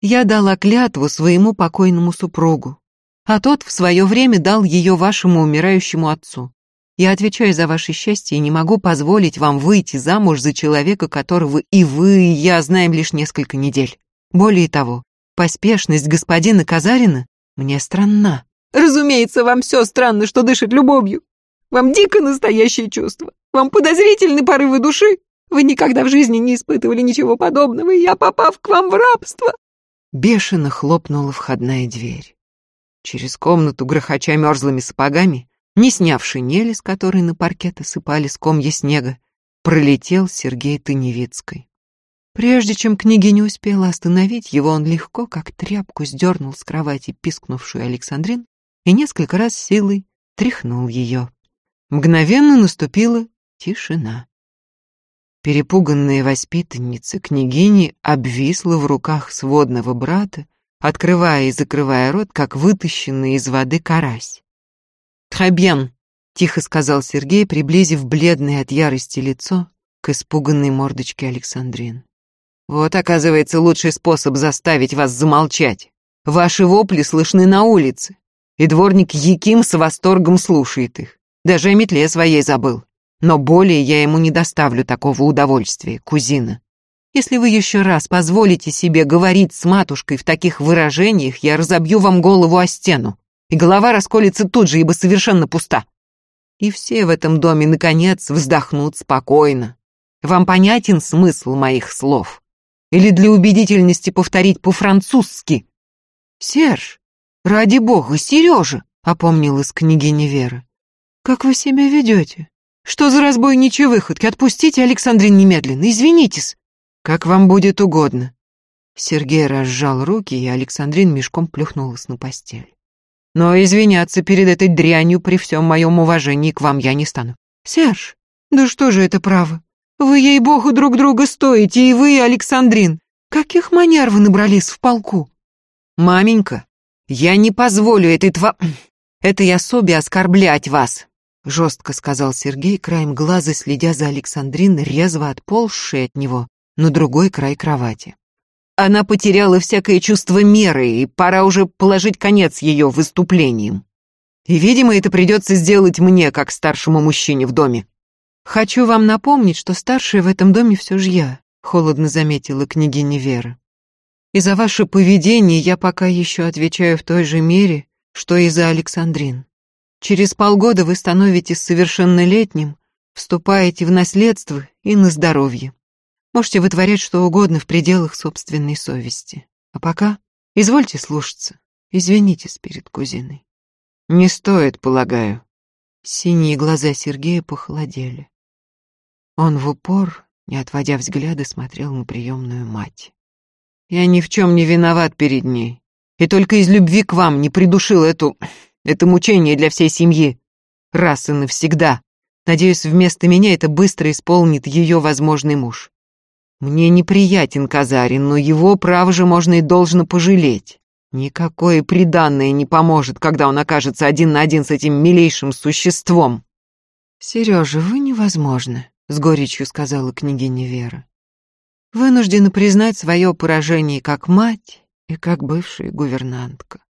«Я дала клятву своему покойному супругу, а тот в свое время дал ее вашему умирающему отцу. Я отвечаю за ваше счастье и не могу позволить вам выйти замуж за человека, которого и вы, и я знаем лишь несколько недель. Более того, поспешность господина Казарина мне странна. Разумеется, вам все странно, что дышит любовью. Вам дико настоящее чувство. Вам подозрительны порывы души. Вы никогда в жизни не испытывали ничего подобного, и я, попав к вам в рабство...» Бешено хлопнула входная дверь. Через комнату, грохоча мерзлыми сапогами, не сняв шинели, с которой на паркет осыпались комья снега, пролетел Сергей Таневицкой. Прежде чем княгиня успела остановить его, он легко, как тряпку, сдернул с кровати пискнувшую Александрин и несколько раз силой тряхнул ее. Мгновенно наступила тишина. Перепуганная воспитанница княгини обвисла в руках сводного брата, открывая и закрывая рот, как вытащенный из воды карась. «Требьен», — тихо сказал Сергей, приблизив бледное от ярости лицо к испуганной мордочке Александрин. «Вот, оказывается, лучший способ заставить вас замолчать. Ваши вопли слышны на улице, и дворник Яким с восторгом слушает их. Даже о метле своей забыл. Но более я ему не доставлю такого удовольствия, кузина. Если вы еще раз позволите себе говорить с матушкой в таких выражениях, я разобью вам голову о стену, и голова расколется тут же, ибо совершенно пуста. И все в этом доме, наконец, вздохнут спокойно. Вам понятен смысл моих слов? Или для убедительности повторить по-французски? Серж, ради бога, Сережа, опомнилась княгиня Вера. Как вы себя ведете? Что за разбойничьи выходки? Отпустите Александрин немедленно, извинитесь. Как вам будет угодно. Сергей разжал руки, и Александрин мешком плюхнулась на постель. Но извиняться перед этой дрянью при всем моем уважении к вам я не стану. Серж, да что же это право? Вы, ей-богу, друг друга стоите, и вы, и Александрин. Каких манер вы набрались в полку? Маменька, я не позволю этой тва... этой особе оскорблять вас, жестко сказал Сергей, краем глаза следя за Александрин, резво отползшей от него на другой край кровати. Она потеряла всякое чувство меры, и пора уже положить конец ее выступлениям. И, видимо, это придется сделать мне, как старшему мужчине в доме. Хочу вам напомнить, что старшая в этом доме все же я, холодно заметила княгиня Вера. И за ваше поведение я пока еще отвечаю в той же мере, что и за Александрин. Через полгода вы становитесь совершеннолетним, вступаете в наследство и на здоровье. Можете вытворять что угодно в пределах собственной совести. А пока извольте слушаться. Извинитесь перед кузиной. Не стоит, полагаю. Синие глаза Сергея похолодели. Он в упор, не отводя взгляда, смотрел на приемную мать. Я ни в чем не виноват перед ней. И только из любви к вам не придушил эту это мучение для всей семьи. Раз и навсегда. Надеюсь, вместо меня это быстро исполнит ее возможный муж. Мне неприятен Казарин, но его, право же, можно и должно пожалеть. Никакое приданное не поможет, когда он окажется один на один с этим милейшим существом. «Сережа, вы невозможны», — с горечью сказала княгиня Вера. «Вынуждена признать свое поражение как мать и как бывшая гувернантка.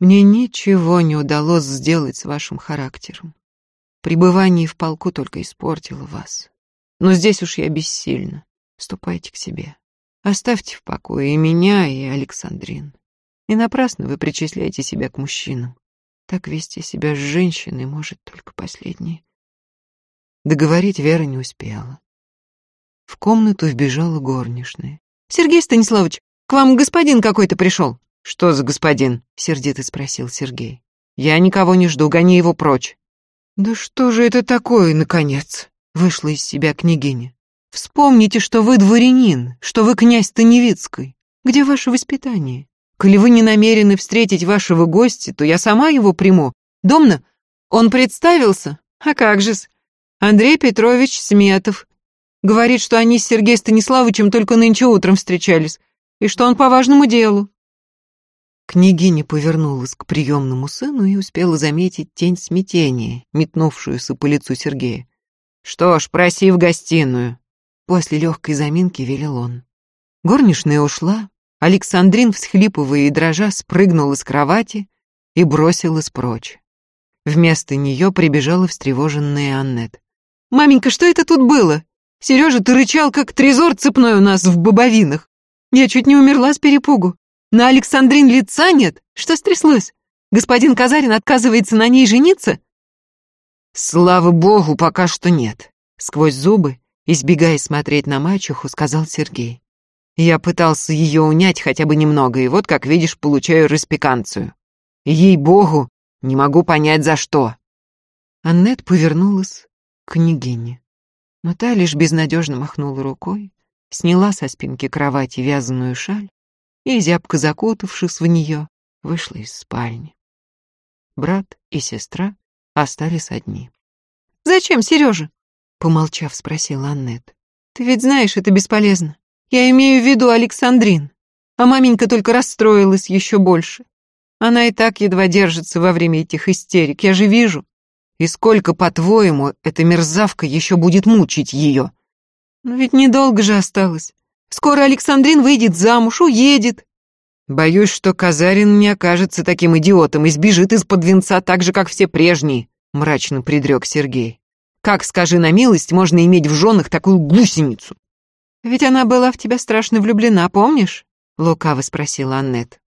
Мне ничего не удалось сделать с вашим характером. Пребывание в полку только испортило вас. Но здесь уж я бессильна. Ступайте к себе. Оставьте в покое и меня, и Александрин. Не напрасно вы причисляете себя к мужчинам. Так вести себя с женщиной может только последний. Договорить Вера не успела. В комнату вбежала горничная. «Сергей Станиславович, к вам господин какой-то пришел». «Что за господин?» — сердито спросил Сергей. «Я никого не жду, гони его прочь». «Да что же это такое, наконец?» — вышла из себя княгиня. «Вспомните, что вы дворянин, что вы князь Таневицкой. Где ваше воспитание? Коли вы не намерены встретить вашего гостя, то я сама его приму. Домна, он представился? А как же-с? Андрей Петрович Сметов. Говорит, что они с Сергеем Станиславовичем только нынче утром встречались, и что он по важному делу. Княгиня повернулась к приемному сыну и успела заметить тень смятения, метнувшуюся по лицу Сергея. «Что ж, проси в гостиную», — после легкой заминки велел он. Горничная ушла, Александрин, всхлипывая и дрожа, спрыгнула с кровати и бросилась прочь. Вместо нее прибежала встревоженная Аннет. «Маменька, что это тут было? Сережа, ты рычал, как трезор цепной у нас в бобовинах. Я чуть не умерла с перепугу. На Александрин лица нет? Что стряслось? Господин Казарин отказывается на ней жениться? Слава богу, пока что нет. Сквозь зубы, избегая смотреть на мачеху, сказал Сергей. Я пытался ее унять хотя бы немного, и вот, как видишь, получаю респиканцию. Ей-богу, не могу понять, за что. Аннет повернулась к княгине, но та лишь безнадежно махнула рукой, сняла со спинки кровати вязаную шаль и, зябко закутавшись в нее, вышла из спальни. Брат и сестра остались одни. «Зачем, Сережа?» — помолчав, спросила Аннет. «Ты ведь знаешь, это бесполезно. Я имею в виду Александрин. А маменька только расстроилась еще больше. Она и так едва держится во время этих истерик, я же вижу. И сколько, по-твоему, эта мерзавка еще будет мучить ее?» «Ну ведь недолго же осталось. Скоро Александрин выйдет замуж, уедет. Боюсь, что Казарин не окажется таким идиотом и сбежит из-под венца так же, как все прежние, мрачно предрек Сергей. Как, скажи на милость, можно иметь в женах такую гусеницу? Ведь она была в тебя страшно влюблена, помнишь? Лукаво спросила Аннет.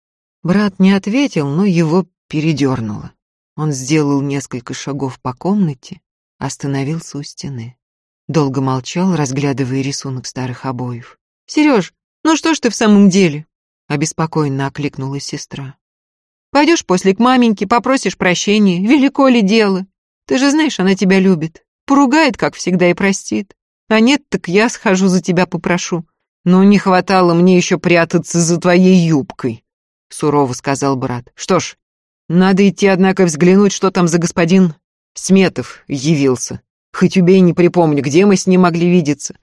Брат не ответил, но его передернуло. Он сделал несколько шагов по комнате, остановился у стены. Долго молчал, разглядывая рисунок старых обоев. «Сереж, ну что ж ты в самом деле?» — обеспокоенно окликнула сестра. «Пойдешь после к маменьке, попросишь прощения, велико ли дело? Ты же знаешь, она тебя любит. Поругает, как всегда, и простит. А нет, так я схожу за тебя попрошу. Но не хватало мне еще прятаться за твоей юбкой», — сурово сказал брат. «Что ж, надо идти, однако, взглянуть, что там за господин Сметов явился. Хоть убей, не припомню, где мы с ним могли видеться.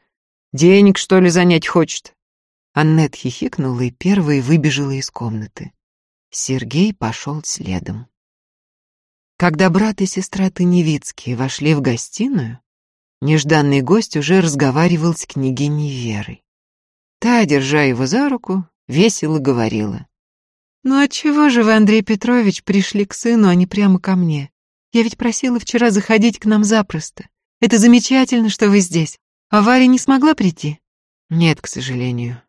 Денег, что ли, занять хочет?» Аннет хихикнула и первой выбежала из комнаты. Сергей пошел следом. Когда брат и сестра Таневицкие вошли в гостиную, нежданный гость уже разговаривал с княгиней Верой. Та, держа его за руку, весело говорила. «Ну отчего же вы, Андрей Петрович, пришли к сыну, а не прямо ко мне? Я ведь просила вчера заходить к нам запросто. Это замечательно, что вы здесь. А Варя не смогла прийти? Нет, к сожалению.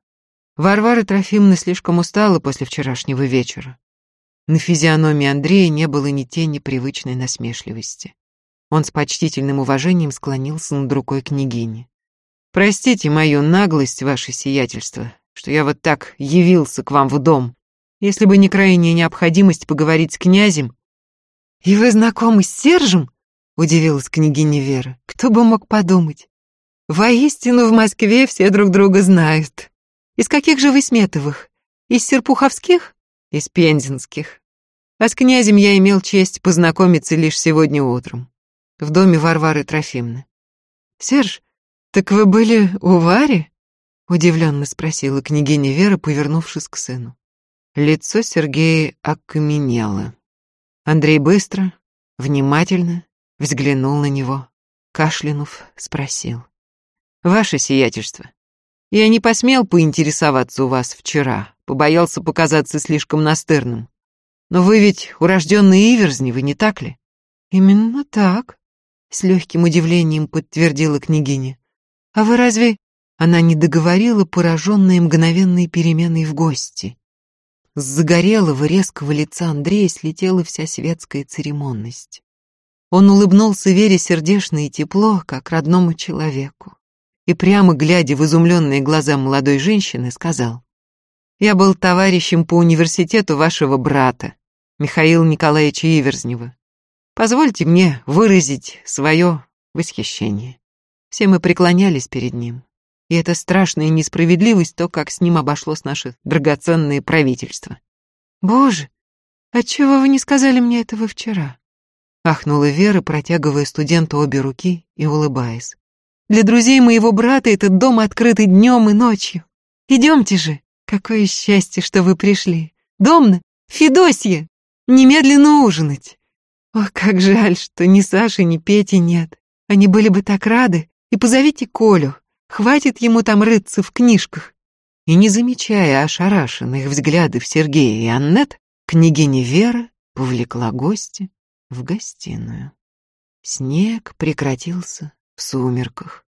Варвара Трофимовна слишком устала после вчерашнего вечера. На физиономии Андрея не было ни тени привычной насмешливости. Он с почтительным уважением склонился над рукой княгини. «Простите мою наглость, ваше сиятельство, что я вот так явился к вам в дом. Если бы не крайняя необходимость поговорить с князем...» «И вы знакомы с Сержем?» — удивилась княгиня Вера. «Кто бы мог подумать? Воистину в Москве все друг друга знают. Из каких же вы Сметовых? Из Серпуховских? Из Пензенских. А с князем я имел честь познакомиться лишь сегодня утром, в доме Варвары Трофимны. Серж, так вы были у Вари? Удивленно спросила княгиня Вера, повернувшись к сыну. Лицо Сергея окаменело. Андрей быстро, внимательно взглянул на него, кашлянув, спросил. «Ваше сиятельство, я не посмел поинтересоваться у вас вчера, побоялся показаться слишком настырным. Но вы ведь урожденные Иверзневы, не так ли?» «Именно так», — с легким удивлением подтвердила княгиня. «А вы разве...» Она не договорила, пораженная мгновенной переменой в гости. С загорелого резкого лица Андрея слетела вся светская церемонность. Он улыбнулся Вере сердечно и тепло, как родному человеку и прямо глядя в изумленные глаза молодой женщины, сказал, «Я был товарищем по университету вашего брата, Михаила Николаевича Иверзнева. Позвольте мне выразить свое восхищение». Все мы преклонялись перед ним. И это страшная несправедливость, то, как с ним обошлось наше драгоценное правительство. «Боже, отчего вы не сказали мне этого вчера?» Ахнула Вера, протягивая студенту обе руки и улыбаясь. Для друзей моего брата этот дом открытый днем и ночью. Идемте же. Какое счастье, что вы пришли. Домна, Федосья! Немедленно ужинать! Ох, как жаль, что ни Саши, ни Пети нет. Они были бы так рады. И позовите Колю. Хватит ему там рыться в книжках. И не замечая ошарашенных взглядов Сергея и Аннет, княгиня Вера повлекла гостя в гостиную. Снег прекратился в сумерках.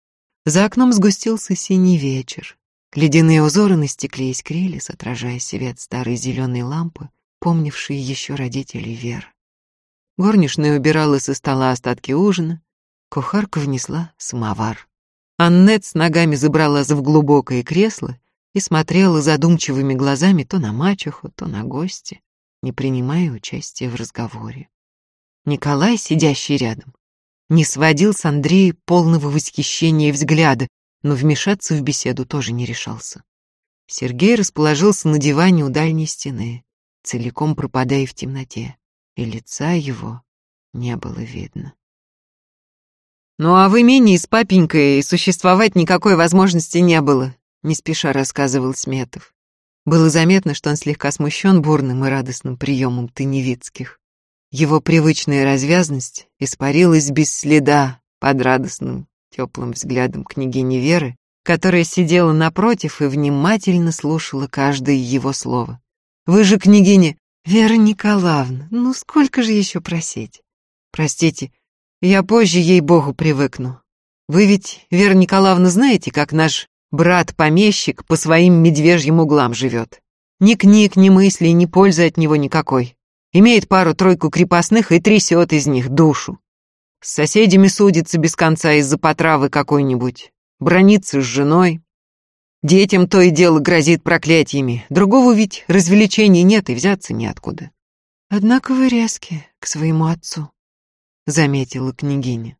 За окном сгустился синий вечер. Ледяные узоры на стекле искрились, отражая свет старой зеленой лампы, помнившей еще родителей Вер. Горничная убирала со стола остатки ужина, кухарка внесла самовар. Аннет с ногами забралась в глубокое кресло и смотрела задумчивыми глазами то на мачеху, то на гостя, не принимая участия в разговоре. Николай, сидящий рядом, не сводил с Андрея полного восхищения взгляда, но вмешаться в беседу тоже не решался. Сергей расположился на диване у дальней стены, целиком пропадая в темноте, и лица его не было видно. «Ну а в имении с папенькой существовать никакой возможности не было», не спеша рассказывал Сметов. Было заметно, что он слегка смущен бурным и радостным приемом Тыневицких. Его привычная развязность испарилась без следа под радостным, теплым взглядом княгини Веры, которая сидела напротив и внимательно слушала каждое его слово. «Вы же, княгиня, Вера Николаевна, ну сколько же еще просить? Простите, я позже ей-богу привыкну. Вы ведь, Вера Николаевна, знаете, как наш брат-помещик по своим медвежьим углам живет? Ни книг, ни мыслей, ни пользы от него никакой. Имеет пару-тройку крепостных и трясет из них душу. С соседями судится без конца из-за потравы какой-нибудь. Бронится с женой. Детям то и дело грозит проклятиями. Другого ведь развлечений нет и взяться неоткуда. Однако вы резкие к своему отцу, заметила княгиня.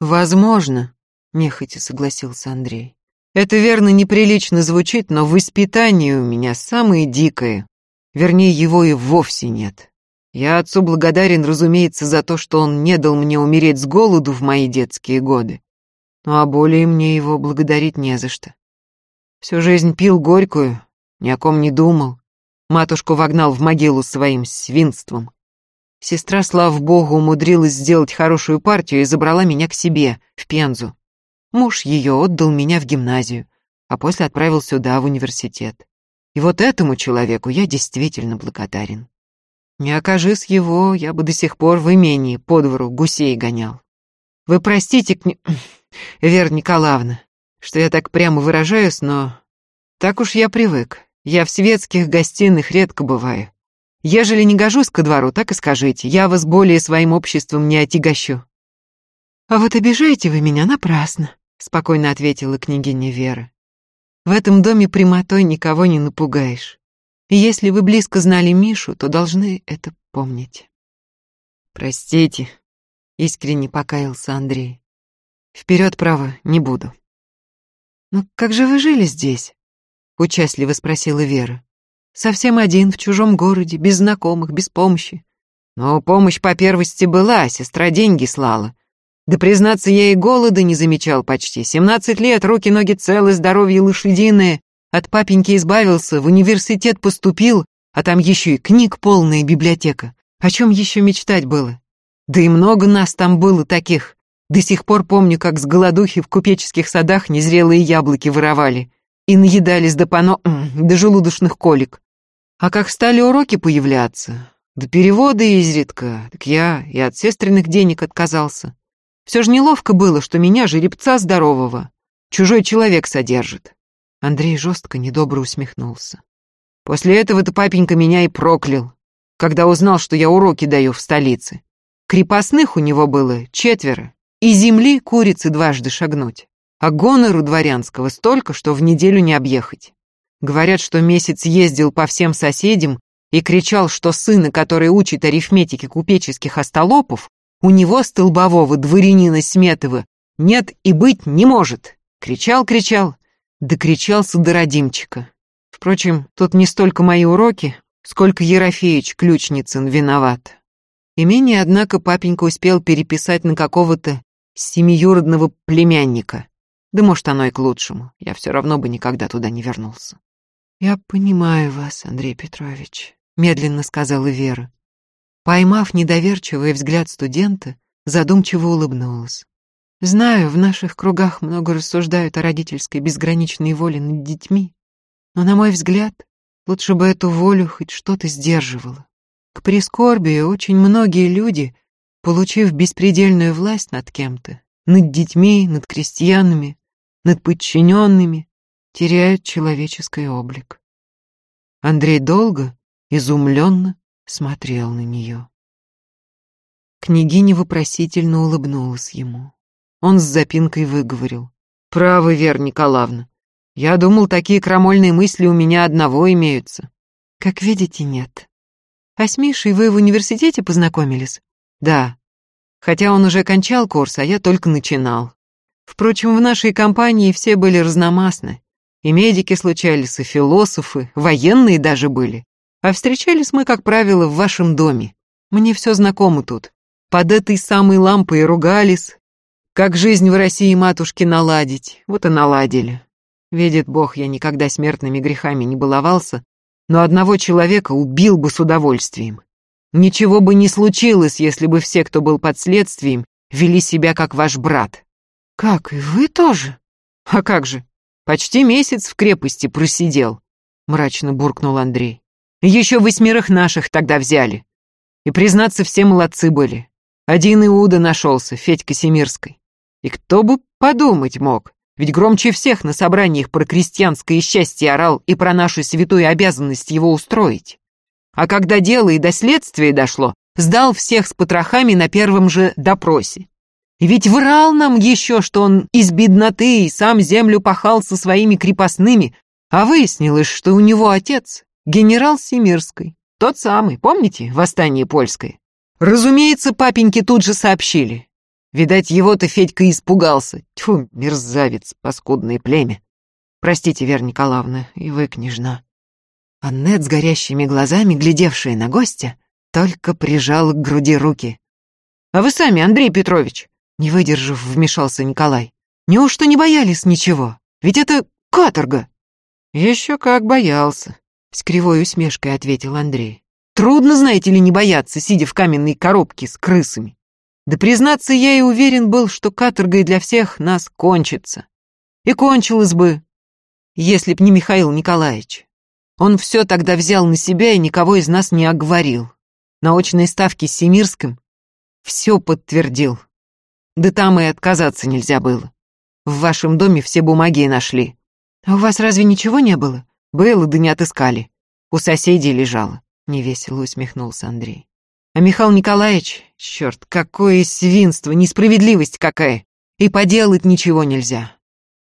Возможно, нехотя согласился Андрей. Это верно неприлично звучит, но воспитание у меня самое дикое. Вернее, его и вовсе нет. Я отцу благодарен, разумеется, за то, что он не дал мне умереть с голоду в мои детские годы. Ну а более мне его благодарить не за что. Всю жизнь пил горькую, ни о ком не думал. Матушку вогнал в могилу своим свинством. Сестра, слава богу, умудрилась сделать хорошую партию и забрала меня к себе, в Пензу. Муж ее отдал меня в гимназию, а после отправил сюда, в университет. И вот этому человеку я действительно благодарен. Не окажись его, я бы до сих пор в имении по двору гусей гонял. Вы простите, кня... Вера Николаевна, что я так прямо выражаюсь, но так уж я привык. Я в светских гостиных редко бываю. Ежели не гожусь ко двору, так и скажите, я вас более своим обществом не отягощу. А вот обижаете вы меня напрасно, спокойно ответила княгиня Вера. В этом доме прямотой никого не напугаешь. И если вы близко знали Мишу, то должны это помнить. Простите, искренне покаялся Андрей. Вперед, право, не буду. «Но как же вы жили здесь?» — участливо спросила Вера. «Совсем один, в чужом городе, без знакомых, без помощи». «Но помощь по первости была, сестра деньги слала. Да, признаться, я и голода не замечал почти. Семнадцать лет, руки-ноги целы, здоровье лошадиное. От папеньки избавился, в университет поступил, а там еще и книг полная библиотека. О чем еще мечтать было? Да и много нас там было таких. До сих пор помню, как с голодухи в купеческих садах незрелые яблоки воровали и наедались до пано... до желудочных колик. А как стали уроки появляться, до перевода изредка, так я и от сестренных денег отказался. Все же неловко было, что меня, жеребца здорового, чужой человек содержит. Андрей жестко, недобро усмехнулся. После этого-то папенька меня и проклял, когда узнал, что я уроки даю в столице. Крепостных у него было четверо, и земли курицы дважды шагнуть. А гонору дворянского столько, что в неделю не объехать. Говорят, что месяц ездил по всем соседям и кричал, что сына, который учит арифметике купеческих остолопов, у него, столбового дворянина Сметова, нет и быть не может. Кричал, кричал, докричался до родимчика. Впрочем, тут не столько мои уроки, сколько Ерофеич Ключницын виноват. Имение, однако, папенька успел переписать на какого-то семиюродного племянника. Да может, оно и к лучшему. Я все равно бы никогда туда не вернулся. «Я понимаю вас, Андрей Петрович», медленно сказала Вера. Поймав недоверчивый взгляд студента, задумчиво улыбнулась. Знаю, в наших кругах много рассуждают о родительской безграничной воле над детьми, но, на мой взгляд, лучше бы эту волю хоть что-то сдерживало. К прискорбию очень многие люди, получив беспредельную власть над кем-то, над детьми, над крестьянами, над подчиненными, теряют человеческий облик. Андрей долго, изумленно смотрел на нее. Княгиня вопросительно улыбнулась ему. Он с запинкой выговорил. «Право, Вера Николаевна. Я думал, такие крамольные мысли у меня одного имеются». «Как видите, нет. А с Мишей вы в университете познакомились?» «Да. Хотя он уже кончал курс, а я только начинал. Впрочем, в нашей компании все были разномастны. И медики случались, и философы, военные даже были. А встречались мы, как правило, в вашем доме. Мне все знакомо тут. Под этой самой лампой ругались. Как жизнь в России матушки наладить, вот и наладили. Видит Бог, я никогда смертными грехами не баловался, но одного человека убил бы с удовольствием. Ничего бы не случилось, если бы все, кто был под следствием, вели себя как ваш брат. Как, и вы тоже? А как же? Почти месяц в крепости просидел, мрачно буркнул Андрей. Еще восьмерых наших тогда взяли. И, признаться, все молодцы были. Один Иуда нашелся, Федька Семирской. И кто бы подумать мог, ведь громче всех на собраниях про крестьянское счастье орал и про нашу святую обязанность его устроить. А когда дело и до следствия дошло, сдал всех с потрохами на первом же допросе. Ведь врал нам еще, что он из бедноты и сам землю пахал со своими крепостными, а выяснилось, что у него отец — генерал Семирской, тот самый, помните, восстание польское? Разумеется, папеньки тут же сообщили. Видать, его-то Федька испугался. Тьфу, мерзавец, паскудное племя. Простите, Вера Николаевна, и вы, княжна. Аннет с горящими глазами, глядевшая на гостя, только прижала к груди руки. «А вы сами, Андрей Петрович!» Не выдержав, вмешался Николай. «Неужто не боялись ничего? Ведь это каторга!» «Еще как боялся», — с кривой усмешкой ответил Андрей. Трудно, знаете ли, не бояться, сидя в каменной коробке с крысами. Да признаться, я и уверен был, что каторгой для всех нас кончится. И кончилось бы, если б не Михаил Николаевич. Он все тогда взял на себя и никого из нас не оговорил. На очной ставке с Семирским все подтвердил. Да там и отказаться нельзя было. В вашем доме все бумаги нашли. А у вас разве ничего не было? Было, да не отыскали. У соседей лежало. Невесело усмехнулся Андрей. А Михаил Николаевич, черт, какое свинство, несправедливость какая. И поделать ничего нельзя.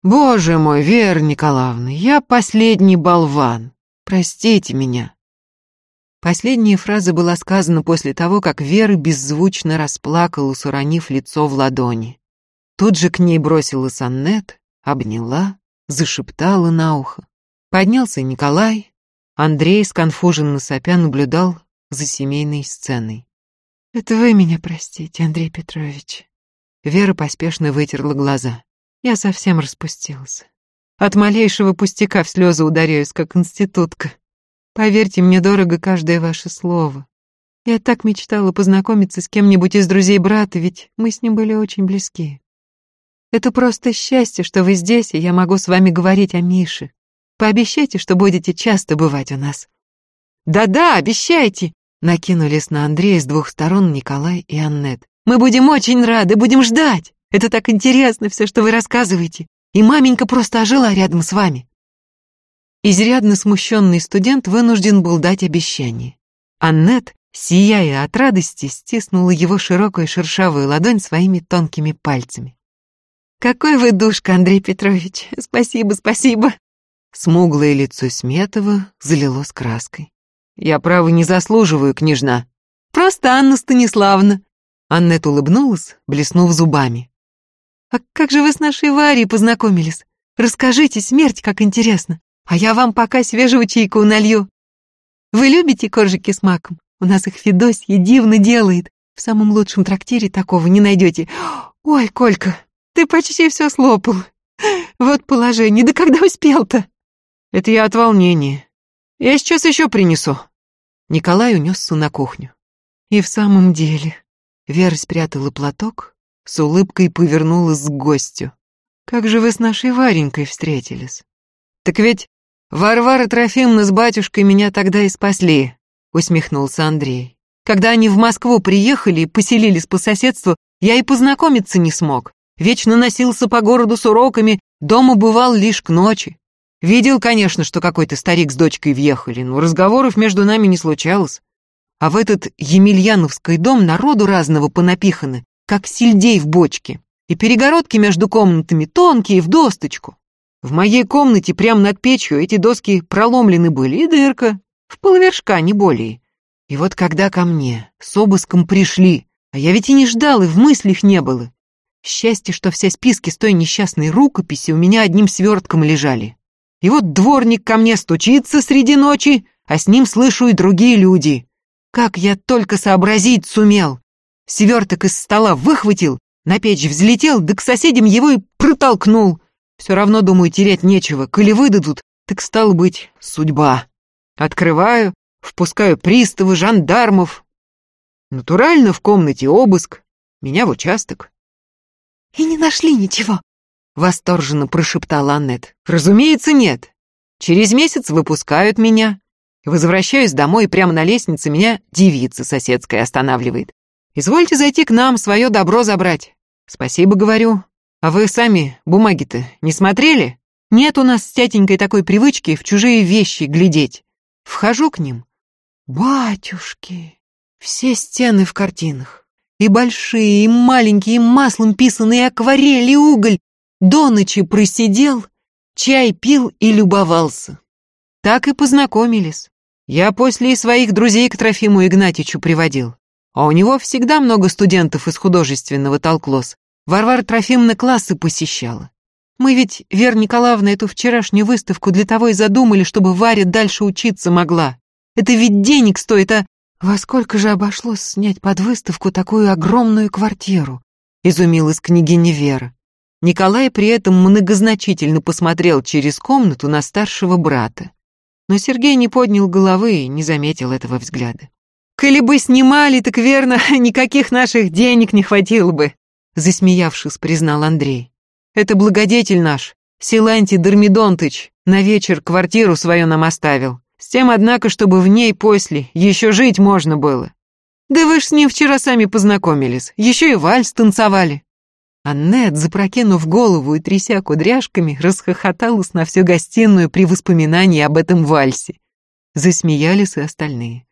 Боже мой, Вера Николаевна, я последний болван. Простите меня. Последняя фраза была сказана после того, как Вера беззвучно расплакалась, уронив лицо в ладони. Тут же к ней бросилась Аннет, обняла, зашептала на ухо. Поднялся Николай, Андрей, сконфуженно сопя, наблюдал за семейной сценой. «Это вы меня простите, Андрей Петрович». Вера поспешно вытерла глаза. «Я совсем распустился. От малейшего пустяка в слезы ударяюсь, как институтка. Поверьте, мне дорого каждое ваше слово. Я так мечтала познакомиться с кем-нибудь из друзей брата, ведь мы с ним были очень близки. Это просто счастье, что вы здесь, и я могу с вами говорить о Мише. Пообещайте, что будете часто бывать у нас». «Да-да, обещайте!» Накинулись на Андрея с двух сторон Николай и Аннет. «Мы будем очень рады, будем ждать! Это так интересно все, что вы рассказываете! И маменька просто ожила рядом с вами!» Изрядно смущенный студент вынужден был дать обещание. Аннет, сияя от радости, стиснула его широкую шершавую ладонь своими тонкими пальцами. «Какой вы душка, Андрей Петрович! Спасибо, спасибо!» Смуглое лицо Сметова залилось краской. «Я, право, не заслуживаю, княжна. Просто Анна Станиславна». Аннет улыбнулась, блеснув зубами. «А как же вы с нашей Варей познакомились? Расскажите, смерть, как интересно. А я вам пока свежего чайку налью. Вы любите коржики с маком? У нас их Федосья дивно делает. В самом лучшем трактире такого не найдете. Ой, Колька, ты почти все слопал. Вот положение, да когда успел-то?» Это я от волнения. Я сейчас еще принесу. Николай унесся на кухню. И в самом деле, Вера спрятала платок, с улыбкой повернулась к гостю. «Как же вы с нашей Варенькой встретились?» «Так ведь Варвара Трофимовна с батюшкой меня тогда и спасли», — усмехнулся Андрей. «Когда они в Москву приехали и поселились по соседству, я и познакомиться не смог. Вечно носился по городу с уроками, дома бывал лишь к ночи. Видел, конечно, что какой-то старик с дочкой въехали, но разговоров между нами не случалось. А в этот Емельяновский дом народу разного понапиханы, как сельдей в бочке. И перегородки между комнатами тонкие, в досточку. В моей комнате прямо над печью эти доски проломлены были, и дырка, в полвершка, не более. И вот когда ко мне с обыском пришли, а я ведь и не ждал, и в мыслях не было. Счастье, что все списки с той несчастной рукописи у меня одним свертком лежали. И вот дворник ко мне стучится среди ночи, а с ним слышу и другие люди. Как я только сообразить сумел. Сверток из стола выхватил, на печь взлетел, да к соседям его и протолкнул. Все равно, думаю, терять нечего. Коли выдадут, так стало быть судьба. Открываю, впускаю приставы, жандармов. Натурально в комнате обыск, меня в участок. «И не нашли ничего?» — восторженно прошептала Аннет. «Разумеется, нет. Через месяц выпускают меня. Возвращаюсь домой, и прямо на лестнице меня девица соседская останавливает. Извольте зайти к нам, свое добро забрать. Спасибо, говорю, а вы сами бумаги-то не смотрели? Нет у нас с тятенькой такой привычки в чужие вещи глядеть. Вхожу к ним. Батюшки, все стены в картинах. И большие, и маленькие, и маслом писанные акварели, уголь. До ночи просидел, чай пил и любовался. Так и познакомились. Я после и своих друзей к Трофиму Игнатьичу приводил. А у него всегда много студентов из художественного толклось. Варвара Трофимовна классы посещала. Мы ведь, Вера Николаевна, эту вчерашнюю выставку для того и задумали, чтобы Варя дальше учиться могла. Это ведь денег стоит, а... Во сколько же обошлось снять под выставку такую огромную квартиру? Изумилась княгиня Вера. Николай при этом многозначительно посмотрел через комнату на старшего брата. Но Сергей не поднял головы и не заметил этого взгляда. «Коли бы снимали, так верно, никаких наших денег не хватило бы», засмеявшись, признал Андрей. Это благодетель наш, Силантий Дормидонтыч, на вечер квартиру свою нам оставил. С тем, однако, чтобы в ней после еще жить можно было. Да вы ж с ним вчера сами познакомились, еще и вальс танцевали. Аннет, запрокинув голову и тряся кудряшками, расхохоталась на всю гостиную при воспоминании об этом вальсе. Засмеялись и остальные.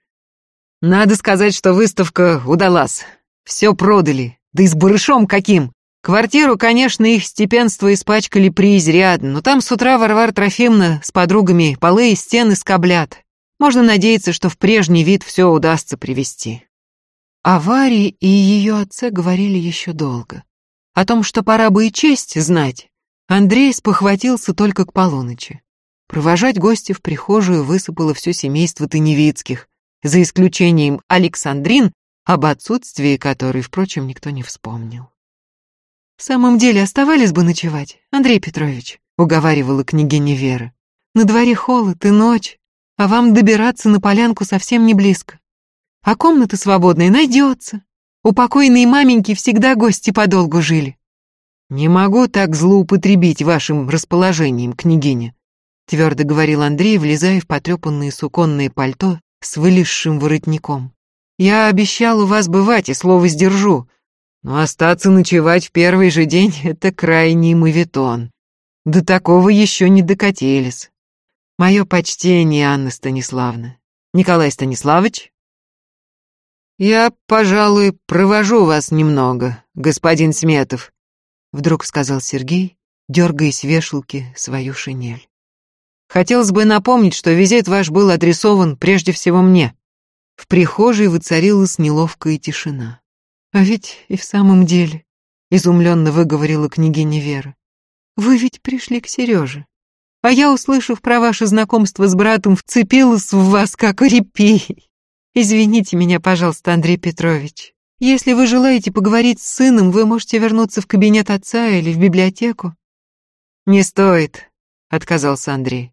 Надо сказать, что выставка удалась. Все продали, да и с барышом каким! Квартиру, конечно, их степенство испачкали преизрядно, но там с утра Варвара Трофимовна с подругами полы и стены скоблят. Можно надеяться, что в прежний вид все удастся привести. О Варе и ее отце говорили еще долго. О том, что пора бы и честь знать, Андрей спохватился только к полуночи. Провожать гостя в прихожую высыпало все семейство Таневицких, за исключением Александрин, об отсутствии которой, впрочем, никто не вспомнил. «В самом деле оставались бы ночевать, Андрей Петрович», — уговаривала княгиня Вера. «На дворе холод и ночь, а вам добираться на полянку совсем не близко. А комната свободная найдется. У покойной маменьки всегда гости подолгу жили». «Не могу так злоупотребить вашим расположением, княгиня», — твердо говорил Андрей, влезая в потрепанное суконное пальто с вылезшим воротником. Я обещал у вас бывать и слово сдержу, но остаться ночевать в первый же день — это крайний мавитон. До такого еще не докатились. Мое почтение, Анна Станиславна. Николай Станиславович? Я, пожалуй, провожу вас немного, господин Сметов, вдруг сказал Сергей, дергая с вешалки свою шинель. Хотелось бы напомнить, что визит ваш был адресован прежде всего мне. В прихожей воцарилась неловкая тишина. «А ведь и в самом деле», — изумленно выговорила княгиня Вера, «вы ведь пришли к Сереже. А я, услышав про ваше знакомство с братом, вцепилась в вас, как репей. Извините меня, пожалуйста, Андрей Петрович. Если вы желаете поговорить с сыном, вы можете вернуться в кабинет отца или в библиотеку». «Не стоит», — отказался Андрей.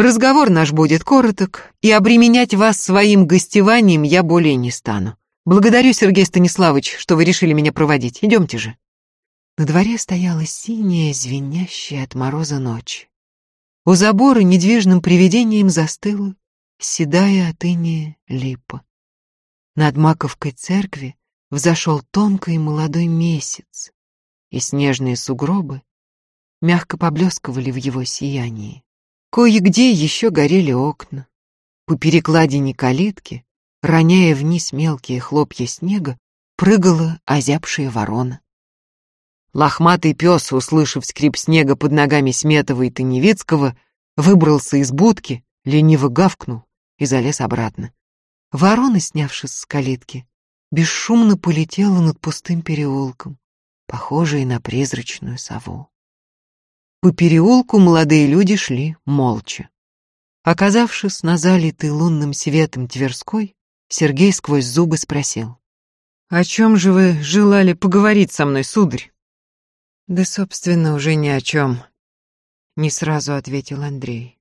Разговор наш будет короток, и обременять вас своим гостеванием я более не стану. Благодарю, Сергей Станиславович, что вы решили меня проводить. Идемте же. На дворе стояла синяя, звенящая от мороза ночь. У забора недвижным привидением застыла седая от липа. Над маковкой церкви взошел тонкий молодой месяц, и снежные сугробы мягко поблескивали в его сиянии. Кое-где еще горели окна. По перекладине калитки, роняя вниз мелкие хлопья снега, прыгала озябшая ворона. Лохматый пес, услышав скрип снега под ногами Сметова и Таневицкого, выбрался из будки, лениво гавкнул и залез обратно. Ворона, снявшись с калитки, бесшумно полетела над пустым переулком, похожей на призрачную сову. По переулку молодые люди шли молча. Оказавшись на залитой лунным светом Тверской, Сергей сквозь зубы спросил. «О чем же вы желали поговорить со мной, сударь?» «Да, собственно, уже ни о чем», — не сразу ответил Андрей.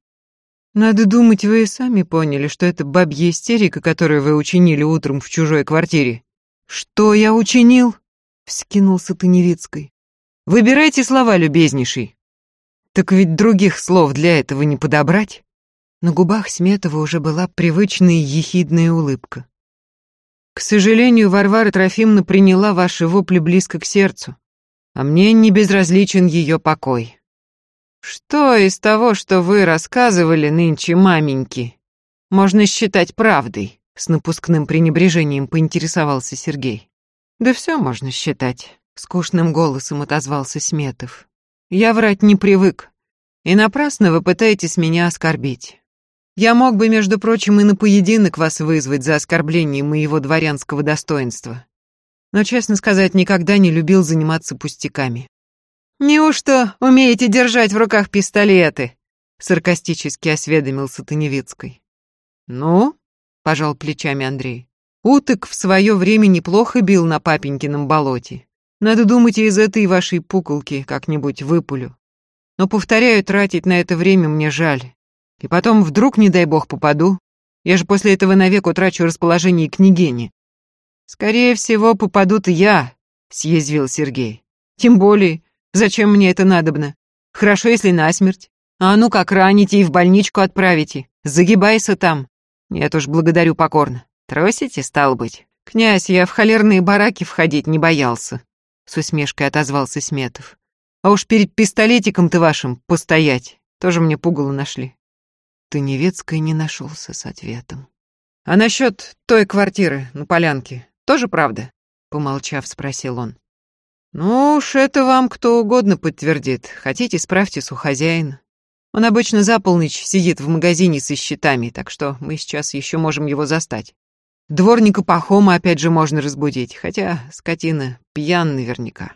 «Надо думать, вы и сами поняли, что это бабья истерика, которую вы учинили утром в чужой квартире». «Что я учинил?» — вскинулся Таневицкой. «Выбирайте слова, любезнейший. Так ведь других слов для этого не подобрать. На губах Сметова уже была привычная ехидная улыбка. К сожалению, Варвара Трофимовна приняла ваши вопли близко к сердцу, а мне не безразличен ее покой. Что из того, что вы рассказывали нынче маменьки, можно считать правдой? С напускным пренебрежением поинтересовался Сергей. Да все можно считать, скучным голосом отозвался Сметов. Я врать не привык. И напрасно вы пытаетесь меня оскорбить. Я мог бы, между прочим, и на поединок вас вызвать за оскорбление моего дворянского достоинства. Но, честно сказать, никогда не любил заниматься пустяками. «Неужто умеете держать в руках пистолеты?» — саркастически осведомился Таневицкой. «Ну?» — пожал плечами Андрей. «Уток в свое время неплохо бил на папенькином болоте. Надо думать, и из этой вашей пуколки как-нибудь выпулю. Но, повторяю, тратить на это время мне жаль. И потом вдруг, не дай бог, попаду. Я же после этого навек утрачу расположение княгини. Скорее всего, попадут я, съязвил Сергей. Тем более, зачем мне это надобно? Хорошо, если насмерть. А ну как раните и в больничку отправите. Загибайся там. Нет уж, благодарю покорно. Тросите, стал быть. Князь, я в холерные бараки входить не боялся с усмешкой отозвался Сметов. А уж перед пистолетиком-то вашим постоять, тоже мне пугало нашли. Таневецкий не нашелся с ответом. А насчет той квартиры на полянке, тоже правда? Помолчав, спросил он. Ну уж это вам кто угодно подтвердит. Хотите, справьтесь у хозяина. Он обычно за полночь сидит в магазине со счетами, так что мы сейчас еще можем его застать. Дворника Пахома опять же можно разбудить, хотя скотина пьян наверняка.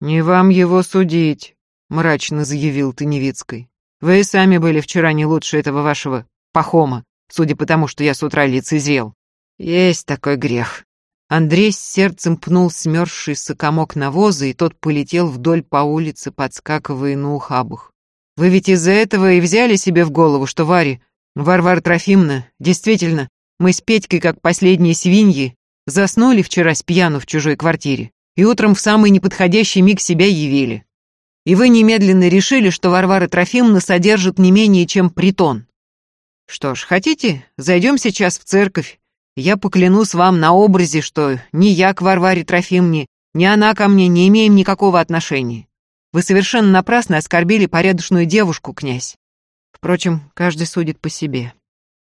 «Не вам его судить», — мрачно заявил Таневицкой. «Вы и сами были вчера не лучше этого вашего Пахома, судя по тому, что я с утра лицезрел. Есть такой грех». Андрей с сердцем пнул смерзшийся комок навоза, и тот полетел вдоль по улице, подскакивая на ухабах. «Вы ведь из-за этого и взяли себе в голову, что Варе, Варвара Трофимовна, действительно, мы с Петькой, как последние свиньи, заснули вчера с пьяну в чужой квартире и утром в самый неподходящий миг себя явили. И вы немедленно решили, что Варвара Трофимовна содержит не менее, чем притон. Что ж, хотите, зайдем сейчас в церковь. Я поклянусь вам на образе, что ни я к Варваре Трофимовне, ни она ко мне не имеем никакого отношения. Вы совершенно напрасно оскорбили порядочную девушку, князь. Впрочем, каждый судит по себе.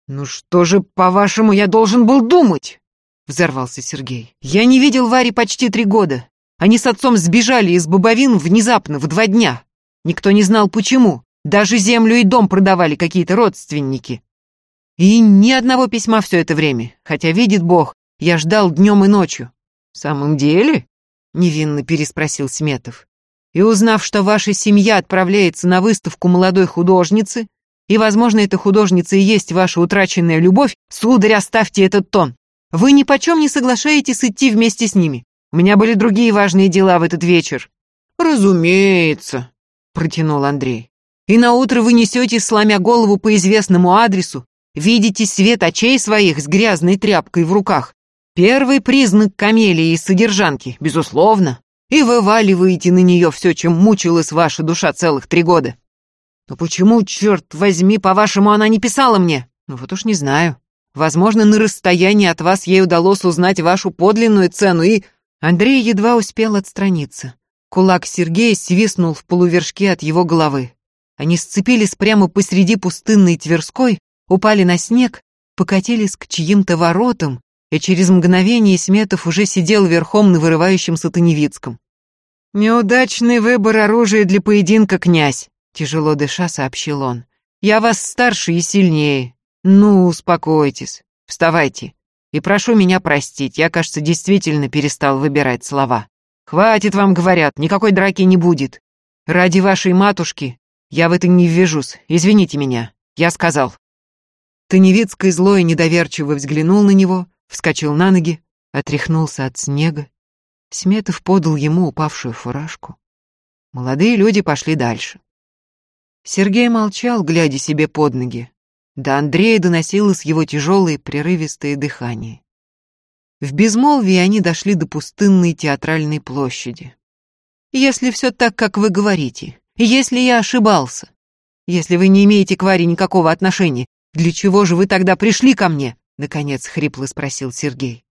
«Ну что же, по-вашему, я должен был думать?» — взорвался Сергей. «Я не видел Вари почти три года. Они с отцом сбежали из Бубовин внезапно, в два дня. Никто не знал, почему. Даже землю и дом продавали какие-то родственники. И ни одного письма все это время, хотя, видит Бог, я ждал днем и ночью». «В самом деле?» — невинно переспросил Сметов. «И узнав, что ваша семья отправляется на выставку молодой художницы, и, возможно, эта художница и есть ваша утраченная любовь, сударь, оставьте этот тон. Вы ни почем не соглашаетесь идти вместе с ними. У меня были другие важные дела в этот вечер». «Разумеется», — протянул Андрей. И наутро вы несете, сломя голову по известному адресу, видите свет очей своих с грязной тряпкой в руках. Первый признак камелии и содержанки, безусловно. И вываливаете на нее все, чем мучилась ваша душа целых три года. Но почему, черт возьми, по-вашему, она не писала мне? Ну вот уж не знаю. Возможно, на расстоянии от вас ей удалось узнать вашу подлинную цену и... Андрей едва успел отстраниться. Кулак Сергея свистнул в полувершке от его головы. Они сцепились прямо посреди пустынной Тверской, упали на снег, покатились к чьим-то воротам, и через мгновение Сметов уже сидел верхом на вырывающемся Таневицком. «Неудачный выбор оружия для поединка, князь», — тяжело дыша сообщил он. «Я вас старше и сильнее. Ну, успокойтесь, вставайте. И прошу меня простить, я, кажется, действительно перестал выбирать слова. Хватит вам, говорят, никакой драки не будет. Ради вашей матушки я в это не ввяжусь, извините меня, я сказал». Таневицкий злой недоверчиво взглянул на него, вскочил на ноги, отряхнулся от снега. Сметов подал ему упавшую фуражку. Молодые люди пошли дальше. Сергей молчал, глядя себе под ноги. До Андрея доносилось его тяжелое прерывистое дыхание. В безмолвии они дошли до пустынной театральной площади. «Если все так, как вы говорите, если я ошибался, если вы не имеете к Варе никакого отношения, для чего же вы тогда пришли ко мне?» Наконец хрипло спросил Сергей.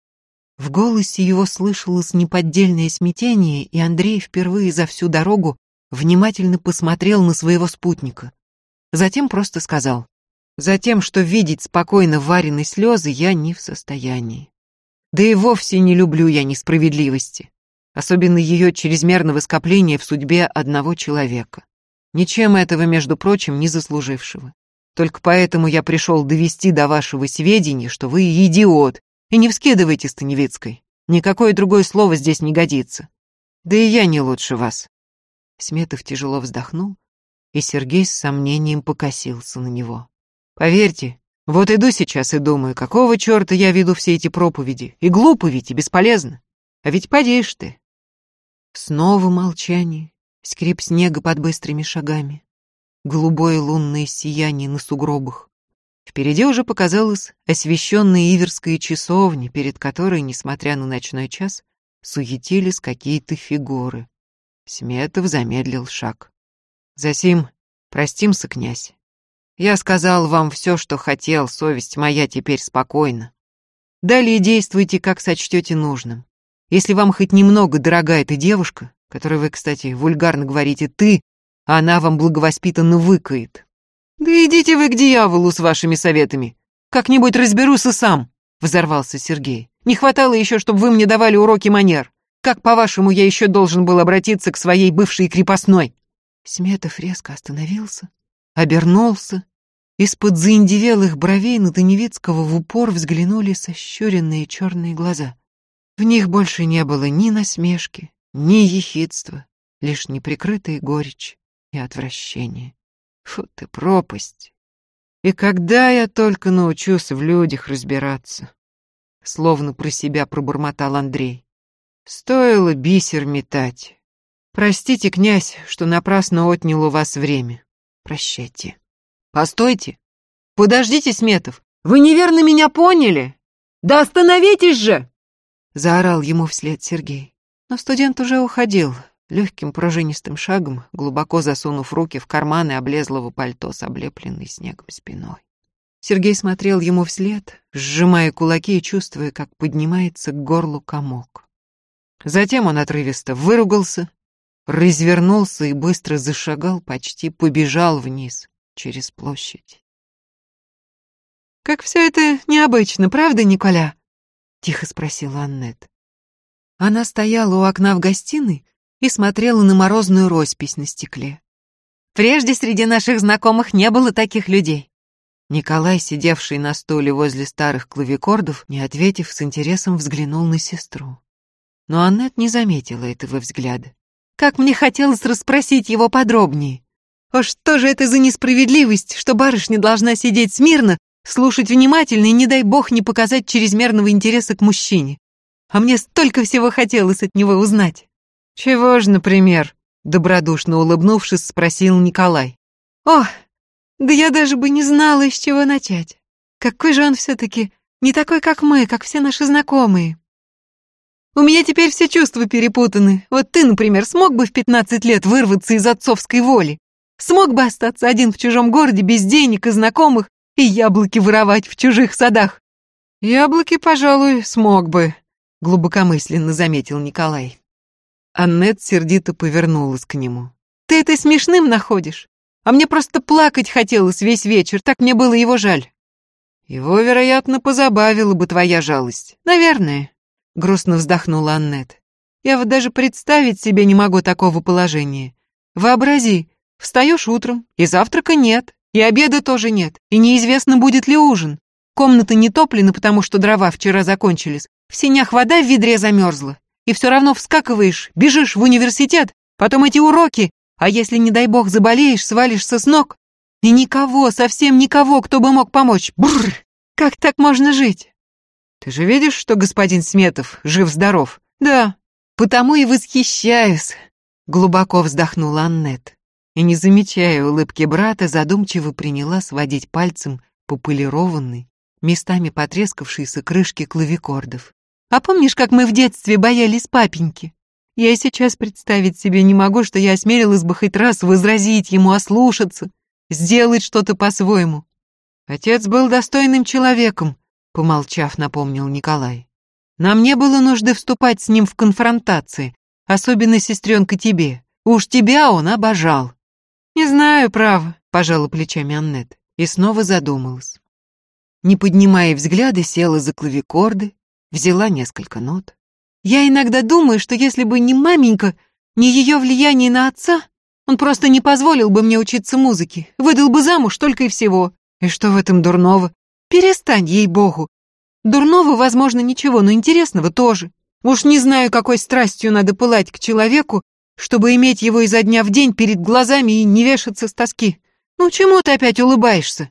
В голосе его слышалось неподдельное смятение, и Андрей впервые за всю дорогу внимательно посмотрел на своего спутника. Затем просто сказал, «Затем, что видеть спокойно вареные слезы я не в состоянии. Да и вовсе не люблю я несправедливости, особенно ее чрезмерного скопления в судьбе одного человека, ничем этого, между прочим, не заслужившего. Только поэтому я пришел довести до вашего сведения, что вы идиот, и не вскидывайте Станевицкой. Никакое другое слово здесь не годится. Да и я не лучше вас. Сметов тяжело вздохнул, и Сергей с сомнением покосился на него. Поверьте, вот иду сейчас и думаю, какого черта я веду все эти проповеди, и глупо ведь, и бесполезно. А ведь подишь ты. Снова молчание, скрип снега под быстрыми шагами голубое лунное сияние на сугробах. Впереди уже показалась освещенная Иверская часовня, перед которой, несмотря на ночной час, суетились какие-то фигуры. Сметов замедлил шаг. «Засим, простимся, князь. Я сказал вам все, что хотел, совесть моя теперь спокойна. Далее действуйте, как сочтете нужным. Если вам хоть немного дорога эта девушка, которой вы, кстати, вульгарно говорите «ты», она вам благовоспитанно выкает. Да идите вы к дьяволу с вашими советами. Как-нибудь разберусь и сам, взорвался Сергей. Не хватало еще, чтобы вы мне давали уроки манер. Как, по-вашему, я еще должен был обратиться к своей бывшей крепостной? Сметов резко остановился, обернулся. Из-под заиндевелых бровей на Даневицкого в упор взглянули сощуренные черные глаза. В них больше не было ни насмешки, ни ехидства, лишь неприкрытая горечь и отвращение. Фу ты, пропасть. И когда я только научусь в людях разбираться? Словно про себя пробормотал Андрей. Стоило бисер метать. Простите, князь, что напрасно отнял у вас время. Прощайте. Постойте. Подождите, Сметов. Вы неверно меня поняли. Да остановитесь же! Заорал ему вслед Сергей. Но студент уже уходил, легким пружинистым шагом, глубоко засунув руки в карманы облезлого пальто с облепленной снегом спиной. Сергей смотрел ему вслед, сжимая кулаки и чувствуя, как поднимается к горлу комок. Затем он отрывисто выругался, развернулся и быстро зашагал, почти побежал вниз через площадь. «Как все это необычно, правда, Николя?» — тихо спросила Аннет. Она стояла у окна в гостиной, и смотрела на морозную роспись на стекле. Прежде среди наших знакомых не было таких людей. Николай, сидевший на стуле возле старых клавикордов, не ответив, с интересом взглянул на сестру. Но Аннет не заметила этого взгляда. Как мне хотелось расспросить его подробнее. О, что же это за несправедливость, что барышня должна сидеть смирно, слушать внимательно и, не дай бог, не показать чрезмерного интереса к мужчине. А мне столько всего хотелось от него узнать. «Чего ж, например?» — добродушно улыбнувшись, спросил Николай. О, да я даже бы не знала, с чего начать. Какой же он все-таки не такой, как мы, как все наши знакомые. У меня теперь все чувства перепутаны. Вот ты, например, смог бы в 15 лет вырваться из отцовской воли? Смог бы остаться один в чужом городе без денег и знакомых и яблоки воровать в чужих садах? Яблоки, пожалуй, смог бы, глубокомысленно заметил Николай. Аннет сердито повернулась к нему. Ты это смешным находишь? А мне просто плакать хотелось весь вечер, так мне было его жаль. Его, вероятно, позабавила бы твоя жалость. Наверное, грустно вздохнула Аннет. Я вот даже представить себе не могу такого положения. Вообрази, встаешь утром, и завтрака нет, и обеда тоже нет, и неизвестно, будет ли ужин. Комната не топлена, потому что дрова вчера закончились. В синях вода в ведре замерзла. И все равно вскакиваешь, бежишь в университет, потом эти уроки, а если, не дай бог, заболеешь, свалишься с ног, и никого, совсем никого, кто бы мог помочь. Бррр! Как так можно жить? Ты же видишь, что господин Сметов жив-здоров? Да, потому и восхищаюсь, глубоко вздохнула Аннет. И, не замечая улыбки брата, задумчиво приняла сводить пальцем по полированной, местами потрескавшейся крышке клавикордов. А помнишь, как мы в детстве боялись папеньки? Я и сейчас представить себе не могу, что я осмелилась бы хоть раз возразить ему, ослушаться, сделать что-то по-своему. Отец был достойным человеком, помолчав, напомнил Николай. Нам не было нужды вступать с ним в конфронтации, особенно, сестренка, тебе. Уж тебя он обожал. Не знаю, право, пожала плечами Аннет и снова задумалась. Не поднимая взгляда, села за клавикорды, взяла несколько нот. Я иногда думаю, что если бы не маменька, не ее влияние на отца, он просто не позволил бы мне учиться музыке, выдал бы замуж только и всего. И что в этом дурного? Перестань, ей-богу. Дурного, возможно, ничего, но интересного тоже. Уж не знаю, какой страстью надо пылать к человеку, чтобы иметь его изо дня в день перед глазами и не вешаться с тоски. Ну чему ты опять улыбаешься?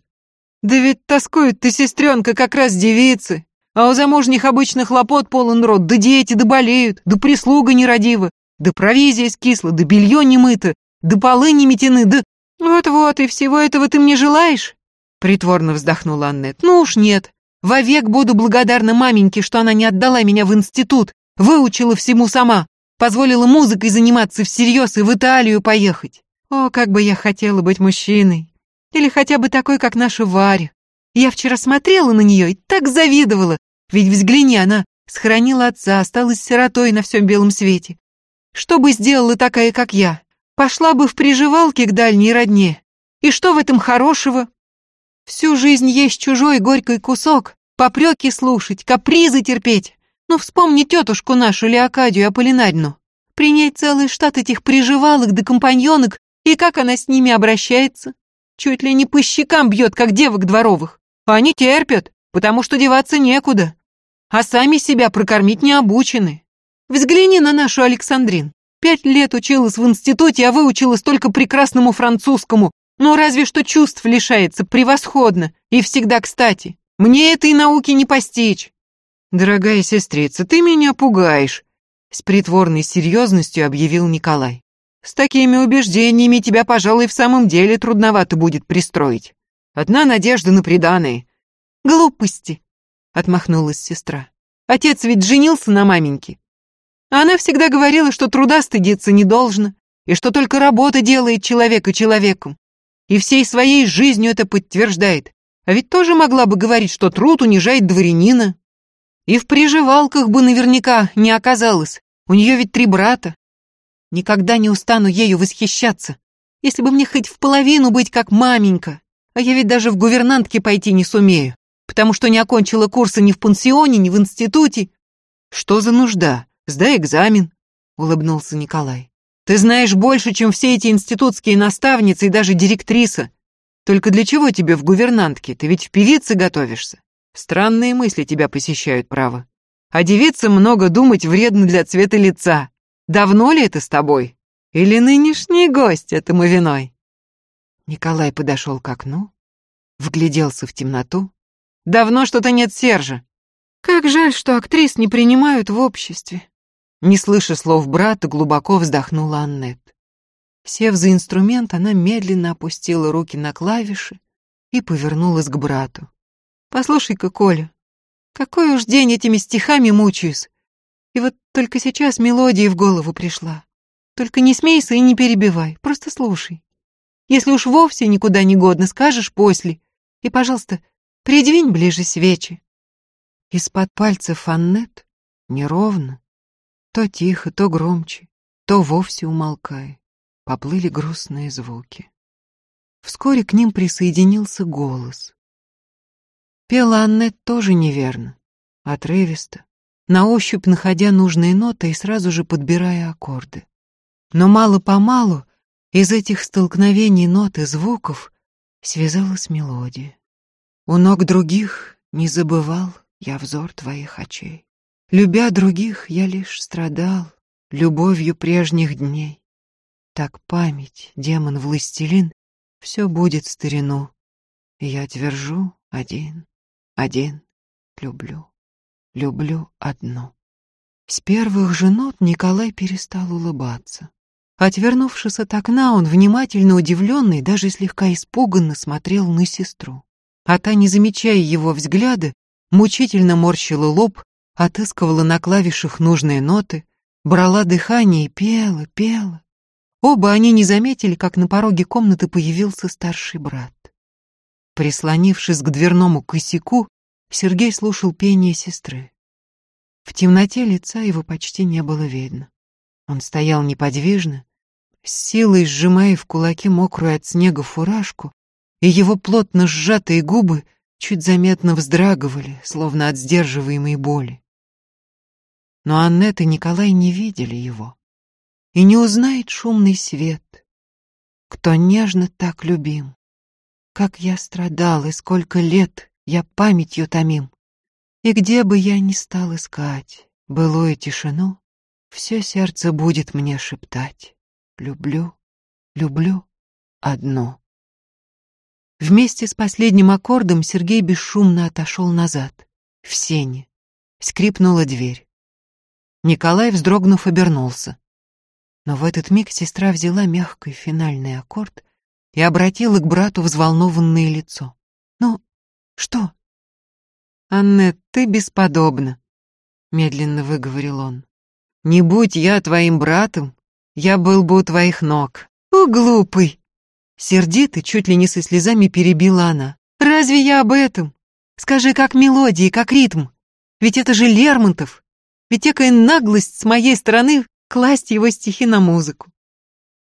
Да ведь тоскуют ты, сестренка, как раз девицы. А у замужних обычно хлопот полон рот, да дети, да болеют, да прислуга нерадива, да провизия скисла, да белье не мыто, да полы не метены, да... Вот-вот, и всего этого ты мне желаешь? Притворно вздохнула Аннет. Ну уж нет. Вовек буду благодарна маменьке, что она не отдала меня в институт, выучила всему сама, позволила музыкой заниматься всерьез и в Италию поехать. О, как бы я хотела быть мужчиной. Или хотя бы такой, как наша Варя. Я вчера смотрела на нее и так завидовала, ведь взгляни, она схоронила отца, осталась сиротой на всем белом свете. Что бы сделала такая, как я? Пошла бы в приживалке к дальней родне. И что в этом хорошего? Всю жизнь есть чужой горький кусок, попреки слушать, капризы терпеть. Ну, вспомни тетушку нашу Леокадию Аполлинарьну. При ней целый штат этих приживалок да компаньонок, и как она с ними обращается? Чуть ли не по щекам бьет, как девок дворовых. Они терпят, потому что деваться некуда. А сами себя прокормить не обучены. Взгляни на нашу Александрин. Пять лет училась в институте, а выучилась только прекрасному французскому. Ну, разве что чувств лишается превосходно и всегда кстати. Мне этой науки не постичь. Дорогая сестрица, ты меня пугаешь, с притворной серьезностью объявил Николай. С такими убеждениями тебя, пожалуй, в самом деле трудновато будет пристроить. Одна надежда на приданое. Глупости, отмахнулась сестра. Отец ведь женился на маменьке. Она всегда говорила, что труда стыдиться не должно, и что только работа делает человека человеком. И всей своей жизнью это подтверждает. А ведь тоже могла бы говорить, что труд унижает дворянина. И в приживалках бы наверняка не оказалось. У нее ведь три брата. Никогда не устану ею восхищаться. Если бы мне хоть в половину быть как маменька. А я ведь даже в гувернантке пойти не сумею, потому что не окончила курсы ни в пансионе, ни в институте. Что за нужда? Сдай экзамен, улыбнулся Николай. Ты знаешь больше, чем все эти институтские наставницы и даже директриса. Только для чего тебе в гувернантке? Ты ведь в певице готовишься. Странные мысли тебя посещают, право. А девица много думать вредно для цвета лица. Давно ли это с тобой? Или нынешний гость этому виной? Николай подошел к окну, вгляделся в темноту. «Давно что-то нет Сержа». «Как жаль, что актрис не принимают в обществе». Не слыша слов брата, глубоко вздохнула Аннет. Сев за инструмент, она медленно опустила руки на клавиши и повернулась к брату. «Послушай-ка, Коля, какой уж день этими стихами мучаюсь. И вот только сейчас мелодия в голову пришла. Только не смейся и не перебивай, просто слушай. Если уж вовсе никуда не годно, скажешь после. И, пожалуйста, придвинь ближе свечи». Из-под пальцев Аннет неровно, то тихо, то громче, то вовсе умолкая, поплыли грустные звуки. Вскоре к ним присоединился голос. Пела Аннет тоже неверно, отрывисто, на ощупь находя нужные ноты и сразу же подбирая аккорды. Но мало-помалу из этих столкновений нот и звуков связалась мелодия. У ног других не забывал я взор твоих очей. Любя других, я лишь страдал любовью прежних дней. Так память, демон-властелин, все будет старину. И я твержу один, один, люблю, люблю одну. С первых же нот Николай перестал улыбаться. Отвернувшись от окна, он внимательно удивленный, даже слегка испуганно смотрел на сестру. А та, не замечая его взгляда, мучительно морщила лоб, отыскивала на клавишах нужные ноты, брала дыхание и пела, пела. Оба они не заметили, как на пороге комнаты появился старший брат. Прислонившись к дверному косяку, Сергей слушал пение сестры. В темноте лица его почти не было видно. Он стоял неподвижно, с силой сжимая в кулаке мокрую от снега фуражку, и его плотно сжатые губы чуть заметно вздрагивали, словно от сдерживаемой боли. Но Аннет и Николай не видели его. И не узнает шумный свет, кто нежно так любим. Как я страдал и сколько лет я памятью томим. И где бы я ни стал искать былую тишину, все сердце будет мне шептать. Люблю, люблю одно. Вместе с последним аккордом Сергей бесшумно отошел назад, в сене. Скрипнула дверь. Николай, вздрогнув, обернулся. Но в этот миг сестра взяла мягкий финальный аккорд и обратила к брату взволнованное лицо. «Ну, что?» «Аннет, ты бесподобна», — медленно выговорил он. «Не будь я твоим братом, я был бы у твоих ног». «О, глупый!» Сердито, чуть ли не со слезами перебила она. «Разве я об этом? Скажи, как мелодии, как ритм. Ведь это же Лермонтов. Ведь экая наглость с моей стороны класть его стихи на музыку.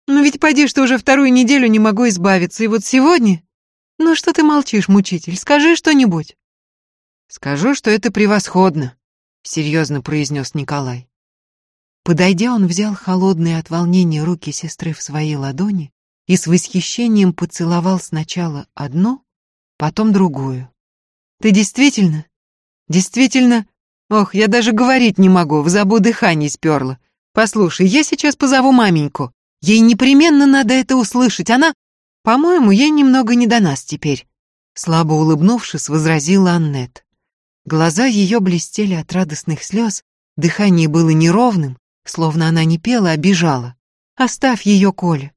Ну ведь поди, что уже вторую неделю не могу избавиться, и вот сегодня... Ну что ты молчишь, мучитель, скажи что-нибудь. Скажу, что это превосходно, серьезно произнес Николай. Подойдя, он взял холодные от волнения руки сестры в свои ладони и с восхищением поцеловал сначала одну, потом другую. Ты действительно, действительно Ох, я даже говорить не могу, в забу дыхание сперла. Послушай, я сейчас позову маменьку. Ей непременно надо это услышать. Она, по-моему, ей немного не до нас теперь. Слабо улыбнувшись, возразила Аннет. Глаза ее блестели от радостных слез, дыхание было неровным, словно она не пела, а бежала. Оставь ее, Коля.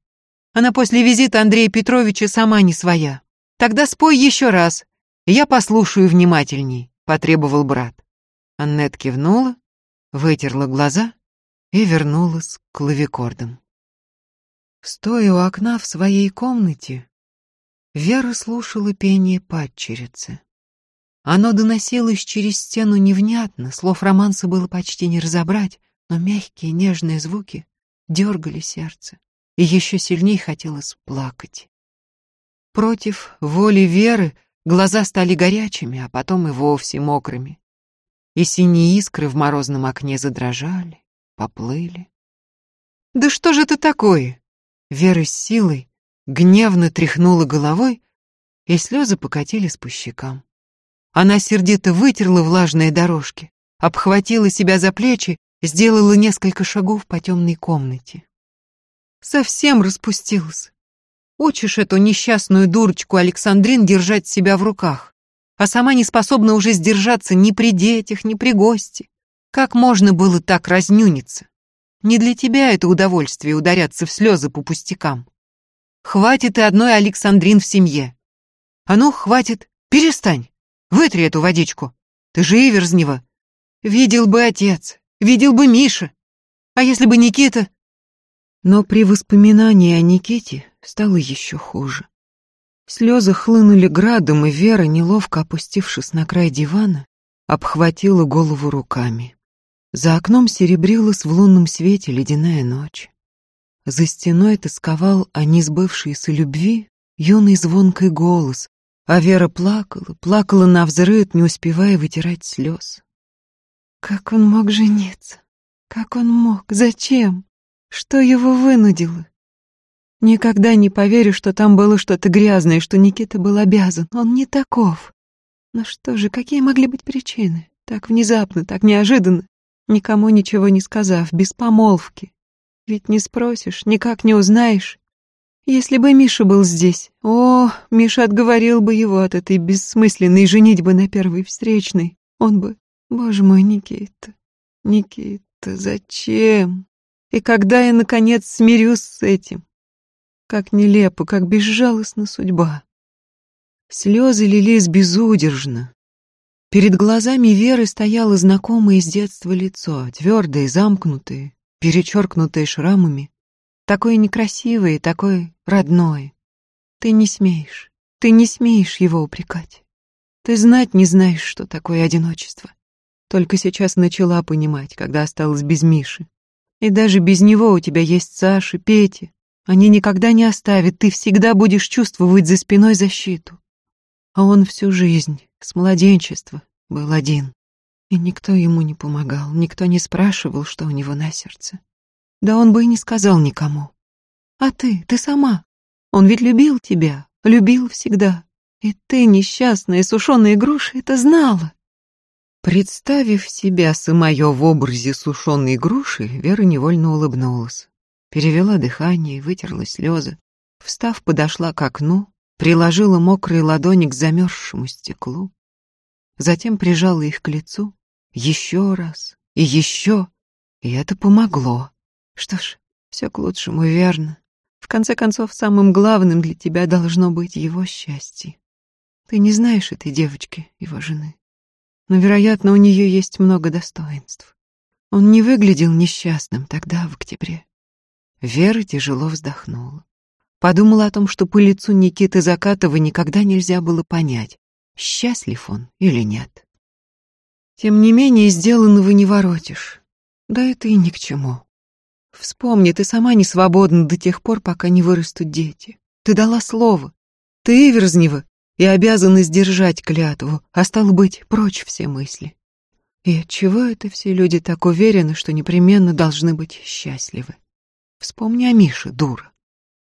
Она после визита Андрея Петровича сама не своя. Тогда спой еще раз. Я послушаю внимательней, потребовал брат. Аннет кивнула, вытерла глаза и вернулась к клавикордам. Стоя у окна в своей комнате, Вера слушала пение падчерицы. Оно доносилось через стену невнятно, слов романса было почти не разобрать, но мягкие нежные звуки дергали сердце, и еще сильнее хотелось плакать. Против воли Веры глаза стали горячими, а потом и вовсе мокрыми и синие искры в морозном окне задрожали, поплыли. «Да что же это такое?» Вера с силой гневно тряхнула головой, и слезы покатились по щекам. Она сердито вытерла влажные дорожки, обхватила себя за плечи, сделала несколько шагов по темной комнате. Совсем распустилась. Учишь эту несчастную дурочку Александрин держать себя в руках а сама не способна уже сдержаться ни при детях, ни при гости. Как можно было так разнюниться? Не для тебя это удовольствие ударяться в слезы по пустякам. Хватит и одной Александрин в семье. А ну, хватит, перестань. Вытри эту водичку. Ты же Иверзнева. Видел бы отец, видел бы Миша. А если бы Никита... Но при воспоминании о Никите стало еще хуже. Слезы хлынули градом, и Вера, неловко опустившись на край дивана, обхватила голову руками. За окном серебрилась в лунном свете ледяная ночь. За стеной тосковал о несбывшейся любви юный звонкий голос, а Вера плакала, плакала на взрыв, не успевая вытирать слез. Как он мог жениться? Как он мог? Зачем? Что его вынудило? Никогда не поверю, что там было что-то грязное, что Никита был обязан. Он не таков. Но что же, какие могли быть причины? Так внезапно, так неожиданно, никому ничего не сказав, без помолвки. Ведь не спросишь, никак не узнаешь. Если бы Миша был здесь, о, Миша отговорил бы его от этой бессмысленной женитьбы на первой встречной. Он бы, боже мой, Никита, Никита, зачем? И когда я, наконец, смирюсь с этим? Как нелепо, как безжалостна судьба. Слезы лились безудержно. Перед глазами Веры стояло знакомое с детства лицо, твердое, замкнутое, перечеркнутое шрамами, такое некрасивое, такое родное. Ты не смеешь, ты не смеешь его упрекать. Ты знать не знаешь, что такое одиночество. Только сейчас начала понимать, когда осталась без Миши. И даже без него у тебя есть Саша, Петя, они никогда не оставят, ты всегда будешь чувствовать за спиной защиту. А он всю жизнь, с младенчества, был один. И никто ему не помогал, никто не спрашивал, что у него на сердце. Да он бы и не сказал никому. А ты, ты сама. Он ведь любил тебя, любил всегда. И ты, несчастная сушеная груша, это знала. Представив себя самое в образе сушеной груши, Вера невольно улыбнулась перевела дыхание, вытерла слезы. Встав, подошла к окну, приложила мокрые ладони к замерзшему стеклу. Затем прижала их к лицу. Еще раз и еще. И это помогло. Что ж, все к лучшему, верно. В конце концов, самым главным для тебя должно быть его счастье. Ты не знаешь этой девочки, его жены. Но, вероятно, у нее есть много достоинств. Он не выглядел несчастным тогда, в октябре. Вера тяжело вздохнула. Подумала о том, что по лицу Никиты Закатова никогда нельзя было понять, счастлив он или нет. Тем не менее, сделанного не воротишь. Да это и ни к чему. Вспомни, ты сама не свободна до тех пор, пока не вырастут дети. Ты дала слово. Ты Иверзнева и обязана сдержать клятву, а стало быть, прочь все мысли. И отчего это все люди так уверены, что непременно должны быть счастливы? Вспомни о Мише, дура.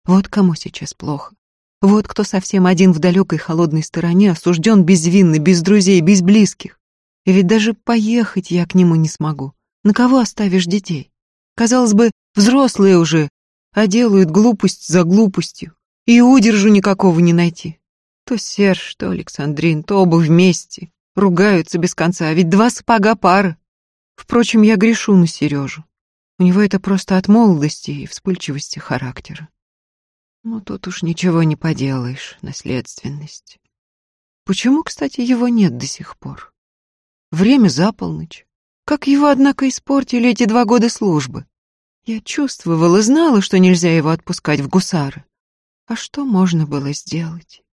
Вот кому сейчас плохо. Вот кто совсем один в далекой холодной стороне, осужден безвинно, без друзей, без близких. И ведь даже поехать я к нему не смогу. На кого оставишь детей? Казалось бы, взрослые уже, а делают глупость за глупостью. И удержу никакого не найти. То Серж, то Александрин, то оба вместе. Ругаются без конца, ведь два сапога пара. Впрочем, я грешу на Сережу. У него это просто от молодости и вспыльчивости характера. Но тут уж ничего не поделаешь, наследственность. Почему, кстати, его нет до сих пор? Время за полночь. Как его, однако, испортили эти два года службы. Я чувствовала, знала, что нельзя его отпускать в гусары. А что можно было сделать?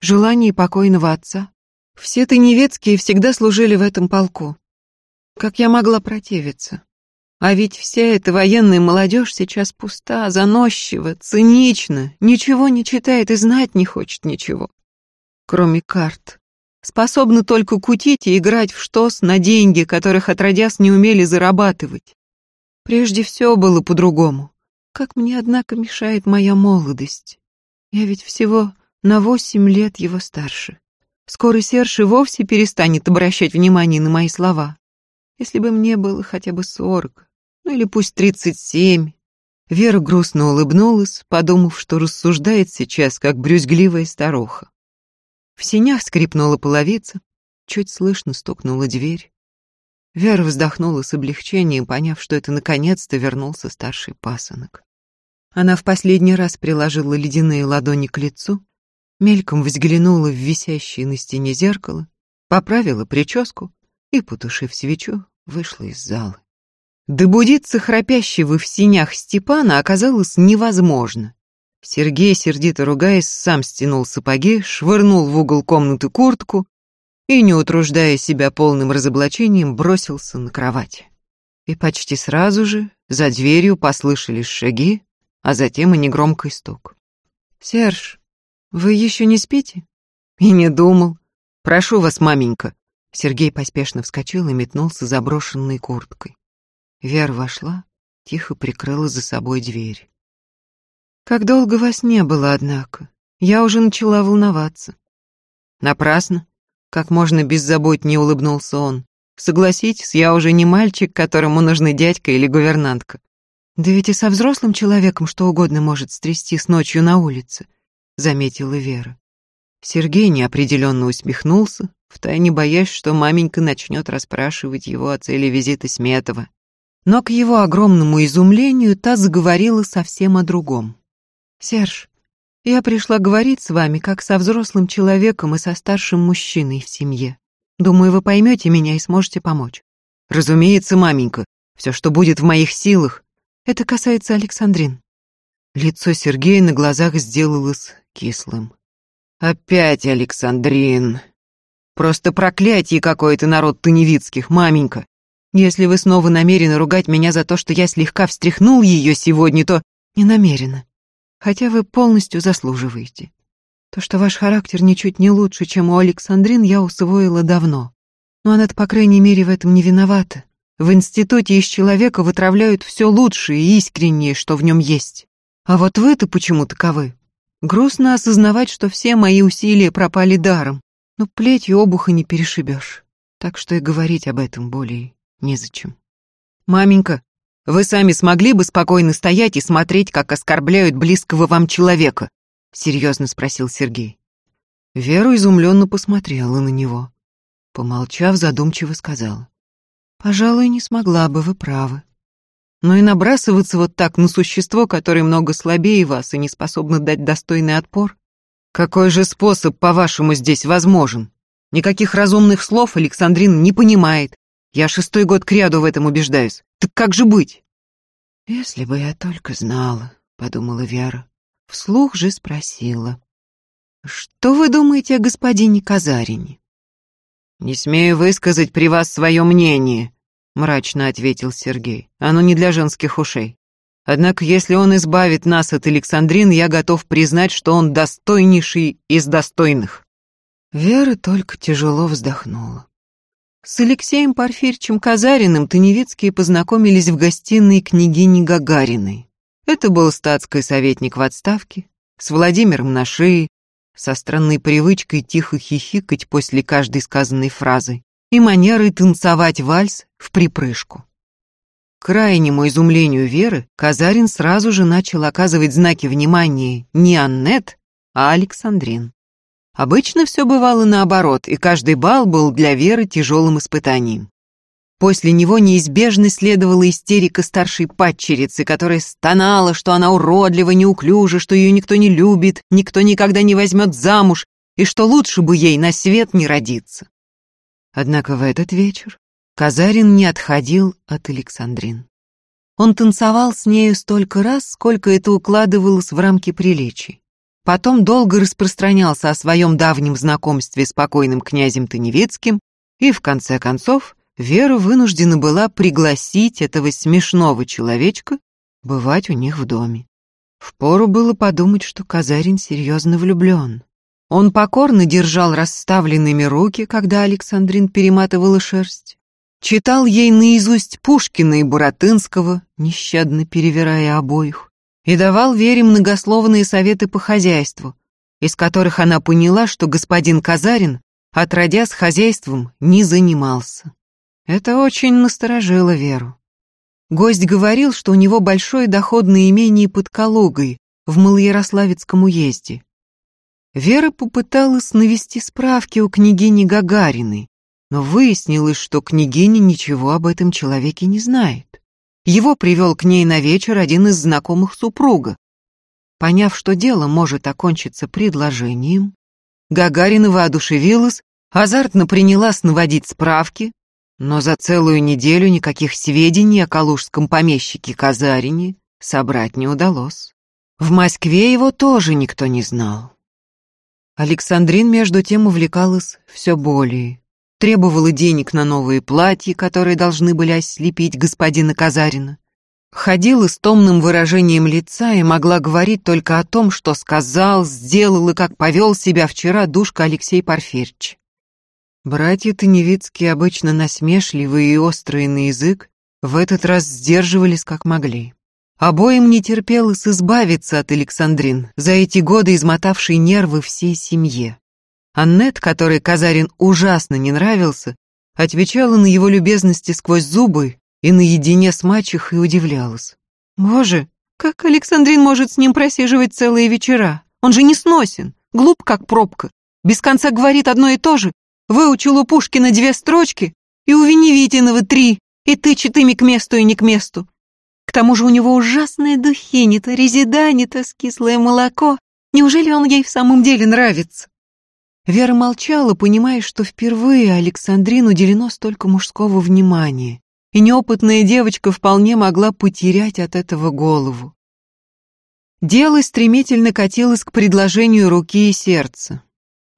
Желание покойного отца. Все Таневецкие всегда служили в этом полку. Как я могла противиться? А ведь вся эта военная молодежь сейчас пуста, заносчива, цинична, ничего не читает и знать не хочет ничего. Кроме карт. Способна только кутить и играть в штос на деньги, которых отродясь не умели зарабатывать. Прежде все было по-другому. Как мне, однако, мешает моя молодость. Я ведь всего на восемь лет его старше. Скоро Серж и вовсе перестанет обращать внимание на мои слова. Если бы мне было хотя бы сорок, ну или пусть тридцать семь. Вера грустно улыбнулась, подумав, что рассуждает сейчас, как брюзгливая старуха. В сенях скрипнула половица, чуть слышно стукнула дверь. Вера вздохнула с облегчением, поняв, что это наконец-то вернулся старший пасынок. Она в последний раз приложила ледяные ладони к лицу, мельком взглянула в висящее на стене зеркало, поправила прическу и, потушив свечу, вышла из зала. Добудиться храпящего в синях Степана оказалось невозможно. Сергей, сердито ругаясь, сам стянул сапоги, швырнул в угол комнаты куртку и, не утруждая себя полным разоблачением, бросился на кровать. И почти сразу же за дверью послышались шаги, а затем и негромкий стук. «Серж, вы еще не спите?» «И не думал. Прошу вас, маменька». Сергей поспешно вскочил и метнулся за брошенной курткой. Вера вошла, тихо прикрыла за собой дверь. Как долго вас не было, однако. Я уже начала волноваться. Напрасно. Как можно беззаботнее улыбнулся он. Согласитесь, я уже не мальчик, которому нужны дядька или гувернантка. Да ведь и со взрослым человеком что угодно может стрясти с ночью на улице, заметила Вера. Сергей неопределенно усмехнулся, втайне боясь, что маменька начнет расспрашивать его о цели визита Сметова. Но к его огромному изумлению та заговорила совсем о другом. «Серж, я пришла говорить с вами, как со взрослым человеком и со старшим мужчиной в семье. Думаю, вы поймете меня и сможете помочь». «Разумеется, маменька, все, что будет в моих силах». «Это касается Александрин». Лицо Сергея на глазах сделалось кислым. «Опять Александрин. Просто проклятие какое-то народ Таневицких, маменька. Если вы снова намерены ругать меня за то, что я слегка встряхнул ее сегодня, то не намерена хотя вы полностью заслуживаете. То, что ваш характер ничуть не лучше, чем у Александрин, я усвоила давно. Но она-то, по крайней мере, в этом не виновата. В институте из человека вытравляют все лучшее и искреннее, что в нем есть. А вот вы-то почему таковы? Грустно осознавать, что все мои усилия пропали даром. Но плетью обуха не перешибешь. Так что и говорить об этом более незачем. «Маменька, вы сами смогли бы спокойно стоять и смотреть, как оскорбляют близкого вам человека?» — серьезно спросил Сергей. Вера изумленно посмотрела на него. Помолчав, задумчиво сказала. «Пожалуй, не смогла бы, вы правы. Но и набрасываться вот так на существо, которое много слабее вас и не способно дать достойный отпор? Какой же способ, по-вашему, здесь возможен? Никаких разумных слов Александрин не понимает. Я шестой год кряду в этом убеждаюсь. Так как же быть? Если бы я только знала, подумала Вера. Вслух же спросила. Что вы думаете о господине Казарине? Не смею высказать при вас свое мнение, мрачно ответил Сергей. Оно не для женских ушей. Однако, если он избавит нас от Александрин, я готов признать, что он достойнейший из достойных. Вера только тяжело вздохнула. С Алексеем Порфирьевичем Казариным Таневицкие познакомились в гостиной княгини Гагариной. Это был статский советник в отставке, с Владимиром на шее, со странной привычкой тихо хихикать после каждой сказанной фразы и манерой танцевать вальс в припрыжку. К крайнему изумлению Веры Казарин сразу же начал оказывать знаки внимания не Аннет, а Александрин. Обычно все бывало наоборот, и каждый бал был для Веры тяжелым испытанием. После него неизбежно следовала истерика старшей падчерицы, которая стонала, что она уродлива, неуклюжа, что ее никто не любит, никто никогда не возьмет замуж, и что лучше бы ей на свет не родиться. Однако в этот вечер Казарин не отходил от Александрин. Он танцевал с нею столько раз, сколько это укладывалось в рамки приличий. Потом долго распространялся о своем давнем знакомстве с покойным князем Таневицким, и, в конце концов, Вера вынуждена была пригласить этого смешного человечка бывать у них в доме. Впору было подумать, что Казарин серьезно влюблен. Он покорно держал расставленными руки, когда Александрин перематывала шерсть. Читал ей наизусть Пушкина и Буратынского, нещадно перевирая обоих и давал Вере многословные советы по хозяйству, из которых она поняла, что господин Казарин, отродясь хозяйством, не занимался. Это очень насторожило Веру. Гость говорил, что у него большое доходное имение под Калугой, в Малоярославецком уезде. Вера попыталась навести справки у княгини Гагариной, Но выяснилось, что княгиня ничего об этом человеке не знает. Его привел к ней на вечер один из знакомых супруга. Поняв, что дело может окончиться предложением, Гагарина воодушевилась, азартно принялась наводить справки, но за целую неделю никаких сведений о калужском помещике Казарине собрать не удалось. В Москве его тоже никто не знал. Александрин между тем увлекалась все более. Требовала денег на новые платья, которые должны были ослепить господина Казарина. Ходила с томным выражением лица и могла говорить только о том, что сказал, сделал и как повел себя вчера душка Алексей Порфирьевич. Братья Таневицкие, обычно насмешливые и острые на язык, в этот раз сдерживались как могли. Обоим не терпелось избавиться от Александрин, за эти годы измотавшей нервы всей семье. Аннет, которой Казарин ужасно не нравился, отвечала на его любезности сквозь зубы и наедине с мачехой удивлялась. «Боже, как Александрин может с ним просиживать целые вечера? Он же не сносен, глуп как пробка, без конца говорит одно и то же, выучил у Пушкина две строчки и у Веневитинова три, и тычет ими к месту и не к месту. К тому же у него то резида, не то скислое молоко. Неужели он ей в самом деле нравится? Вера молчала, понимая, что впервые Александрину уделено столько мужского внимания, и неопытная девочка вполне могла потерять от этого голову. Дело стремительно катилось к предложению руки и сердца.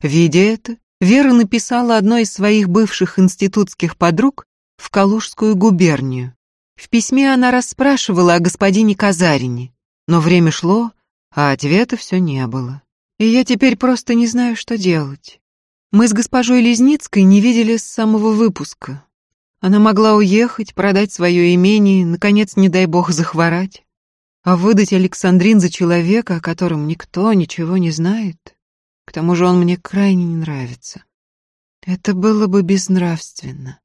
Видя это, Вера написала одной из своих бывших институтских подруг в Калужскую губернию. В письме она расспрашивала о господине Казарине, но время шло, а ответа все не было. И я теперь просто не знаю, что делать. Мы с госпожой Лизницкой не видели с самого выпуска. Она могла уехать, продать свое имение, наконец, не дай бог, захворать. А выдать Александрин за человека, о котором никто ничего не знает, к тому же он мне крайне не нравится. Это было бы безнравственно.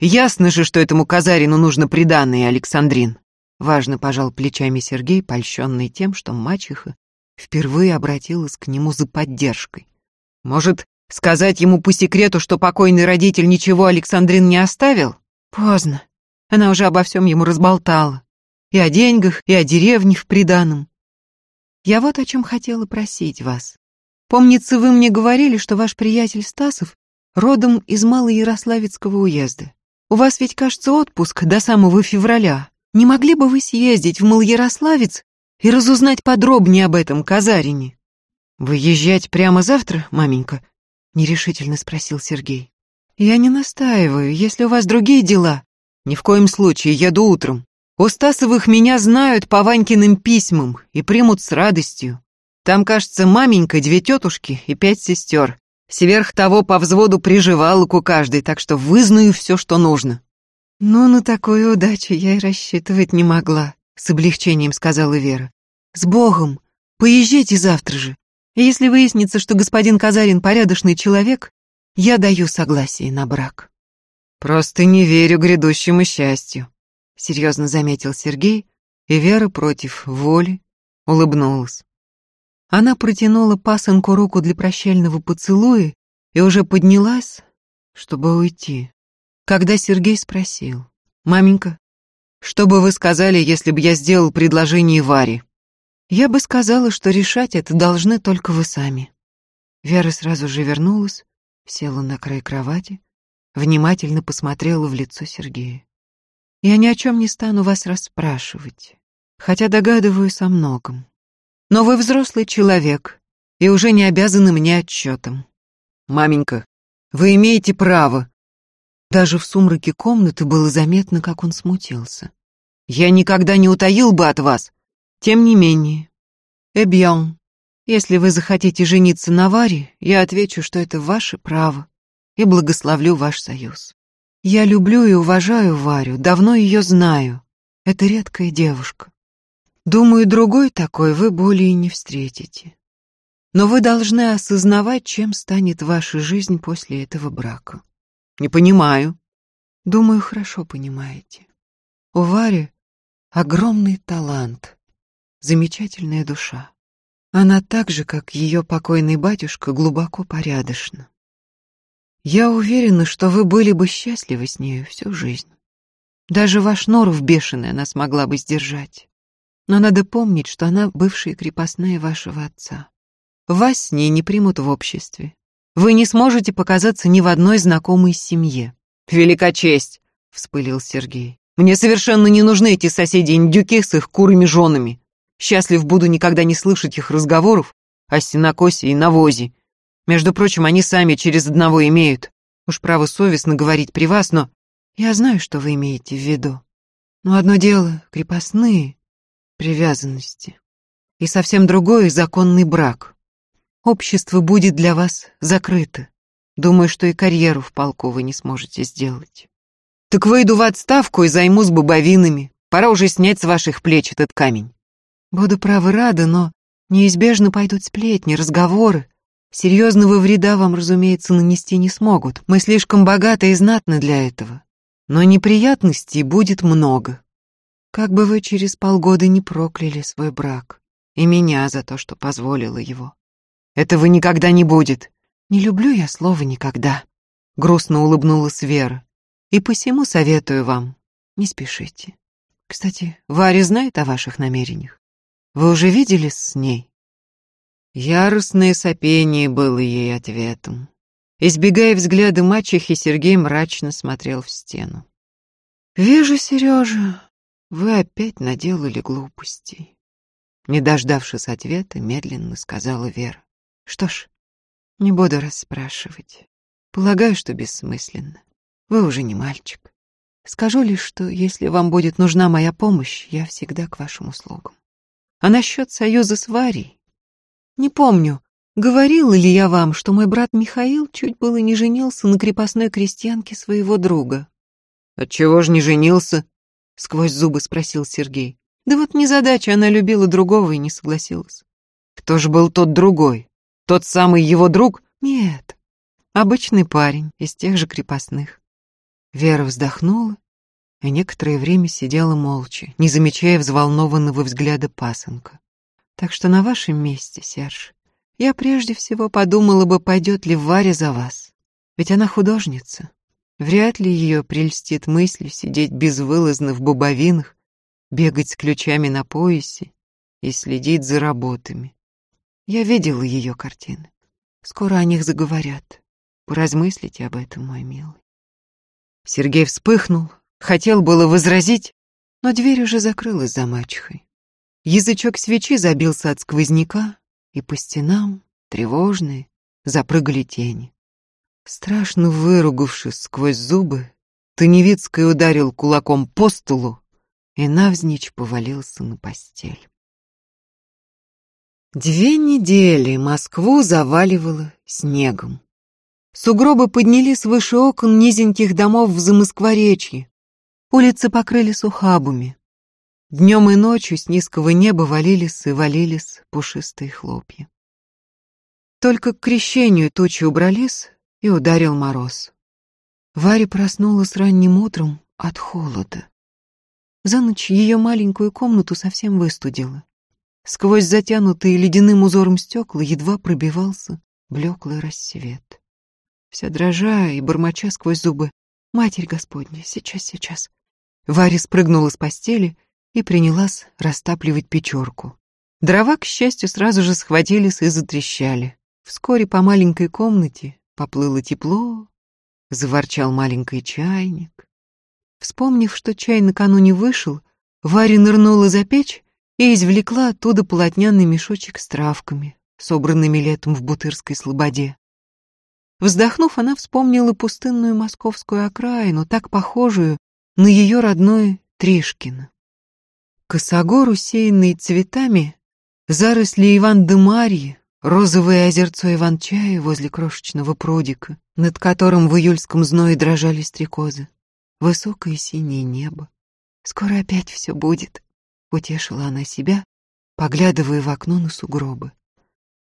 Ясно же, что этому Казарину нужно приданное, Александрин. Важно пожал плечами Сергей, польщенный тем, что мачеха впервые обратилась к нему за поддержкой. Может, сказать ему по секрету, что покойный родитель ничего Александрин не оставил? Поздно. Она уже обо всем ему разболтала. И о деньгах, и о деревне в приданом. Я вот о чем хотела просить вас. Помнится, вы мне говорили, что ваш приятель Стасов родом из Малоярославецкого уезда. У вас ведь, кажется, отпуск до самого февраля. Не могли бы вы съездить в Малоярославец и разузнать подробнее об этом Казарине?» «Выезжать прямо завтра, маменька?» — нерешительно спросил Сергей. «Я не настаиваю, если у вас другие дела. Ни в коем случае, еду утром. У Стасовых меня знают по Ванькиным письмам и примут с радостью. Там, кажется, маменька, две тетушки и пять сестер. Сверх того по взводу приживалок каждой, так что вызнаю все, что нужно». «Ну, на такую удачу я и рассчитывать не могла», — с облегчением сказала Вера. «С Богом! Поезжайте завтра же. если выяснится, что господин Казарин порядочный человек, я даю согласие на брак». «Просто не верю грядущему счастью», — серьезно заметил Сергей, и Вера против воли улыбнулась. Она протянула пасынку руку для прощального поцелуя и уже поднялась, чтобы уйти. Когда Сергей спросил, «Маменька, что бы вы сказали, если бы я сделал предложение Варе?» Я бы сказала, что решать это должны только вы сами. Вера сразу же вернулась, села на край кровати, внимательно посмотрела в лицо Сергея. Я ни о чем не стану вас расспрашивать, хотя догадываюсь о многом. Но вы взрослый человек и уже не обязаны мне отчетом. Маменька, вы имеете право. Даже в сумраке комнаты было заметно, как он смутился. Я никогда не утаил бы от вас. Тем не менее. Эбьон, если вы захотите жениться на Варе, я отвечу, что это ваше право и благословлю ваш союз. Я люблю и уважаю Варю, давно ее знаю. Это редкая девушка. Думаю, другой такой вы более не встретите. Но вы должны осознавать, чем станет ваша жизнь после этого брака. Не понимаю. Думаю, хорошо понимаете. У Вари огромный талант, замечательная душа. Она так же, как ее покойный батюшка, глубоко порядочна. Я уверена, что вы были бы счастливы с нею всю жизнь. Даже ваш норов бешеный она смогла бы сдержать. Но надо помнить, что она бывшая крепостная вашего отца. Вас с ней не примут в обществе. Вы не сможете показаться ни в одной знакомой семье. Велика честь, вспылил Сергей. Мне совершенно не нужны эти соседи-индюки с их курыми женами. Счастлив буду никогда не слышать их разговоров о сенокосе и навозе. Между прочим, они сами через одного имеют. Уж право совестно говорить при вас, но... Я знаю, что вы имеете в виду. Но одно дело — крепостные привязанности. И совсем другое — законный брак. Общество будет для вас закрыто. Думаю, что и карьеру в полку вы не сможете сделать. Так выйду в отставку и займусь бобовинами. Пора уже снять с ваших плеч этот камень. Буду правы рада, но неизбежно пойдут сплетни, разговоры. Серьезного вреда вам, разумеется, нанести не смогут. Мы слишком богаты и знатны для этого. Но неприятностей будет много. Как бы вы через полгода не прокляли свой брак. И меня за то, что позволила его. Этого никогда не будет. Не люблю я слово «никогда». Грустно улыбнулась Вера. И посему советую вам, не спешите. Кстати, Варя знает о ваших намерениях. Вы уже виделись с ней? Яростное сопение было ей ответом. Избегая взгляда мачехи, Сергей мрачно смотрел в стену. «Вижу, Сережа, вы опять наделали глупостей». Не дождавшись ответа, медленно сказала Вера. «Что ж, не буду расспрашивать. Полагаю, что бессмысленно. Вы уже не мальчик. Скажу лишь, что если вам будет нужна моя помощь, я всегда к вашим услугам. А насчет союза с Варей, не помню, говорила ли я вам, что мой брат Михаил чуть было не женился на крепостной крестьянке своего друга. Отчего же не женился? Сквозь зубы спросил Сергей. Да вот незадача, она любила другого и не согласилась. Кто же был тот другой? Тот самый его друг? Нет, обычный парень из тех же крепостных. Вера вздохнула и некоторое время сидела молча, не замечая взволнованного взгляда пасынка. Так что на вашем месте, Серж, я прежде всего подумала бы, пойдет ли Варя за вас. Ведь она художница. Вряд ли ее прельстит мысль сидеть безвылазно в бобовинах, бегать с ключами на поясе и следить за работами. Я видела ее картины. Скоро о них заговорят. Поразмыслите об этом, мой милый. Сергей вспыхнул, хотел было возразить, но дверь уже закрылась за мачехой. Язычок свечи забился от сквозняка, и по стенам, тревожные, запрыгали тени. Страшно выругавшись сквозь зубы, Таневицкий ударил кулаком по столу и навзничь повалился на постель. Две недели Москву заваливало снегом. Сугробы поднялись выше окон низеньких домов в Замоскворечье. Улицы покрыли сухабами. Днем и ночью с низкого неба валились и валились пушистые хлопья. Только к крещению тучи убрались, и ударил мороз. Варя проснулась ранним утром от холода. За ночь ее маленькую комнату совсем выстудило. Сквозь затянутые ледяным узором стекла едва пробивался блеклый рассвет. Вся дрожа и бормоча сквозь зубы «Матерь Господня, сейчас, сейчас!» Варя спрыгнула с постели — и принялась растапливать печёрку. Дрова, к счастью, сразу же схватились и затрещали. Вскоре по маленькой комнате поплыло тепло, заворчал маленький чайник. Вспомнив, что чай накануне вышел, Варя нырнула за печь и извлекла оттуда полотняный мешочек с травками, собранными летом в Бутырской слободе. Вздохнув, она вспомнила пустынную московскую окраину, так похожую на ее родное Тришкино. Косогор, усеянный цветами, заросли Иван-де-Марьи, розовое озерцо Иван-чая возле крошечного прудика, над которым в июльском зное дрожали стрекозы, высокое синее небо. Скоро опять все будет, утешила она себя, поглядывая в окно на сугробы.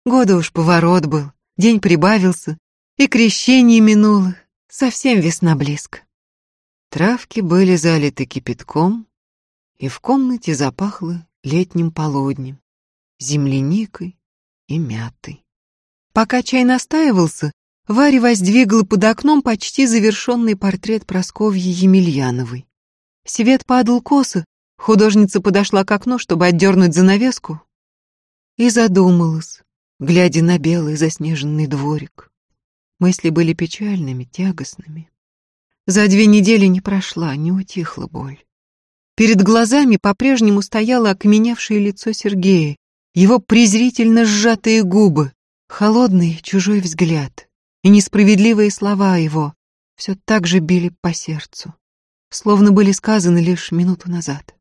Года уж поворот был, день прибавился, и крещение минуло, совсем весна близко. Травки были залиты кипятком, и в комнате запахло летним полуднем, земляникой и мятой. Пока чай настаивался, Варя воздвигла под окном почти завершенный портрет Просковьи Емельяновой. Свет падал косо, художница подошла к окну, чтобы отдернуть занавеску, и задумалась, глядя на белый заснеженный дворик. Мысли были печальными, тягостными. За две недели не прошла, не утихла боль. Перед глазами по-прежнему стояло окаменевшее лицо Сергея, его презрительно сжатые губы, холодный чужой взгляд и несправедливые слова его все так же били по сердцу, словно были сказаны лишь минуту назад.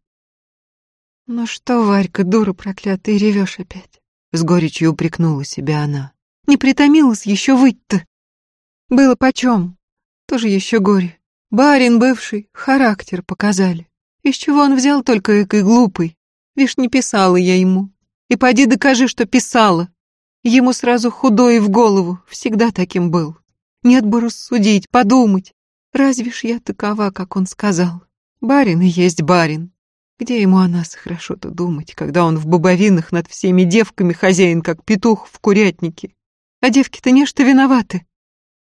«Ну что, Варька, дура проклятая, ревешь опять?» С горечью упрекнула себя она. «Не притомилась еще выть-то? Было почем? Тоже еще горе. Барин бывший, характер показали. Из чего он взял только экой глупый? Вишь, не писала я ему. И поди докажи, что писала. Ему сразу худой в голову, всегда таким был. Нет бы рассудить, подумать. Разве ж я такова, как он сказал? Барин и есть барин. Где ему о нас хорошо-то думать, когда он в бобовинах над всеми девками хозяин, как петух в курятнике? А девки-то не что виноваты.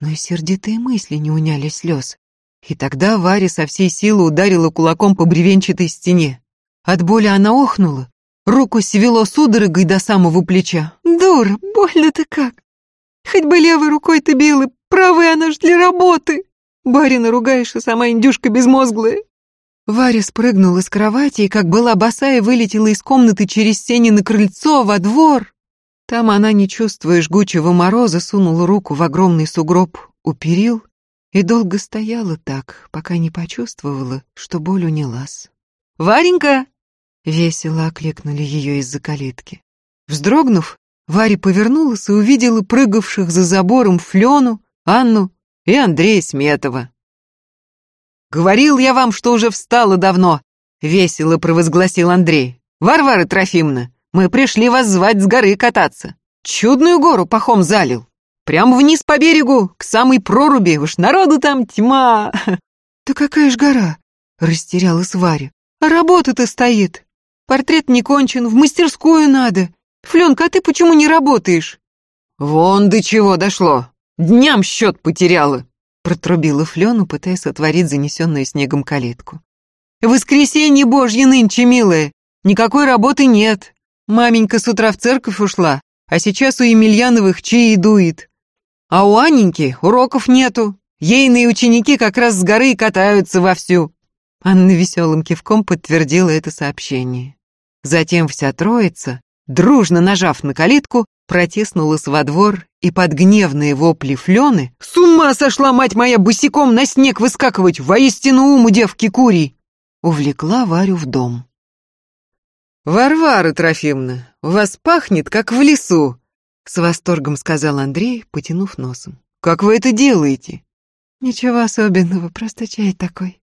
Но и сердитые мысли не уняли слез. И тогда Варя со всей силы ударила кулаком по бревенчатой стене. От боли она охнула, Руку свело судорогой до самого плеча. «Дура, больно-то как! Хоть бы левой рукой ты била, правой она ж для работы! Барина ругаешь, а сама индюшка безмозглая!» Варя спрыгнула с кровати и, как была босая, вылетела из комнаты через сени на крыльцо, во двор. Там она, не чувствуя жгучего мороза, сунула руку в огромный сугроб у перил и долго стояла так, пока не почувствовала, что боль унялась. «Варенька!» Весело окликнули ее из-за калитки. Вздрогнув, Варя повернулась и увидела прыгавших за забором Флену, Анну и Андрея Сметова. «Говорил я вам, что уже встала давно», — весело провозгласил Андрей. «Варвара Трофимовна, мы пришли вас звать с горы кататься. Чудную гору пахом залил. Прямо вниз по берегу, к самой проруби, уж народу там тьма». «Да какая ж гора?» — растерялась Варя. «А работа-то стоит. Портрет не кончен, в мастерскую надо. Фленка, а ты почему не работаешь?» «Вон до чего дошло. Дням счет потеряла», — протрубила Флену, пытаясь отворить занесенную снегом калитку. «Воскресенье божье нынче, милая. Никакой работы нет. Маменька с утра в церковь ушла, а сейчас у Емельяновых чаи дует. А у Аненьки уроков нету. Ейные ученики как раз с горы катаются вовсю». Анна веселым кивком подтвердила это сообщение. Затем вся троица, дружно нажав на калитку, протиснулась во двор и под гневные вопли Флены «С ума сошла, мать моя, босиком на снег выскакивать! Воистину уму девки курий!» увлекла Варю в дом. «Варвара Трофимовна, у вас пахнет, как в лесу!» С восторгом сказал Андрей, потянув носом. «Как вы это делаете?» «Ничего особенного, просто чай такой.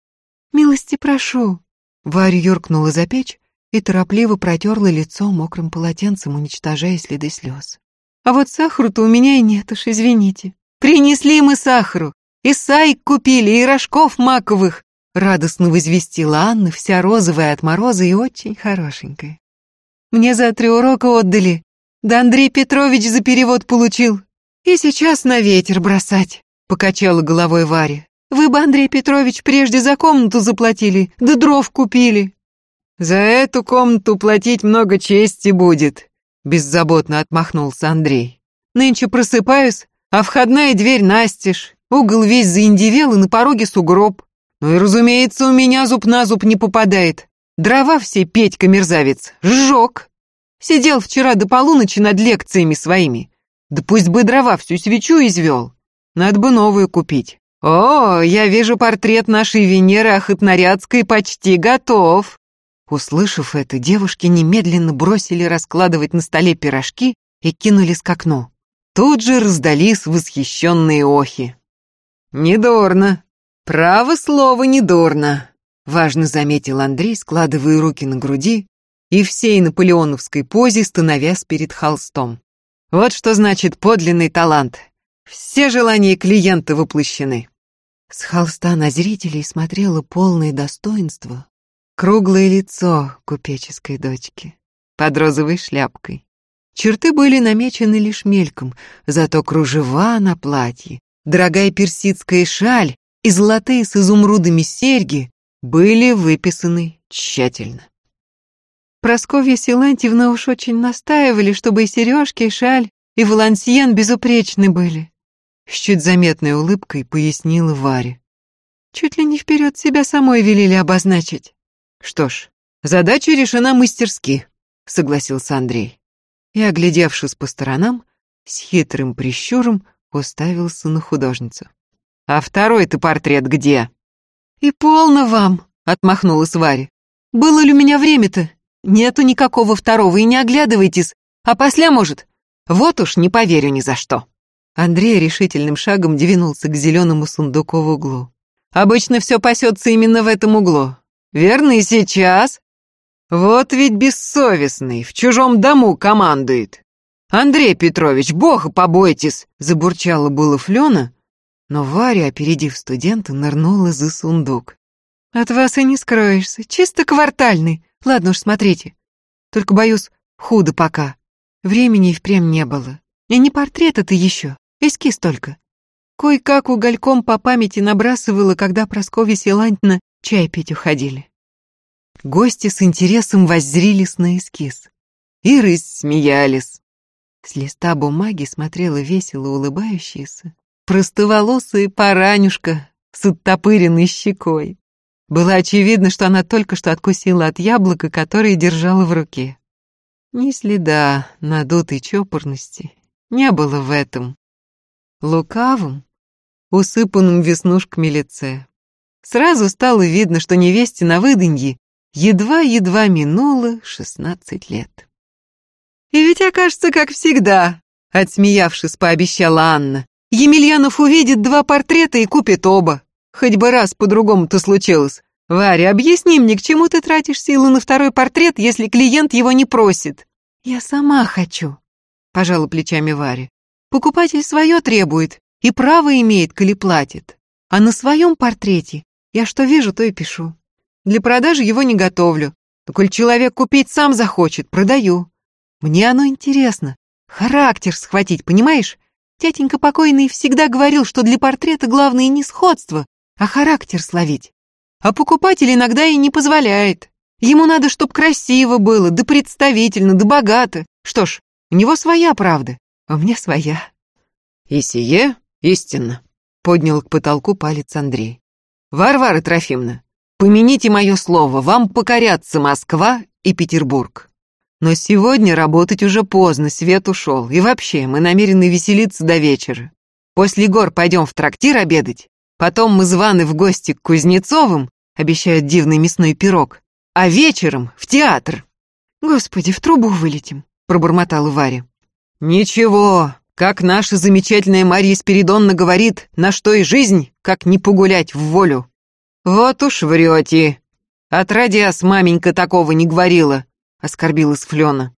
Милости прошу». Варя юркнула за печь, и торопливо протерла лицо мокрым полотенцем, уничтожая следы слез. «А вот сахару-то у меня и нет уж, извините. Принесли мы сахару, и сайк купили, и рожков маковых!» Радостно возвестила Анна, вся розовая от мороза и очень хорошенькая. «Мне за три урока отдали, да Андрей Петрович за перевод получил. И сейчас на ветер бросать», — покачала головой Варя. «Вы бы, Андрей Петрович, прежде за комнату заплатили, да дров купили». «За эту комнату платить много чести будет», — беззаботно отмахнулся Андрей. «Нынче просыпаюсь, а входная дверь настежь, угол весь заиндевел и на пороге сугроб. Ну и, разумеется, у меня зуб на зуб не попадает. Дрова все Петька-мерзавец сжег. Сидел вчера до полуночи над лекциями своими. Да пусть бы дрова всю свечу извел. Надо бы новую купить. О, я вижу портрет нашей Венеры Охотнорядской почти готов. Услышав это, девушки немедленно бросили раскладывать на столе пирожки и кинулись к окну. Тут же раздались восхищенные охи. «Недорно. Право слово, недорно», — важно заметил Андрей, складывая руки на груди и всей наполеоновской позе становясь перед холстом. «Вот что значит подлинный талант. Все желания клиента воплощены». С холста на зрителей смотрело полное достоинство, Круглое лицо купеческой дочки под розовой шляпкой. Черты были намечены лишь мельком, зато кружева на платье, дорогая персидская шаль и золотые с изумрудами серьги были выписаны тщательно. Просковья Силантьевна уж очень настаивали, чтобы и сережки, и шаль, и валансьен безупречны были. С чуть заметной улыбкой пояснила Варя. Чуть ли не вперед себя самой велели обозначить. Что ж, задача решена мастерски, согласился Андрей. И, оглядевшись по сторонам, с хитрым прищуром уставился на художницу. «А второй-то портрет где?» «И полно вам!» — отмахнулась Варя. «Было ли у меня время-то? Нету никакого второго, и не оглядывайтесь. А после, может? Вот уж не поверю ни за что». Андрей решительным шагом двинулся к зеленому сундуку в углу. «Обычно все пасется именно в этом углу. Верно и сейчас?» «Вот ведь бессовестный, в чужом дому командует. Андрей Петрович, бога побойтесь!» Забурчала было Флена, но Варя, опередив студента, нырнула за сундук. «От вас и не скроешься, чисто квартальный. Ладно уж, смотрите. Только, боюсь, худо пока. Времени и впрямь не было. И не портрет это еще, эскиз только. Кое-как угольком по памяти набрасывала, когда Прасковья Силантьевна чай пить уходили. Гости с интересом воззрились на эскиз. И рысь смеялись. С листа бумаги смотрела весело улыбающаяся, простоволосая паранюшка с оттопыренной щекой. Было очевидно, что она только что откусила от яблока, которое держала в руке. Ни следа надутой чопорности не было в этом. Лукавым, усыпанном веснушками лице. Сразу стало видно, что невесте на выданье едва-едва минуло шестнадцать лет. «И ведь окажется, как всегда», — отсмеявшись, пообещала Анна. «Емельянов увидит два портрета и купит оба. Хоть бы раз по-другому-то случилось. Варя, объясни мне, к чему ты тратишь силу на второй портрет, если клиент его не просит?» «Я сама хочу», — пожала плечами Варя. «Покупатель свое требует и право имеет, коли платит. А на своем портрете я что вижу, то и пишу. Для продажи его не готовлю. Но коль человек купить сам захочет, продаю. Мне оно интересно. Характер схватить, понимаешь? Тятенька покойный всегда говорил, что для портрета главное не сходство, а характер словить. А покупатель иногда и не позволяет. Ему надо, чтоб красиво было, да представительно, да богато. Что ж, у него своя правда, а у меня своя. И сие истинно, поднял к потолку палец Андрей. Варвара Трофимовна, Помяните мое слово, вам покорятся Москва и Петербург. Но сегодня работать уже поздно, свет ушел. И вообще, мы намерены веселиться до вечера. После гор пойдем в трактир обедать. Потом мы званы в гости к Кузнецовым, обещают дивный мясной пирог. А вечером в театр. Господи, в трубу вылетим, пробормотала Варя. Ничего, как наша замечательная Марья Спиридонна говорит, на что и жизнь, как не погулять в волю. «Вот уж врете. Отродясь, маменька такого не говорила», — оскорбилась Флёна.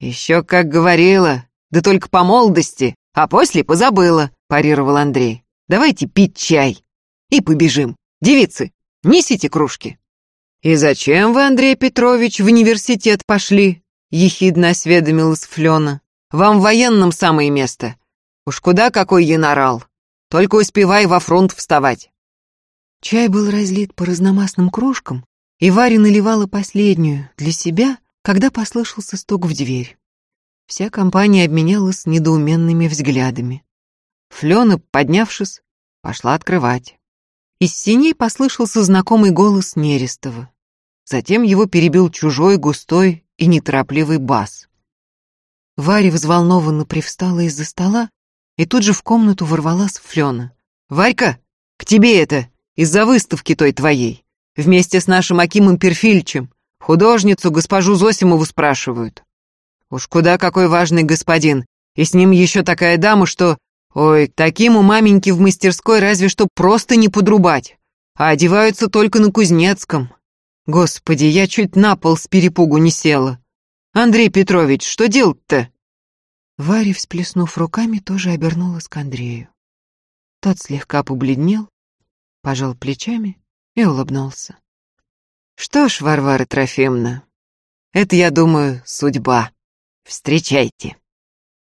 «Еще как говорила, да только по молодости, а после позабыла», — парировал Андрей. «Давайте пить чай и побежим. Девицы, несите кружки». «И зачем вы, Андрей Петрович, в университет пошли?» — ехидно осведомилась Флёна. «Вам в военном самое место. Уж куда какой янорал. Только успевай во фронт вставать». Чай был разлит по разномастным кружкам, и Варя наливала последнюю для себя, когда послышался стук в дверь. Вся компания обменялась недоуменными взглядами. Флёна, поднявшись, пошла открывать. Из синей послышался знакомый голос Нерестова. Затем его перебил чужой, густой и неторопливый бас. Варя взволнованно привстала из-за стола, и тут же в комнату ворвалась Флёна. «Варька, к тебе это!» из-за выставки той твоей. Вместе с нашим Акимом Перфильчем. Художницу госпожу Зосимову спрашивают. Уж куда какой важный господин. И с ним еще такая дама, что... Ой, таким у маменьки в мастерской разве что просто не подрубать. А одеваются только на Кузнецком. Господи, я чуть на пол с перепугу не села. Андрей Петрович, что делать-то? Варя, всплеснув руками, тоже обернулась к Андрею. Тот слегка побледнел, пожал плечами и улыбнулся. «Что ж, Варвара Трофимовна, это, я думаю, судьба. Встречайте.